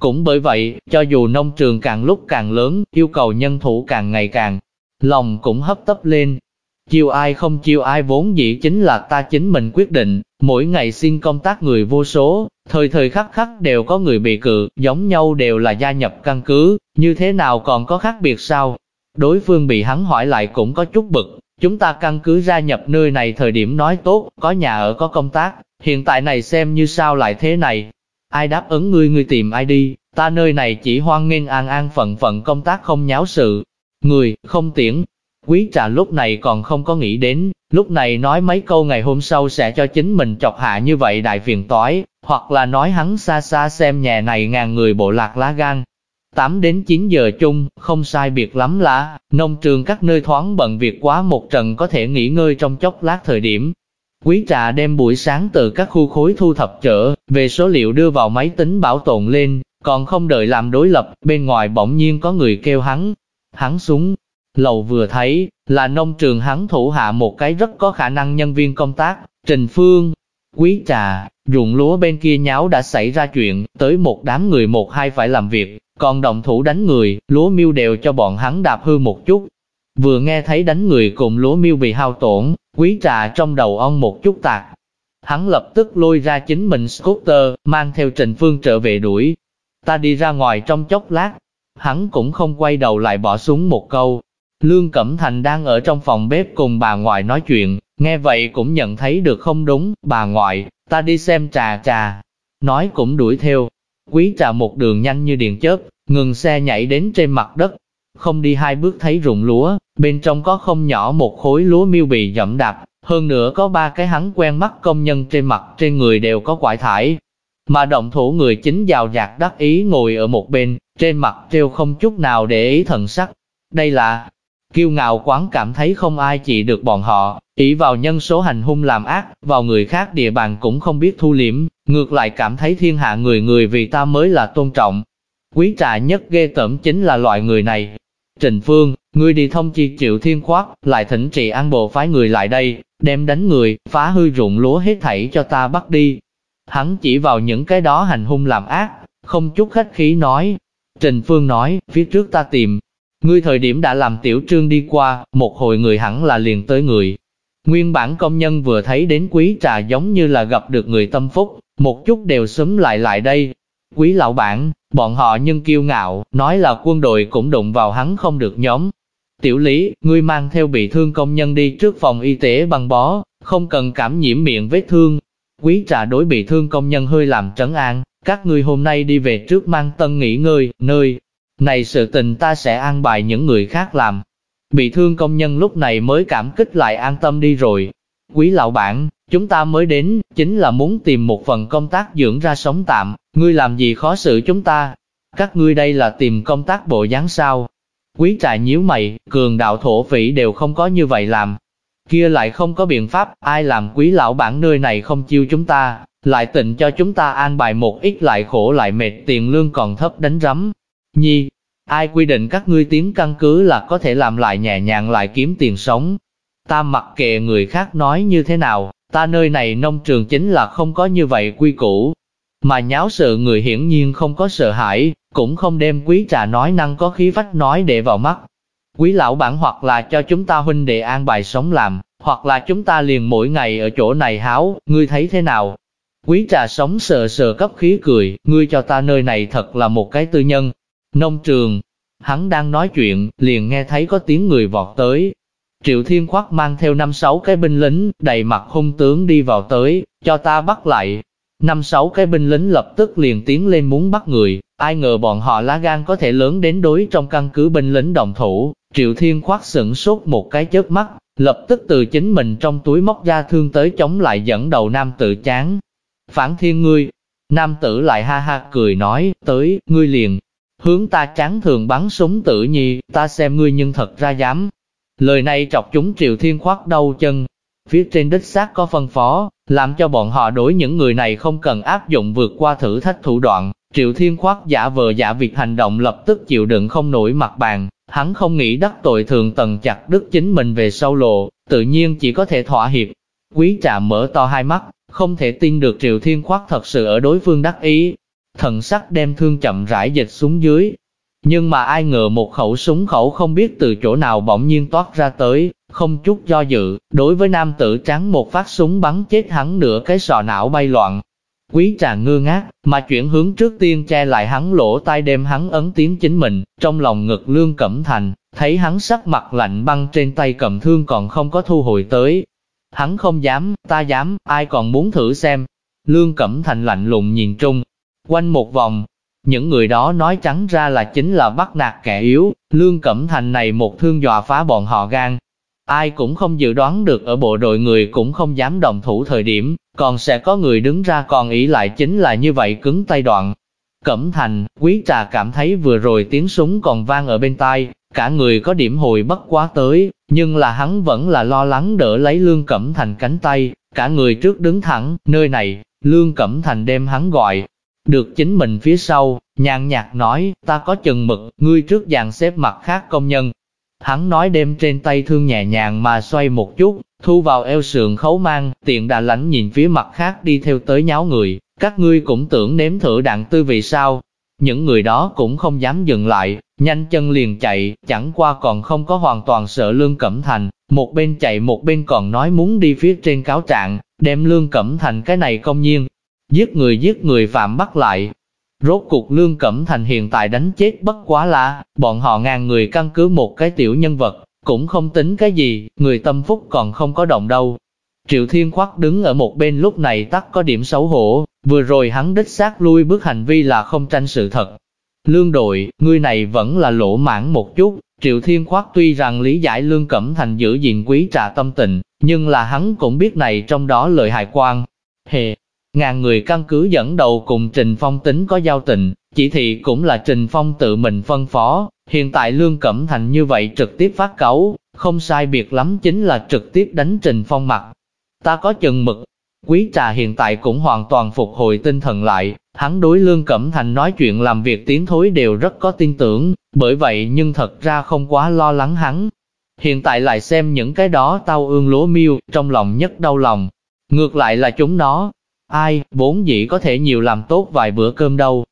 Cũng bởi vậy, cho dù nông trường càng lúc càng lớn, yêu cầu nhân thủ càng ngày càng, lòng cũng hấp tấp lên, Chiêu ai không chiêu ai vốn dĩ chính là ta chính mình quyết định, mỗi ngày xin công tác người vô số, thời thời khắc khắc đều có người bị cự, giống nhau đều là gia nhập căn cứ, như thế nào còn có khác biệt sao? Đối phương bị hắn hỏi lại cũng có chút bực, chúng ta căn cứ gia nhập nơi này thời điểm nói tốt, có nhà ở có công tác, hiện tại này xem như sao lại thế này. Ai đáp ứng ngươi ngươi tìm ai đi, ta nơi này chỉ hoan nghênh an an phận phận công tác không nháo sự. Người, không tiễn. Quý trà lúc này còn không có nghĩ đến, lúc này nói mấy câu ngày hôm sau sẽ cho chính mình chọc hạ như vậy đại phiền toái, hoặc là nói hắn xa xa xem nhà này ngàn người bộ lạc lá gan, 8 đến 9 giờ chung, không sai biệt lắm là, nông trường các nơi thoáng bận việc quá một trận có thể nghỉ ngơi trong chốc lát thời điểm. Quý trà đem buổi sáng từ các khu khối thu thập trở, về số liệu đưa vào máy tính bảo tồn lên, còn không đợi làm đối lập, bên ngoài bỗng nhiên có người kêu hắn. Hắn xuống, lầu vừa thấy, là nông trường hắn thủ hạ một cái rất có khả năng nhân viên công tác, Trình Phương. Quý trà, ruộng lúa bên kia nháo đã xảy ra chuyện, tới một đám người một hai phải làm việc, còn động thủ đánh người, lúa miêu đều cho bọn hắn đạp hư một chút. Vừa nghe thấy đánh người cùng lúa miêu bị hao tổn, quý trà trong đầu ông một chút tạc. Hắn lập tức lôi ra chính mình scooter, mang theo Trình Phương trở về đuổi. Ta đi ra ngoài trong chốc lát. Hắn cũng không quay đầu lại bỏ xuống một câu. Lương Cẩm Thành đang ở trong phòng bếp cùng bà ngoại nói chuyện, nghe vậy cũng nhận thấy được không đúng, bà ngoại, ta đi xem trà trà. Nói cũng đuổi theo, Quý trà một đường nhanh như điện chớp, ngừng xe nhảy đến trên mặt đất. Không đi hai bước thấy ruộng lúa, bên trong có không nhỏ một khối lúa miêu bị dẫm đạp, hơn nữa có ba cái hắn quen mắt công nhân trên mặt trên người đều có quải thải. Mà động thủ người chính giàu dạt đắc ý ngồi ở một bên, trên mặt treo không chút nào để ý thần sắc. Đây là kiêu ngạo quán cảm thấy không ai trị được bọn họ, ỷ vào nhân số hành hung làm ác, vào người khác địa bàn cũng không biết thu liễm, ngược lại cảm thấy thiên hạ người người vì ta mới là tôn trọng. Quý trà nhất ghê tởm chính là loại người này. Trình Phương, ngươi đi thông chi triệu thiên khoát, lại thỉnh trị an bộ phái người lại đây, đem đánh người, phá hư ruộng lúa hết thảy cho ta bắt đi. Hắn chỉ vào những cái đó hành hung làm ác, không chút khách khí nói. Trình Phương nói, phía trước ta tìm, ngươi thời điểm đã làm tiểu trương đi qua, một hồi người hẳn là liền tới người, Nguyên bản công nhân vừa thấy đến quý trà giống như là gặp được người tâm phúc, một chút đều sớm lại lại đây. Quý lão bản, bọn họ nhưng kiêu ngạo, nói là quân đội cũng đụng vào hắn không được nhóm. Tiểu lý, ngươi mang theo bị thương công nhân đi trước phòng y tế băng bó, không cần cảm nhiễm miệng vết thương. Quý trà đối bị thương công nhân hơi làm trấn an, các ngươi hôm nay đi về trước mang tân nghỉ ngơi, nơi này sự tình ta sẽ an bài những người khác làm, Bị thương công nhân lúc này mới cảm kích lại an tâm đi rồi. Quý lão bản, chúng ta mới đến, chính là muốn tìm một phần công tác dưỡng ra sống tạm, ngươi làm gì khó xử chúng ta? Các ngươi đây là tìm công tác bộ dáng sao? Quý trại nhíu mày, cường đạo thổ phỉ đều không có như vậy làm. Kia lại không có biện pháp, ai làm quý lão bản nơi này không chiêu chúng ta, lại tịnh cho chúng ta an bài một ít lại khổ lại mệt tiền lương còn thấp đánh rắm. Nhi, Ai quy định các ngươi tiếng căn cứ là có thể làm lại nhẹ nhàng lại kiếm tiền sống. Ta mặc kệ người khác nói như thế nào, ta nơi này nông trường chính là không có như vậy quy củ. Mà nháo sự người hiển nhiên không có sợ hãi, cũng không đem quý trà nói năng có khí vách nói để vào mắt. Quý lão bản hoặc là cho chúng ta huynh đệ an bài sống làm, hoặc là chúng ta liền mỗi ngày ở chỗ này háo, ngươi thấy thế nào? Quý trà sống sờ sờ cấp khí cười, ngươi cho ta nơi này thật là một cái tư nhân, Nông trường, hắn đang nói chuyện, liền nghe thấy có tiếng người vọt tới. Triệu Thiên Khoác mang theo năm sáu cái binh lính, đầy mặt hung tướng đi vào tới, cho ta bắt lại. Năm sáu cái binh lính lập tức liền tiến lên muốn bắt người, ai ngờ bọn họ lá gan có thể lớn đến đối trong căn cứ binh lính đồng thủ. Triệu Thiên Khoác sửng sốt một cái chớp mắt, lập tức từ chính mình trong túi móc ra thương tới chống lại dẫn đầu nam tự chán. Phản thiên ngươi, nam tử lại ha ha cười nói, tới, ngươi liền, hướng ta chán thường bắn súng tự nhi, ta xem ngươi nhưng thật ra dám. Lời này chọc chúng triều Thiên khoát đau chân. Phía trên đích xác có phân phó, làm cho bọn họ đối những người này không cần áp dụng vượt qua thử thách thủ đoạn. Triệu Thiên khoát giả vờ giả việc hành động lập tức chịu đựng không nổi mặt bàn, hắn không nghĩ đắc tội thường tần chặt đứt chính mình về sâu lộ, tự nhiên chỉ có thể thỏa hiệp. Quý trà mở to hai mắt, không thể tin được Triệu Thiên khoát thật sự ở đối phương đắc ý, thần sắc đem thương chậm rãi dịch xuống dưới. Nhưng mà ai ngờ một khẩu súng khẩu không biết từ chỗ nào bỗng nhiên toát ra tới, không chút do dự, đối với nam tử trắng một phát súng bắn chết hắn nửa cái sọ não bay loạn. Quý trà ngơ ngác, mà chuyển hướng trước tiên che lại hắn lỗ tai đem hắn ấn tiếng chính mình, trong lòng ngực lương cẩm thành, thấy hắn sắc mặt lạnh băng trên tay cầm thương còn không có thu hồi tới. Hắn không dám, ta dám, ai còn muốn thử xem. Lương cẩm thành lạnh lùng nhìn trung, quanh một vòng, những người đó nói trắng ra là chính là bắt nạt kẻ yếu, Lương Cẩm Thành này một thương dọa phá bọn họ gan. Ai cũng không dự đoán được ở bộ đội người cũng không dám đồng thủ thời điểm, còn sẽ có người đứng ra còn ý lại chính là như vậy cứng tay đoạn. Cẩm Thành, quý trà cảm thấy vừa rồi tiếng súng còn vang ở bên tai, cả người có điểm hồi bất quá tới, nhưng là hắn vẫn là lo lắng đỡ lấy Lương Cẩm Thành cánh tay, cả người trước đứng thẳng, nơi này, Lương Cẩm Thành đem hắn gọi, được chính mình phía sau, nhàn nhạt nói, ta có chừng mực, ngươi trước dàn xếp mặt khác công nhân. Hắn nói đem trên tay thương nhẹ nhàng mà xoay một chút, thu vào eo sườn khấu mang, tiện đà lãnh nhìn phía mặt khác đi theo tới nháo người, các ngươi cũng tưởng nếm thử đạn tư vị sao. Những người đó cũng không dám dừng lại, nhanh chân liền chạy, chẳng qua còn không có hoàn toàn sợ Lương Cẩm Thành, một bên chạy một bên còn nói muốn đi phía trên cáo trạng, đem Lương Cẩm Thành cái này công nhiên, giết người giết người phạm bắt lại. Rốt cuộc Lương Cẩm Thành hiện tại đánh chết bất quá là, bọn họ ngàn người căn cứ một cái tiểu nhân vật, cũng không tính cái gì, người tâm phúc còn không có động đâu. Triệu Thiên Khoác đứng ở một bên lúc này tắc có điểm xấu hổ, vừa rồi hắn đích xác lui bước hành vi là không tranh sự thật. Lương đội, người này vẫn là lỗ mãn một chút, Triệu Thiên Khoác tuy rằng lý giải Lương Cẩm Thành giữ gìn quý trà tâm tình, nhưng là hắn cũng biết này trong đó lợi hại quan. Hề, Ngàn người căn cứ dẫn đầu cùng Trình Phong tính có giao tình, chỉ thị cũng là Trình Phong tự mình phân phó, hiện tại Lương Cẩm Thành như vậy trực tiếp phát cấu, không sai biệt lắm chính là trực tiếp đánh Trình Phong mặt. Ta có chừng mực, quý trà hiện tại cũng hoàn toàn phục hồi tinh thần lại, hắn đối Lương Cẩm Thành nói chuyện làm việc tiến thối đều rất có tin tưởng, bởi vậy nhưng thật ra không quá lo lắng hắn. Hiện tại lại xem những cái đó tao ương lúa miêu, trong lòng nhất đau lòng. Ngược lại là chúng nó, Ai, vốn dĩ có thể nhiều làm tốt vài bữa cơm đâu.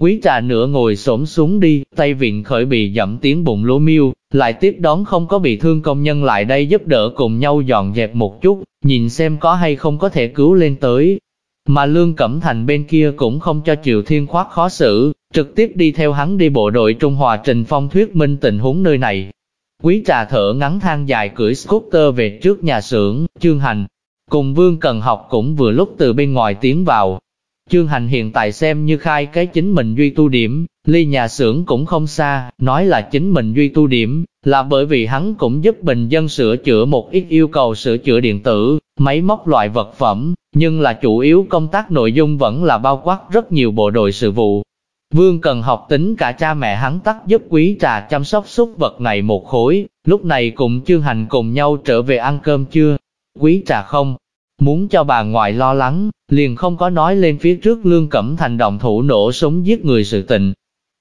Quý trà nửa ngồi xổm xuống đi, tay vịn khởi bị dẫm tiếng bụng lúa miêu, lại tiếp đón không có bị thương công nhân lại đây giúp đỡ cùng nhau dọn dẹp một chút, nhìn xem có hay không có thể cứu lên tới. Mà Lương Cẩm Thành bên kia cũng không cho Triệu Thiên Khoát khó xử, trực tiếp đi theo hắn đi bộ đội Trung Hòa Trình Phong thuyết minh tình huống nơi này. Quý trà thở ngắn than dài cưỡi scooter về trước nhà xưởng, chương hành, Cùng Vương Cần học cũng vừa lúc từ bên ngoài tiến vào. trương Hành hiện tại xem như khai cái chính mình duy tu điểm, ly nhà xưởng cũng không xa, nói là chính mình duy tu điểm, là bởi vì hắn cũng giúp bình dân sửa chữa một ít yêu cầu sửa chữa điện tử, máy móc loại vật phẩm, nhưng là chủ yếu công tác nội dung vẫn là bao quát rất nhiều bộ đội sự vụ. Vương cần học tính cả cha mẹ hắn tắt giúp quý trà chăm sóc súc vật này một khối, lúc này cùng chương hành cùng nhau trở về ăn cơm trưa, Quý trà không, muốn cho bà ngoại lo lắng, liền không có nói lên phía trước Lương Cẩm Thành động thủ nổ súng giết người sự tình.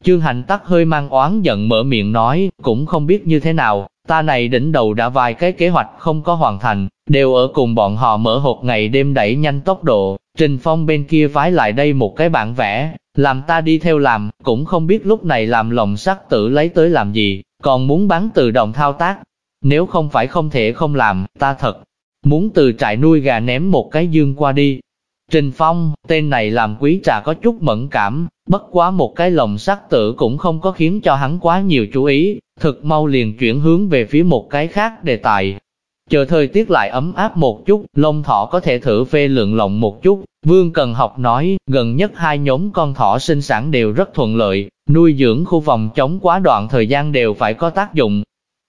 trương hành tắc hơi mang oán giận mở miệng nói, cũng không biết như thế nào, ta này đỉnh đầu đã vài cái kế hoạch không có hoàn thành, đều ở cùng bọn họ mở hộp ngày đêm đẩy nhanh tốc độ, Trình Phong bên kia phái lại đây một cái bản vẽ, làm ta đi theo làm, cũng không biết lúc này làm lòng sắt tử lấy tới làm gì, còn muốn bắn tự động thao tác. Nếu không phải không thể không làm, ta thật muốn từ trại nuôi gà ném một cái dương qua đi. Trình Phong, tên này làm quý trà có chút mẫn cảm, bất quá một cái lồng sắt tử cũng không có khiến cho hắn quá nhiều chú ý, thực mau liền chuyển hướng về phía một cái khác đề tài. Chờ thời tiết lại ấm áp một chút, lông thỏ có thể thử phê lượng lộng một chút, Vương Cần Học nói, gần nhất hai nhóm con thỏ sinh sản đều rất thuận lợi, nuôi dưỡng khu vòng chống quá đoạn thời gian đều phải có tác dụng.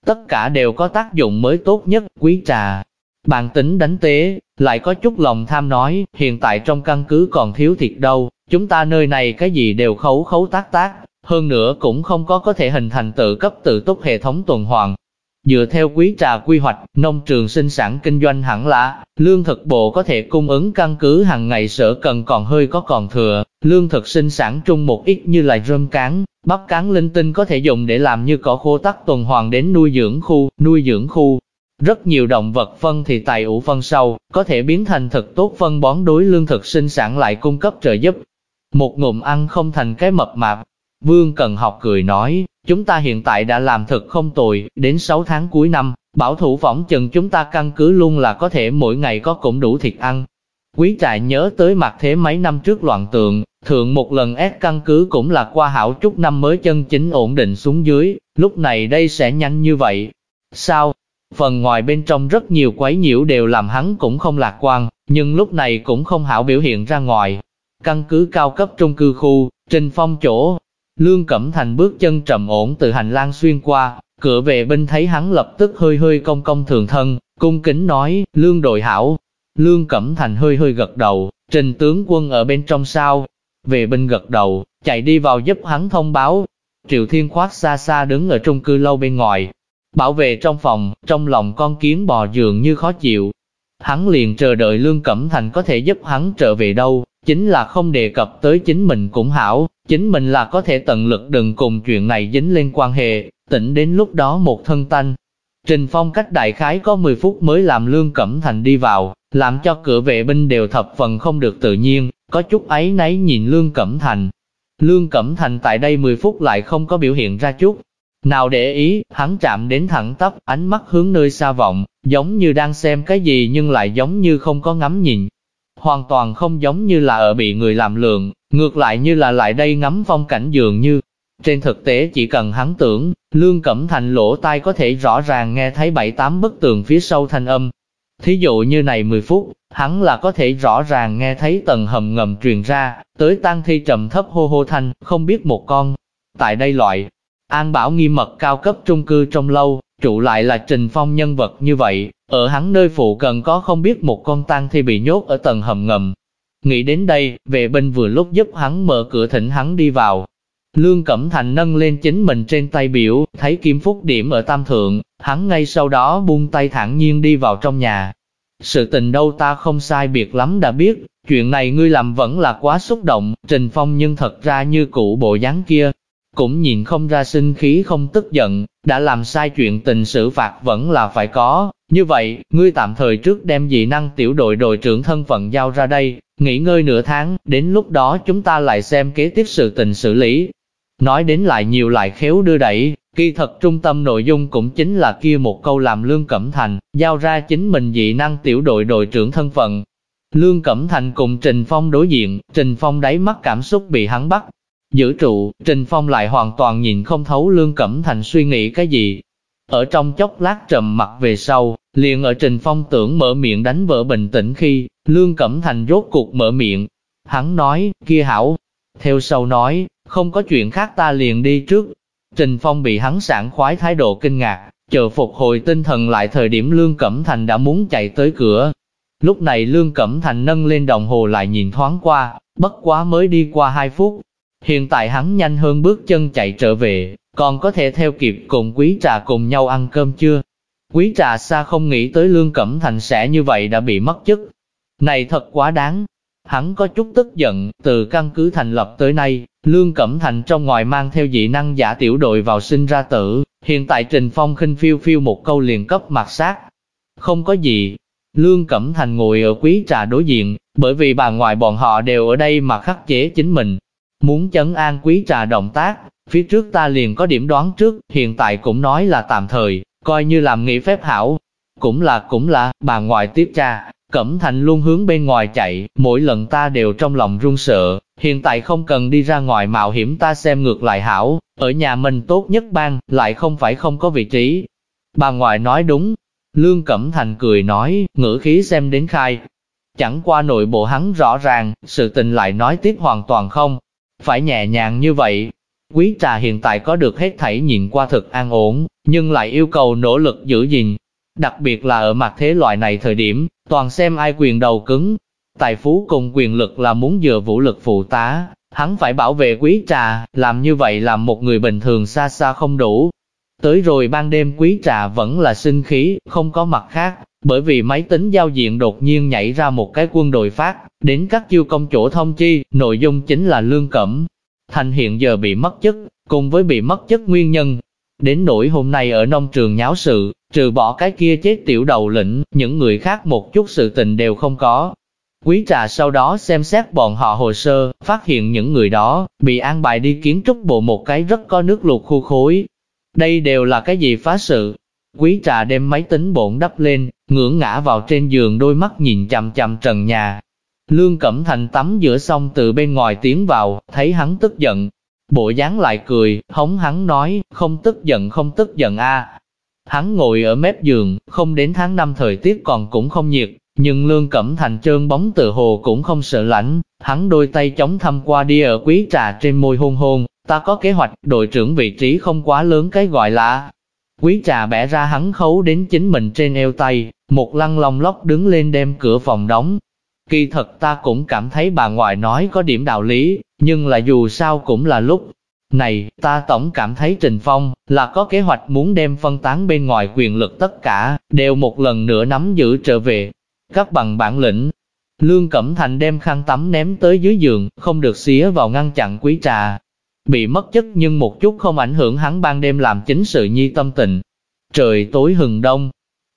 Tất cả đều có tác dụng mới tốt nhất, quý trà, bạn tính đánh tế, lại có chút lòng tham nói, hiện tại trong căn cứ còn thiếu thịt đâu, chúng ta nơi này cái gì đều khấu khấu tác tác, hơn nữa cũng không có có thể hình thành tự cấp tự túc hệ thống tuần hoàn. Dựa theo quý trà quy hoạch, nông trường sinh sản kinh doanh hẳn là, lương thực bộ có thể cung ứng căn cứ hàng ngày sở cần còn hơi có còn thừa, lương thực sinh sản trung một ít như là rơm cán, bắp cán linh tinh có thể dùng để làm như cỏ khô tắc tuần hoàn đến nuôi dưỡng khu, nuôi dưỡng khu, rất nhiều động vật phân thì tài ủ phân sâu, có thể biến thành thực tốt phân bón đối lương thực sinh sản lại cung cấp trợ giúp. Một ngụm ăn không thành cái mập mạp. Vương Cần học cười nói, chúng ta hiện tại đã làm thực không tồi, đến 6 tháng cuối năm, bảo thủ phỏng chừng chúng ta căn cứ luôn là có thể mỗi ngày có cũng đủ thịt ăn. Quý trại nhớ tới mặt thế mấy năm trước loạn tượng, thượng một lần ép căn cứ cũng là qua hảo chút năm mới chân chính ổn định xuống dưới, lúc này đây sẽ nhanh như vậy. Sao? Phần ngoài bên trong rất nhiều quấy nhiễu đều làm hắn cũng không lạc quan, nhưng lúc này cũng không hảo biểu hiện ra ngoài. Căn cứ cao cấp trung cư khu, Trình Phong chỗ, Lương Cẩm Thành bước chân trầm ổn từ hành lang xuyên qua, cửa vệ binh thấy hắn lập tức hơi hơi công công thường thân, cung kính nói, Lương đội hảo. Lương Cẩm Thành hơi hơi gật đầu, Trình tướng quân ở bên trong sao. Vệ binh gật đầu, chạy đi vào giúp hắn thông báo. Triệu Thiên khoát xa xa đứng ở trung cư lâu bên ngoài, bảo vệ trong phòng, trong lòng con kiến bò dường như khó chịu. Hắn liền chờ đợi Lương Cẩm Thành có thể giúp hắn trở về đâu, chính là không đề cập tới chính mình cũng hảo, chính mình là có thể tận lực đừng cùng chuyện này dính lên quan hệ, tỉnh đến lúc đó một thân tanh. Trình Phong cách đại khái có 10 phút mới làm Lương Cẩm Thành đi vào, làm cho cửa vệ binh đều thập phần không được tự nhiên, có chút ấy nấy nhìn Lương Cẩm Thành. Lương Cẩm Thành tại đây 10 phút lại không có biểu hiện ra chút. Nào để ý, hắn chạm đến thẳng tắp, ánh mắt hướng nơi xa vọng, giống như đang xem cái gì nhưng lại giống như không có ngắm nhìn, hoàn toàn không giống như là ở bị người làm lượng, ngược lại như là lại đây ngắm phong cảnh dường như. Trên thực tế chỉ cần hắn tưởng, Lương Cẩm Thành lỗ tai có thể rõ ràng nghe thấy bảy tám bức tường phía sau thanh âm. Thí dụ như này 10 phút, hắn là có thể rõ ràng nghe thấy tầng hầm ngầm truyền ra, tới tăng thi trầm thấp hô hô thanh, không biết một con. Tại đây loại, an bảo nghi mật cao cấp trung cư trong lâu, trụ lại là Trình Phong nhân vật như vậy, ở hắn nơi phụ cần có không biết một con tang thi bị nhốt ở tầng hầm ngầm. Nghĩ đến đây, vệ binh vừa lúc giúp hắn mở cửa thỉnh hắn đi vào. Lương Cẩm Thành nâng lên chính mình trên tay biểu, thấy kim phúc điểm ở tam thượng, hắn ngay sau đó buông tay thẳng nhiên đi vào trong nhà. Sự tình đâu ta không sai biệt lắm đã biết, chuyện này ngươi làm vẫn là quá xúc động, Trình Phong nhưng thật ra như cũ bộ dáng kia, cũng nhìn không ra sinh khí không tức giận, đã làm sai chuyện tình xử phạt vẫn là phải có. Như vậy, ngươi tạm thời trước đem dị năng tiểu đội đội trưởng thân phận giao ra đây, nghỉ ngơi nửa tháng, đến lúc đó chúng ta lại xem kế tiếp sự tình xử lý. Nói đến lại nhiều lại khéo đưa đẩy, kỳ thật trung tâm nội dung cũng chính là kia một câu làm Lương Cẩm Thành, giao ra chính mình dị năng tiểu đội đội trưởng thân phận. Lương Cẩm Thành cùng Trình Phong đối diện, Trình Phong đáy mắt cảm xúc bị hắn bắt, Giữ trụ, Trình Phong lại hoàn toàn nhìn không thấu Lương Cẩm Thành suy nghĩ cái gì. Ở trong chốc lát trầm mặt về sau, liền ở Trình Phong tưởng mở miệng đánh vỡ bình tĩnh khi, Lương Cẩm Thành rốt cuộc mở miệng. Hắn nói, kia hảo. Theo sau nói, không có chuyện khác ta liền đi trước. Trình Phong bị hắn sảng khoái thái độ kinh ngạc, chờ phục hồi tinh thần lại thời điểm Lương Cẩm Thành đã muốn chạy tới cửa. Lúc này Lương Cẩm Thành nâng lên đồng hồ lại nhìn thoáng qua, bất quá mới đi qua 2 phút, Hiện tại hắn nhanh hơn bước chân chạy trở về, còn có thể theo kịp cùng quý trà cùng nhau ăn cơm chưa? Quý trà xa không nghĩ tới Lương Cẩm Thành sẽ như vậy đã bị mất chức. Này thật quá đáng. Hắn có chút tức giận, từ căn cứ thành lập tới nay, Lương Cẩm Thành trong ngoài mang theo dị năng giả tiểu đội vào sinh ra tử, hiện tại Trình Phong khinh phiêu phiêu một câu liền cấp mặt sát. Không có gì. Lương Cẩm Thành ngồi ở quý trà đối diện, bởi vì bà ngoại bọn họ đều ở đây mà khắc chế chính mình, Muốn chấn an quý trà động tác, phía trước ta liền có điểm đoán trước, hiện tại cũng nói là tạm thời, coi như làm nghỉ phép hảo. Cũng là cũng là, bà ngoại tiếp cha, Cẩm Thành luôn hướng bên ngoài chạy, mỗi lần ta đều trong lòng run sợ, hiện tại không cần đi ra ngoài mạo hiểm ta xem ngược lại hảo, ở nhà mình tốt nhất ban, lại không phải không có vị trí. Bà ngoại nói đúng, Lương Cẩm Thành cười nói, ngữ khí xem đến khai. Chẳng qua nội bộ hắn rõ ràng, sự tình lại nói tiếp hoàn toàn không, phải nhẹ nhàng như vậy. Quý trà hiện tại có được hết thảy nhìn qua thực an ổn, nhưng lại yêu cầu nỗ lực giữ gìn. Đặc biệt là ở mặt thế loại này thời điểm, toàn xem ai quyền đầu cứng. Tài phú cùng quyền lực là muốn dựa vũ lực phụ tá, hắn phải bảo vệ quý trà, làm như vậy làm một người bình thường xa xa không đủ. Tới rồi ban đêm quý trà vẫn là sinh khí, không có mặt khác, bởi vì máy tính giao diện đột nhiên nhảy ra một cái quân đội phát, đến các chiêu công chỗ thông chi, nội dung chính là lương cẩm. Thành hiện giờ bị mất chất, cùng với bị mất chất nguyên nhân. Đến nỗi hôm nay ở nông trường nháo sự, trừ bỏ cái kia chết tiểu đầu lĩnh, những người khác một chút sự tình đều không có. Quý trà sau đó xem xét bọn họ hồ sơ, phát hiện những người đó, bị an bài đi kiến trúc bộ một cái rất có nước luộc khu khối. Đây đều là cái gì phá sự, Quý trà đem máy tính bổn đắp lên, ngưỡng ngã vào trên giường đôi mắt nhìn chằm chằm trần nhà. Lương Cẩm Thành tắm giữa xong từ bên ngoài tiến vào, thấy hắn tức giận. Bộ dáng lại cười, hống hắn nói, không tức giận không tức giận a. Hắn ngồi ở mép giường, không đến tháng năm thời tiết còn cũng không nhiệt, nhưng Lương Cẩm Thành trơn bóng từ hồ cũng không sợ lạnh, hắn đôi tay chống thăm qua đi ở quý trà trên môi hôn hôn, ta có kế hoạch, đội trưởng vị trí không quá lớn cái gọi là. Quý trà bẻ ra hắn khấu đến chính mình trên eo tay, một lăng long lóc đứng lên đem cửa phòng đóng. Kỳ thật ta cũng cảm thấy bà ngoại nói có điểm đạo lý, nhưng là dù sao cũng là lúc. Này, ta tổng cảm thấy Trình Phong là có kế hoạch muốn đem phân tán bên ngoài quyền lực tất cả, đều một lần nữa nắm giữ trở về. Các bằng bản lĩnh, Lương Cẩm Thành đem khăn tắm ném tới dưới giường, không được xía vào ngăn chặn quý trà. Bị mất chất nhưng một chút không ảnh hưởng hắn ban đêm làm chính sự nhi tâm tình. Trời tối hừng đông,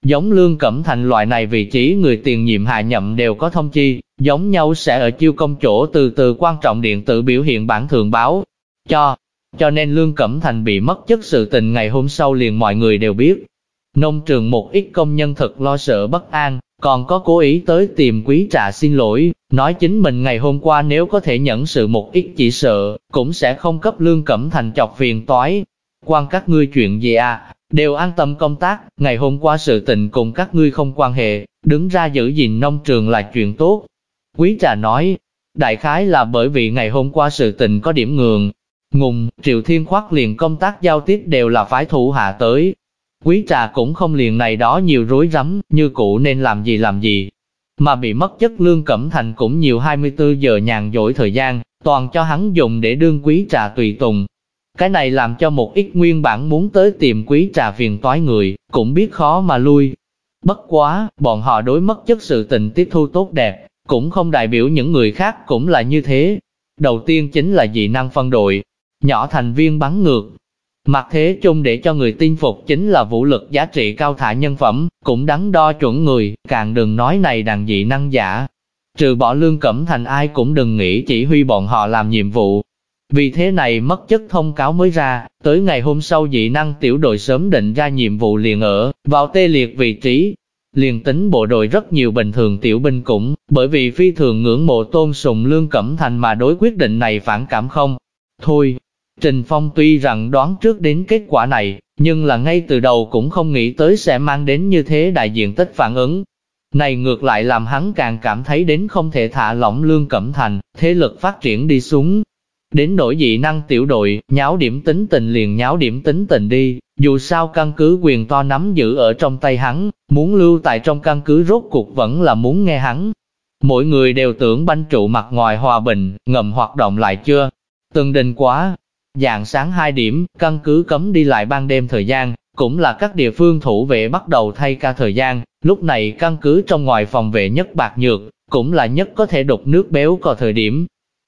giống Lương Cẩm Thành loại này vị trí người tiền nhiệm hạ nhậm đều có thông chi, giống nhau sẽ ở chiêu công chỗ từ từ quan trọng điện tử biểu hiện bản thường báo. Cho, cho nên Lương Cẩm Thành bị mất chất sự tình ngày hôm sau liền mọi người đều biết. Nông trường một ít công nhân thật lo sợ bất an, còn có cố ý tới tìm quý trà xin lỗi, nói chính mình ngày hôm qua nếu có thể nhận sự một ít chỉ sợ, cũng sẽ không cấp lương cẩm thành chọc phiền toái. Quan các ngươi chuyện gì à, đều an tâm công tác, ngày hôm qua sự tình cùng các ngươi không quan hệ, đứng ra giữ gìn nông trường là chuyện tốt. Quý trà nói, đại khái là bởi vì ngày hôm qua sự tình có điểm ngường, ngùng, Triệu Thiên Khoác liền công tác giao tiếp đều là phái thủ hạ tới, Quý trà cũng không liền này đó nhiều rối rắm, như cũ nên làm gì làm gì. Mà bị mất chất lương cẩm thành cũng nhiều 24 giờ nhàn dỗi thời gian, toàn cho hắn dùng để đương quý trà tùy tùng. Cái này làm cho một ít nguyên bản muốn tới tìm quý trà phiền toái người, cũng biết khó mà lui. Bất quá, bọn họ đối mất chất sự tình tiếp thu tốt đẹp, cũng không đại biểu những người khác cũng là như thế. Đầu tiên chính là dị năng phân đội, nhỏ thành viên bắn ngược, Mặt thế chung để cho người tin phục chính là vũ lực giá trị cao thả nhân phẩm, cũng đắn đo chuẩn người, càng đừng nói này đàn dị năng giả. Trừ bỏ lương cẩm thành ai cũng đừng nghĩ chỉ huy bọn họ làm nhiệm vụ. Vì thế này mất chất thông cáo mới ra, tới ngày hôm sau dị năng tiểu đội sớm định ra nhiệm vụ liền ở, vào tê liệt vị trí. Liền tính bộ đội rất nhiều bình thường tiểu binh cũng, bởi vì phi thường ngưỡng mộ tôn sùng lương cẩm thành mà đối quyết định này phản cảm không. Thôi, Trình Phong tuy rằng đoán trước đến kết quả này, nhưng là ngay từ đầu cũng không nghĩ tới sẽ mang đến như thế đại diện tích phản ứng. Này ngược lại làm hắn càng cảm thấy đến không thể thả lỏng lương cẩm thành, thế lực phát triển đi xuống. Đến nỗi dị năng tiểu đội, nháo điểm tính tình liền nháo điểm tính tình đi, dù sao căn cứ quyền to nắm giữ ở trong tay hắn, muốn lưu tại trong căn cứ rốt cuộc vẫn là muốn nghe hắn. Mỗi người đều tưởng banh trụ mặt ngoài hòa bình, ngầm hoạt động lại chưa? Từng đình quá, Dạng sáng 2 điểm, căn cứ cấm đi lại ban đêm thời gian, cũng là các địa phương thủ vệ bắt đầu thay ca thời gian, lúc này căn cứ trong ngoài phòng vệ nhất bạc nhược, cũng là nhất có thể đục nước béo có thời điểm.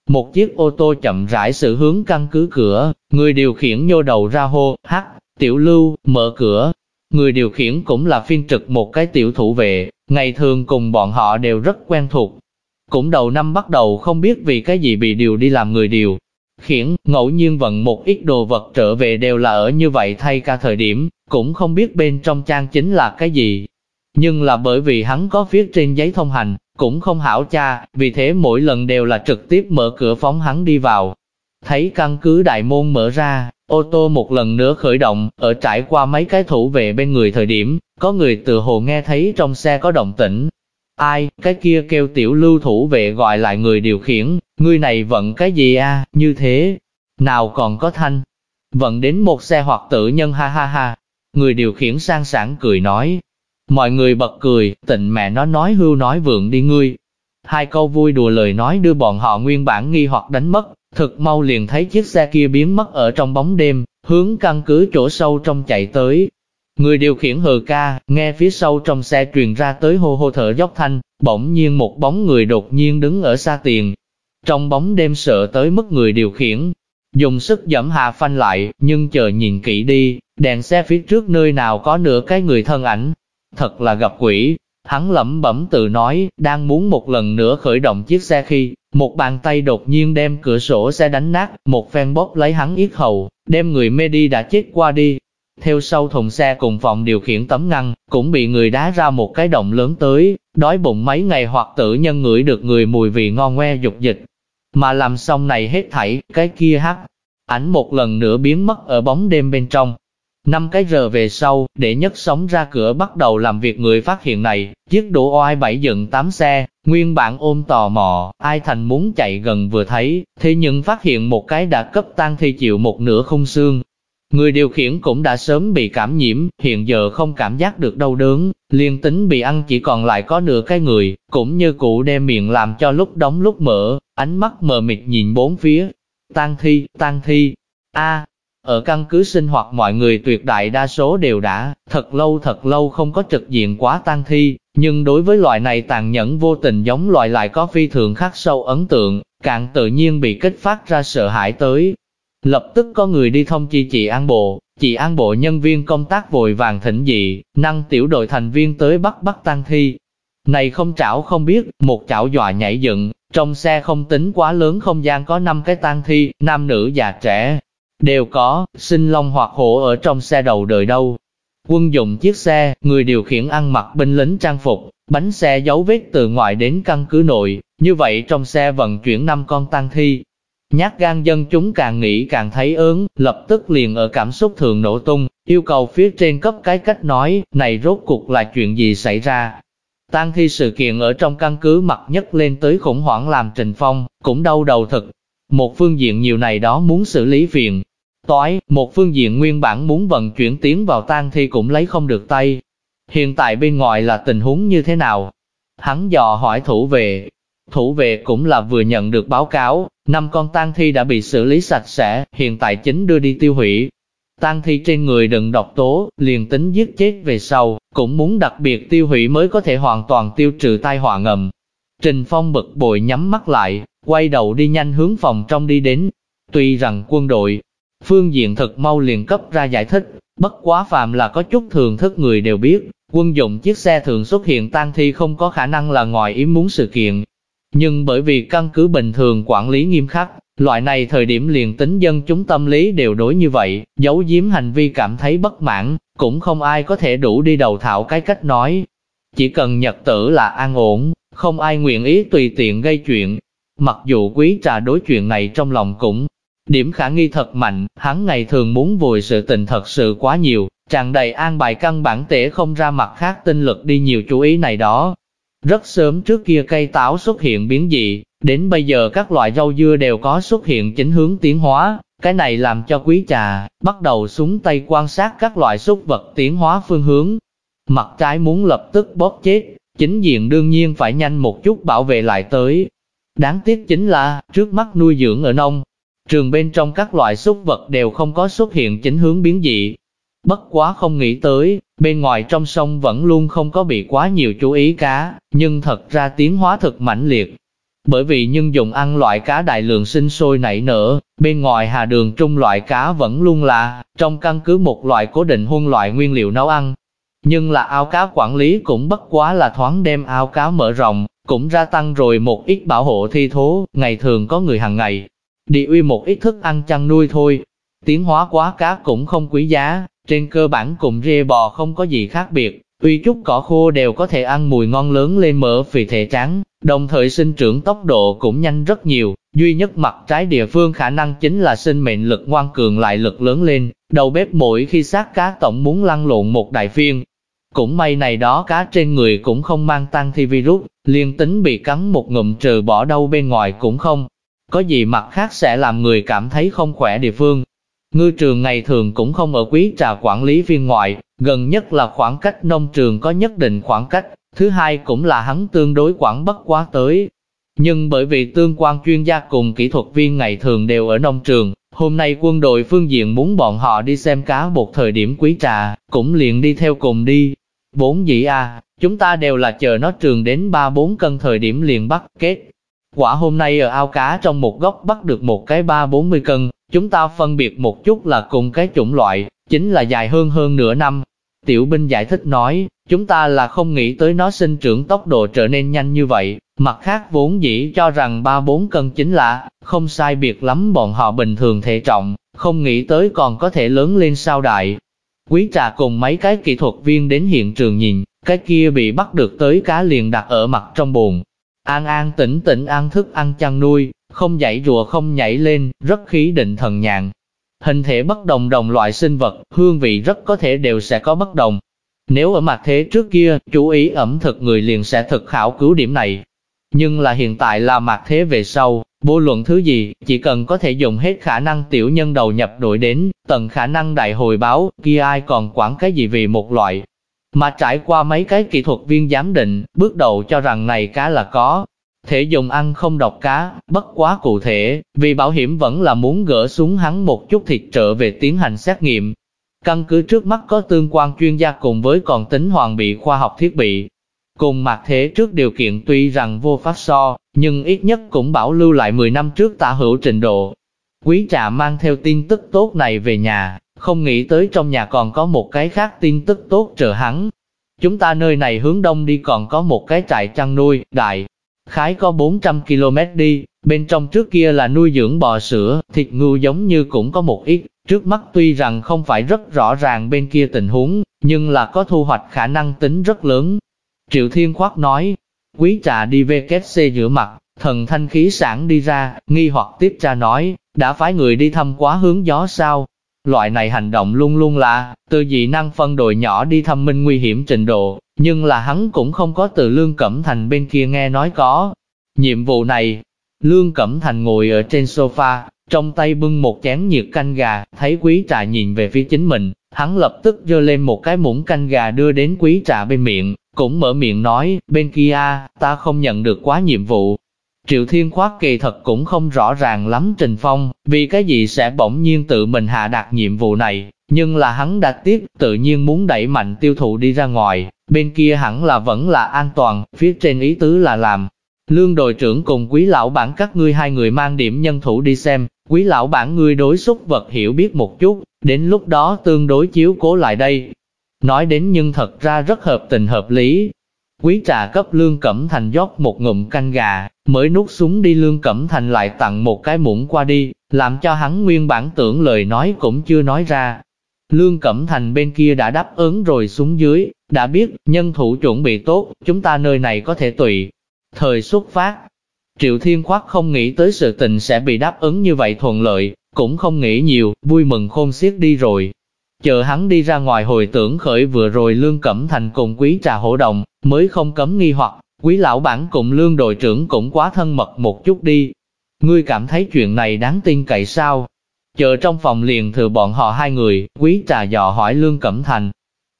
Một chiếc ô tô chậm rãi sự hướng căn cứ cửa, người điều khiển nhô đầu ra hô, hắc, tiểu lưu, mở cửa. Người điều khiển cũng là phiên trực một cái tiểu thủ vệ, ngày thường cùng bọn họ đều rất quen thuộc. Cũng đầu năm bắt đầu không biết vì cái gì bị điều đi làm người điều, khiển, ngẫu nhiên vận một ít đồ vật trở về đều là ở như vậy thay ca thời điểm, cũng không biết bên trong trang chính là cái gì. Nhưng là bởi vì hắn có viết trên giấy thông hành, cũng không hảo cha, vì thế mỗi lần đều là trực tiếp mở cửa phóng hắn đi vào. Thấy căn cứ đại môn mở ra, ô tô một lần nữa khởi động, ở trải qua mấy cái thủ vệ bên người thời điểm, có người từ hồ nghe thấy trong xe có động tĩnh. Ai, cái kia kêu tiểu lưu thủ vệ gọi lại người điều khiển, Ngươi này vận cái gì a? như thế, nào còn có thanh. Vận đến một xe hoặc tử nhân ha ha ha. Người điều khiển sang sảng cười nói. Mọi người bật cười, tịnh mẹ nó nói hưu nói vượng đi ngươi. Hai câu vui đùa lời nói đưa bọn họ nguyên bản nghi hoặc đánh mất, thực mau liền thấy chiếc xe kia biến mất ở trong bóng đêm, hướng căn cứ chỗ sâu trong chạy tới. Người điều khiển hờ ca, nghe phía sau trong xe truyền ra tới hô hô thở dốc thanh, bỗng nhiên một bóng người đột nhiên đứng ở xa tiền, trong bóng đêm sợ tới mức người điều khiển, dùng sức giẫm hạ phanh lại, nhưng chờ nhìn kỹ đi, đèn xe phía trước nơi nào có nửa cái người thân ảnh. Thật là gặp quỷ, hắn lẩm bẩm tự nói, đang muốn một lần nữa khởi động chiếc xe khi, một bàn tay đột nhiên đem cửa sổ xe đánh nát, một phen bóp lấy hắn yết hầu, đem người mê đi đã chết qua đi. Theo sau thùng xe cùng vòng điều khiển tấm ngăn, cũng bị người đá ra một cái động lớn tới, đói bụng mấy ngày hoặc tự nhân ngửi được người mùi vị ngon ngoe dục dịch. Mà làm xong này hết thảy, cái kia hắc, ảnh một lần nữa biến mất ở bóng đêm bên trong. Năm cái giờ về sau, để nhất sống ra cửa bắt đầu làm việc người phát hiện này, chiếc đổ oai bảy dựng tám xe, nguyên bản ôm tò mò, ai thành muốn chạy gần vừa thấy, thế nhưng phát hiện một cái đã cấp tan thi chịu một nửa khung xương. Người điều khiển cũng đã sớm bị cảm nhiễm, hiện giờ không cảm giác được đau đớn, liên tính bị ăn chỉ còn lại có nửa cái người, cũng như cụ đem miệng làm cho lúc đóng lúc mở, ánh mắt mờ mịt nhìn bốn phía. Tang thi, tang thi, a ở căn cứ sinh hoạt mọi người tuyệt đại đa số đều đã, thật lâu thật lâu không có trực diện quá tang thi, nhưng đối với loại này tàn nhẫn vô tình giống loại lại có phi thường khắc sâu ấn tượng, càng tự nhiên bị kích phát ra sợ hãi tới. Lập tức có người đi thông chi chị An Bộ, chị An Bộ nhân viên công tác vội vàng thỉnh dị, năng tiểu đội thành viên tới bắt bắt tang thi. Này không chảo không biết, một chảo dọa nhảy dựng, trong xe không tính quá lớn không gian có 5 cái tang thi, nam nữ già trẻ, đều có, sinh long hoặc hổ ở trong xe đầu đời đâu. Quân dụng chiếc xe, người điều khiển ăn mặc binh lính trang phục, bánh xe dấu vết từ ngoài đến căn cứ nội, như vậy trong xe vận chuyển năm con tang thi. Nhát gan dân chúng càng nghĩ càng thấy ớn, lập tức liền ở cảm xúc thường nổ tung, yêu cầu phía trên cấp cái cách nói, này rốt cuộc là chuyện gì xảy ra. Tang thi sự kiện ở trong căn cứ mặt nhất lên tới khủng hoảng làm Trình Phong, cũng đau đầu thực. Một phương diện nhiều này đó muốn xử lý phiền, Toái, một phương diện nguyên bản muốn vận chuyển tiến vào tang thi cũng lấy không được tay. Hiện tại bên ngoài là tình huống như thế nào? Hắn dò hỏi thủ vệ. Thủ vệ cũng là vừa nhận được báo cáo, năm con tang thi đã bị xử lý sạch sẽ, hiện tại chính đưa đi tiêu hủy. Tang thi trên người đừng độc tố, liền tính giết chết về sau, cũng muốn đặc biệt tiêu hủy mới có thể hoàn toàn tiêu trừ tai họa ngầm. Trình Phong bực bội nhắm mắt lại, quay đầu đi nhanh hướng phòng trong đi đến. Tuy rằng quân đội, Phương diện thật mau liền cấp ra giải thích, bất quá phạm là có chút thường thức người đều biết, quân dụng chiếc xe thường xuất hiện tang thi không có khả năng là ngoài ý muốn sự kiện. Nhưng bởi vì căn cứ bình thường quản lý nghiêm khắc, loại này thời điểm liền tính dân chúng tâm lý đều đối như vậy, giấu giếm hành vi cảm thấy bất mãn, cũng không ai có thể đủ đi đầu thảo cái cách nói. Chỉ cần nhật tử là an ổn, không ai nguyện ý tùy tiện gây chuyện. Mặc dù quý trà đối chuyện này trong lòng cũng Điểm khả nghi thật mạnh, hắn ngày thường muốn vùi sự tình thật sự quá nhiều, tràn đầy an bài căn bản tể không ra mặt khác tinh lực đi nhiều chú ý này đó. Rất sớm trước kia cây táo xuất hiện biến dị, đến bây giờ các loại rau dưa đều có xuất hiện chính hướng tiến hóa, cái này làm cho quý trà, bắt đầu súng tay quan sát các loại súc vật tiến hóa phương hướng. Mặt trái muốn lập tức bóp chết, chính diện đương nhiên phải nhanh một chút bảo vệ lại tới. Đáng tiếc chính là, trước mắt nuôi dưỡng ở nông, Trường bên trong các loại súc vật đều không có xuất hiện chính hướng biến dị. Bất quá không nghĩ tới, bên ngoài trong sông vẫn luôn không có bị quá nhiều chú ý cá, nhưng thật ra tiến hóa thực mãnh liệt. Bởi vì nhân dùng ăn loại cá đại lượng sinh sôi nảy nở, bên ngoài hà đường trung loại cá vẫn luôn là, trong căn cứ một loại cố định huân loại nguyên liệu nấu ăn. Nhưng là ao cá quản lý cũng bất quá là thoáng đem ao cá mở rộng, cũng gia tăng rồi một ít bảo hộ thi thố, ngày thường có người hàng ngày, đi uy một ít thức ăn chăn nuôi thôi. Tiến hóa quá cá cũng không quý giá, trên cơ bản cùng rê bò không có gì khác biệt, uy chút cỏ khô đều có thể ăn mùi ngon lớn lên mỡ vì thể trắng, đồng thời sinh trưởng tốc độ cũng nhanh rất nhiều, duy nhất mặt trái địa phương khả năng chính là sinh mệnh lực ngoan cường lại lực lớn lên, đầu bếp mỗi khi sát cá tổng muốn lăn lộn một đại phiên. Cũng may này đó cá trên người cũng không mang tăng thi virus, liên tính bị cắn một ngụm trừ bỏ đâu bên ngoài cũng không, có gì mặt khác sẽ làm người cảm thấy không khỏe địa phương. Ngư trường ngày thường cũng không ở quý trà quản lý viên ngoại, gần nhất là khoảng cách nông trường có nhất định khoảng cách, thứ hai cũng là hắn tương đối quản bất quá tới. Nhưng bởi vì tương quan chuyên gia cùng kỹ thuật viên ngày thường đều ở nông trường, hôm nay quân đội phương diện muốn bọn họ đi xem cá một thời điểm quý trà, cũng liền đi theo cùng đi. Bốn dĩ a chúng ta đều là chờ nó trường đến 3-4 cân thời điểm liền bắt kết, Quả hôm nay ở ao cá trong một góc bắt được một cái ba bốn mươi cân, chúng ta phân biệt một chút là cùng cái chủng loại, chính là dài hơn hơn nửa năm. Tiểu binh giải thích nói, chúng ta là không nghĩ tới nó sinh trưởng tốc độ trở nên nhanh như vậy, mặt khác vốn dĩ cho rằng ba bốn cân chính là, không sai biệt lắm bọn họ bình thường thể trọng, không nghĩ tới còn có thể lớn lên sao đại. Quý trà cùng mấy cái kỹ thuật viên đến hiện trường nhìn, cái kia bị bắt được tới cá liền đặt ở mặt trong bồn. An an tĩnh tĩnh ăn thức ăn chăn nuôi, không nhảy rùa không nhảy lên, rất khí định thần nhàn. Hình thể bất đồng đồng loại sinh vật, hương vị rất có thể đều sẽ có bất đồng. Nếu ở mặt thế trước kia, chú ý ẩm thực người liền sẽ thực khảo cứu điểm này. Nhưng là hiện tại là mặt thế về sau, vô luận thứ gì, chỉ cần có thể dùng hết khả năng tiểu nhân đầu nhập đội đến, tận khả năng đại hồi báo, kia ai còn quản cái gì vì một loại. Mà trải qua mấy cái kỹ thuật viên giám định, bước đầu cho rằng này cá là có, thể dùng ăn không độc cá, bất quá cụ thể, vì bảo hiểm vẫn là muốn gỡ xuống hắn một chút thịt trở về tiến hành xét nghiệm. Căn cứ trước mắt có tương quan chuyên gia cùng với còn tính hoàn bị khoa học thiết bị. Cùng mặt thế trước điều kiện tuy rằng vô pháp so, nhưng ít nhất cũng bảo lưu lại 10 năm trước tả hữu trình độ. Quý trà mang theo tin tức tốt này về nhà, không nghĩ tới trong nhà còn có một cái khác tin tức tốt chờ hắn. Chúng ta nơi này hướng đông đi còn có một cái trại chăn nuôi, đại, khái có 400 km đi, bên trong trước kia là nuôi dưỡng bò sữa, thịt ngưu giống như cũng có một ít, trước mắt tuy rằng không phải rất rõ ràng bên kia tình huống, nhưng là có thu hoạch khả năng tính rất lớn. Triệu Thiên Khoác nói, quý trà đi về kết rửa mặt, thần thanh khí sản đi ra, nghi hoặc tiếp tra nói, đã phái người đi thăm quá hướng gió sao? Loại này hành động luôn luôn là, từ dị năng phân đội nhỏ đi thăm minh nguy hiểm trình độ, nhưng là hắn cũng không có từ Lương Cẩm Thành bên kia nghe nói có. Nhiệm vụ này, Lương Cẩm Thành ngồi ở trên sofa, trong tay bưng một chén nhiệt canh gà, thấy quý trà nhìn về phía chính mình, hắn lập tức dơ lên một cái muỗng canh gà đưa đến quý trà bên miệng, cũng mở miệng nói, bên kia, ta không nhận được quá nhiệm vụ. Triệu Thiên Khoát kỳ thật cũng không rõ ràng lắm Trình Phong, vì cái gì sẽ bỗng nhiên tự mình hạ đạt nhiệm vụ này, nhưng là hắn đã tiếp tự nhiên muốn đẩy mạnh tiêu thụ đi ra ngoài, bên kia hẳn là vẫn là an toàn, phía trên ý tứ là làm. Lương đội trưởng cùng quý lão bản các ngươi hai người mang điểm nhân thủ đi xem, quý lão bản ngươi đối xúc vật hiểu biết một chút, đến lúc đó tương đối chiếu cố lại đây. Nói đến nhưng thật ra rất hợp tình hợp lý. Quý trà cấp Lương Cẩm Thành rót một ngụm canh gà, mới nuốt súng đi Lương Cẩm Thành lại tặng một cái muỗng qua đi, làm cho hắn nguyên bản tưởng lời nói cũng chưa nói ra, Lương Cẩm Thành bên kia đã đáp ứng rồi xuống dưới, đã biết, nhân thủ chuẩn bị tốt, chúng ta nơi này có thể tùy. Thời xuất phát, Triệu Thiên Khoác không nghĩ tới sự tình sẽ bị đáp ứng như vậy thuận lợi, cũng không nghĩ nhiều, vui mừng khôn xiết đi rồi. Chờ hắn đi ra ngoài hồi tưởng khởi vừa rồi Lương Cẩm Thành cùng quý trà hổ đồng, mới không cấm nghi hoặc, quý lão bản cùng Lương đội trưởng cũng quá thân mật một chút đi. Ngươi cảm thấy chuyện này đáng tin cậy sao? Chờ trong phòng liền thừa bọn họ hai người, quý trà dò hỏi Lương Cẩm Thành.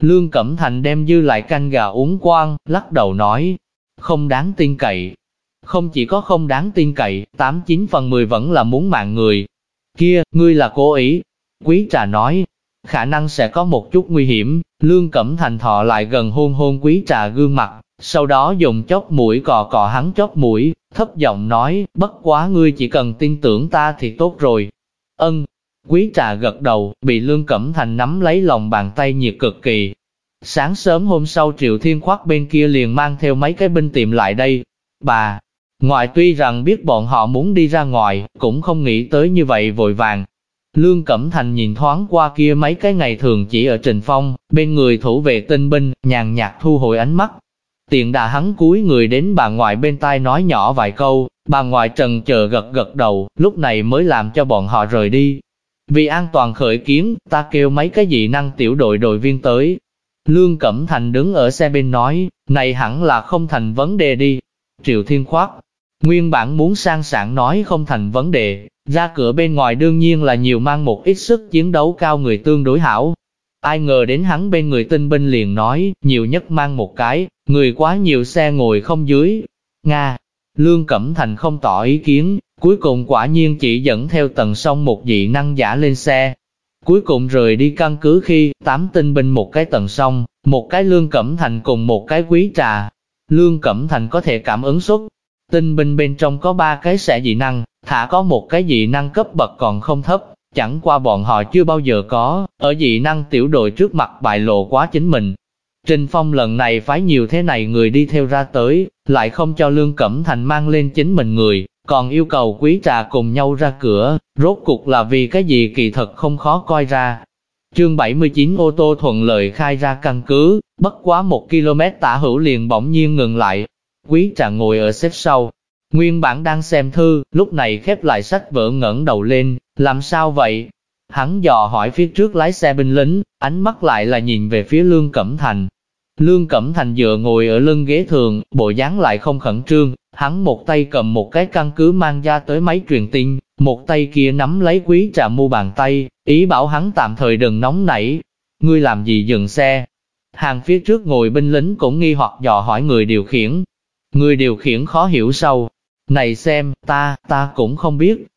Lương Cẩm Thành đem dư lại canh gà uống quang, lắc đầu nói, không đáng tin cậy. Không chỉ có không đáng tin cậy, 89 phần 10 vẫn là muốn mạng người. Kia, ngươi là cố ý. Quý trà nói, khả năng sẽ có một chút nguy hiểm, Lương Cẩm Thành thọ lại gần hôn hôn quý trà gương mặt, sau đó dùng chóp mũi cò cò hắn chóp mũi, thấp giọng nói, bất quá ngươi chỉ cần tin tưởng ta thì tốt rồi, Ân, quý trà gật đầu, bị Lương Cẩm Thành nắm lấy lòng bàn tay nhiệt cực kỳ. Sáng sớm hôm sau Triệu Thiên Khoác bên kia liền mang theo mấy cái binh tìm lại đây. Bà, ngoại tuy rằng biết bọn họ muốn đi ra ngoài, cũng không nghĩ tới như vậy vội vàng. Lương Cẩm Thành nhìn thoáng qua kia mấy cái ngày thường chỉ ở Trình Phong, bên người thủ vệ tinh binh, nhàn nhạt thu hồi ánh mắt. Tiện đà hắn cúi người đến bà ngoại bên tai nói nhỏ vài câu, Bà ngoại trần chờ gật gật đầu, lúc này mới làm cho bọn họ rời đi. Vì an toàn khởi kiến, ta kêu mấy cái dị năng tiểu đội đội viên tới. Lương Cẩm Thành đứng ở xe bên nói, này hẳn là không thành vấn đề đi. Triệu Thiên Khoát, nguyên bản muốn sang sảng nói không thành vấn đề, ra cửa bên ngoài đương nhiên là nhiều mang một ít sức chiến đấu cao người tương đối hảo. Ai ngờ đến hắn bên người tinh binh liền nói, nhiều nhất mang một cái, người quá nhiều xe ngồi không dưới. Nga, Lương Cẩm Thành không tỏ ý kiến, cuối cùng quả nhiên chỉ dẫn theo tầng sông một dị năng giả lên xe. Cuối cùng rời đi căn cứ khi, tám tinh binh một cái tầng sông, một cái Lương Cẩm Thành cùng một cái quý trà. Lương Cẩm Thành có thể cảm ứng xuất. Tinh binh bên trong có ba cái sẽ dị năng, thả có một cái dị năng cấp bậc còn không thấp, chẳng qua bọn họ chưa bao giờ có, ở dị năng tiểu đội trước mặt bại lộ quá chính mình, Trình Phong lần này phái nhiều thế này người đi theo ra tới, lại không cho Lương Cẩm Thành mang lên chính mình người, còn yêu cầu quý trà cùng nhau ra cửa, rốt cục là vì cái gì kỳ thật không khó coi ra. Chương 79 ô tô thuận lợi khai ra căn cứ, bất quá một km tả hữu liền bỗng nhiên ngừng lại. Quý trà ngồi ở xếp sau, nguyên bản đang xem thư, lúc này khép lại sách vở ngẩng đầu lên, làm sao vậy? Hắn dò hỏi phía trước lái xe binh lính, ánh mắt lại là nhìn về phía Lương Cẩm Thành. Lương Cẩm Thành dựa ngồi ở lưng ghế thường, bộ dáng lại không khẩn trương, hắn một tay cầm một cái căn cứ mang ra tới máy truyền tin, một tay kia nắm lấy quý trà mu bàn tay, ý bảo hắn tạm thời đừng nóng nảy. Ngươi làm gì dừng xe? Hàng phía trước ngồi binh lính cũng nghi hoặc dò hỏi người điều khiển. Người điều khiển khó hiểu sâu. Này xem, ta, ta cũng không biết.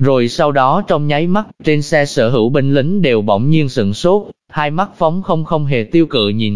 Rồi sau đó trong nháy mắt, trên xe sở hữu binh lính đều bỗng nhiên sửng sốt, hai mắt phóng không không hề tiêu cự nhìn